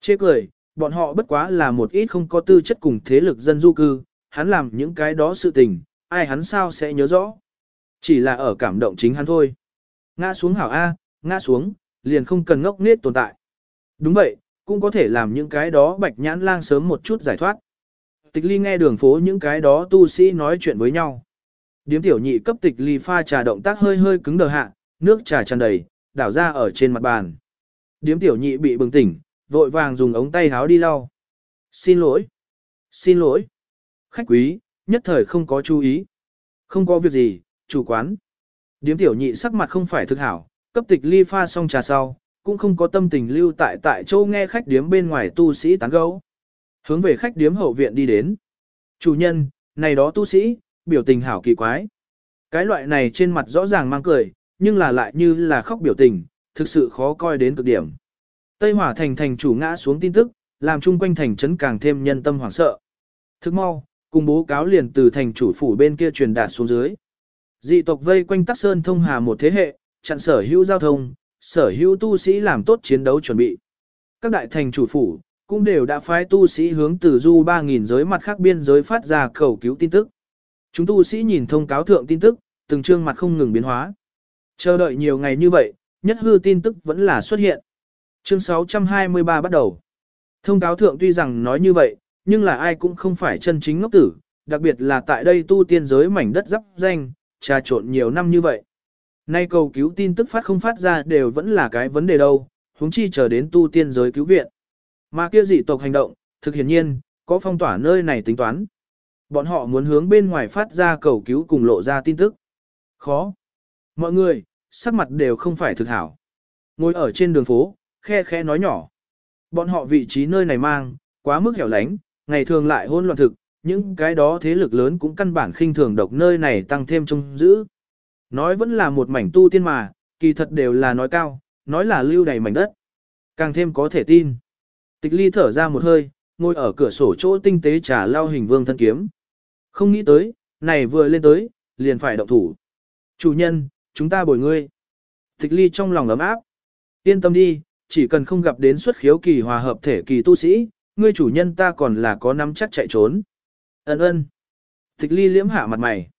S1: Chê cười, bọn họ bất quá là một ít không có tư chất cùng thế lực dân du cư, hắn làm những cái đó sự tình, ai hắn sao sẽ nhớ rõ. Chỉ là ở cảm động chính hắn thôi. Ngã xuống hảo A, ngã xuống, liền không cần ngốc nết tồn tại. Đúng vậy, cũng có thể làm những cái đó bạch nhãn lang sớm một chút giải thoát. Tịch ly nghe đường phố những cái đó tu sĩ nói chuyện với nhau. Điếm tiểu nhị cấp tịch ly pha trà động tác hơi hơi cứng đờ hạ, nước trà tràn đầy, đảo ra ở trên mặt bàn. Điếm tiểu nhị bị bừng tỉnh, vội vàng dùng ống tay háo đi lau. Xin lỗi. Xin lỗi. Khách quý, nhất thời không có chú ý. Không có việc gì, chủ quán. Điếm tiểu nhị sắc mặt không phải thực hảo, cấp tịch ly pha xong trà sau, cũng không có tâm tình lưu tại tại châu nghe khách điếm bên ngoài tu sĩ tán gấu. Hướng về khách điếm hậu viện đi đến. Chủ nhân, này đó tu sĩ, biểu tình hảo kỳ quái. Cái loại này trên mặt rõ ràng mang cười, nhưng là lại như là khóc biểu tình, thực sự khó coi đến cực điểm. Tây Hỏa thành thành chủ ngã xuống tin tức, làm chung quanh thành trấn càng thêm nhân tâm hoảng sợ. Thức mau, cùng bố cáo liền từ thành chủ phủ bên kia truyền đạt xuống dưới. Dị tộc vây quanh Tắc Sơn thông hà một thế hệ, chặn sở hữu giao thông, sở hữu tu sĩ làm tốt chiến đấu chuẩn bị. Các đại thành chủ phủ cũng đều đã phái tu sĩ hướng từ du 3.000 giới mặt khác biên giới phát ra cầu cứu tin tức. Chúng tu sĩ nhìn thông cáo thượng tin tức, từng trương mặt không ngừng biến hóa. Chờ đợi nhiều ngày như vậy, nhất hư tin tức vẫn là xuất hiện. Chương 623 bắt đầu. Thông cáo thượng tuy rằng nói như vậy, nhưng là ai cũng không phải chân chính ngốc tử, đặc biệt là tại đây tu tiên giới mảnh đất dắp danh, trà trộn nhiều năm như vậy. Nay cầu cứu tin tức phát không phát ra đều vẫn là cái vấn đề đâu, huống chi chờ đến tu tiên giới cứu viện. Mà kia dị tộc hành động, thực hiển nhiên, có phong tỏa nơi này tính toán. Bọn họ muốn hướng bên ngoài phát ra cầu cứu cùng lộ ra tin tức. Khó. Mọi người, sắc mặt đều không phải thực hảo. Ngồi ở trên đường phố, khe khe nói nhỏ. Bọn họ vị trí nơi này mang, quá mức hẻo lánh, ngày thường lại hôn loạn thực, những cái đó thế lực lớn cũng căn bản khinh thường độc nơi này tăng thêm trông giữ. Nói vẫn là một mảnh tu tiên mà, kỳ thật đều là nói cao, nói là lưu đầy mảnh đất. Càng thêm có thể tin. Tịch ly thở ra một hơi, ngồi ở cửa sổ chỗ tinh tế trà lao hình vương thân kiếm. Không nghĩ tới, này vừa lên tới, liền phải động thủ. Chủ nhân, chúng ta bồi ngươi. Tịch ly trong lòng ấm áp. Yên tâm đi, chỉ cần không gặp đến xuất khiếu kỳ hòa hợp thể kỳ tu sĩ, ngươi chủ nhân ta còn là có nắm chắc chạy trốn. Ân ơn. Tịch ly liễm hạ mặt mày.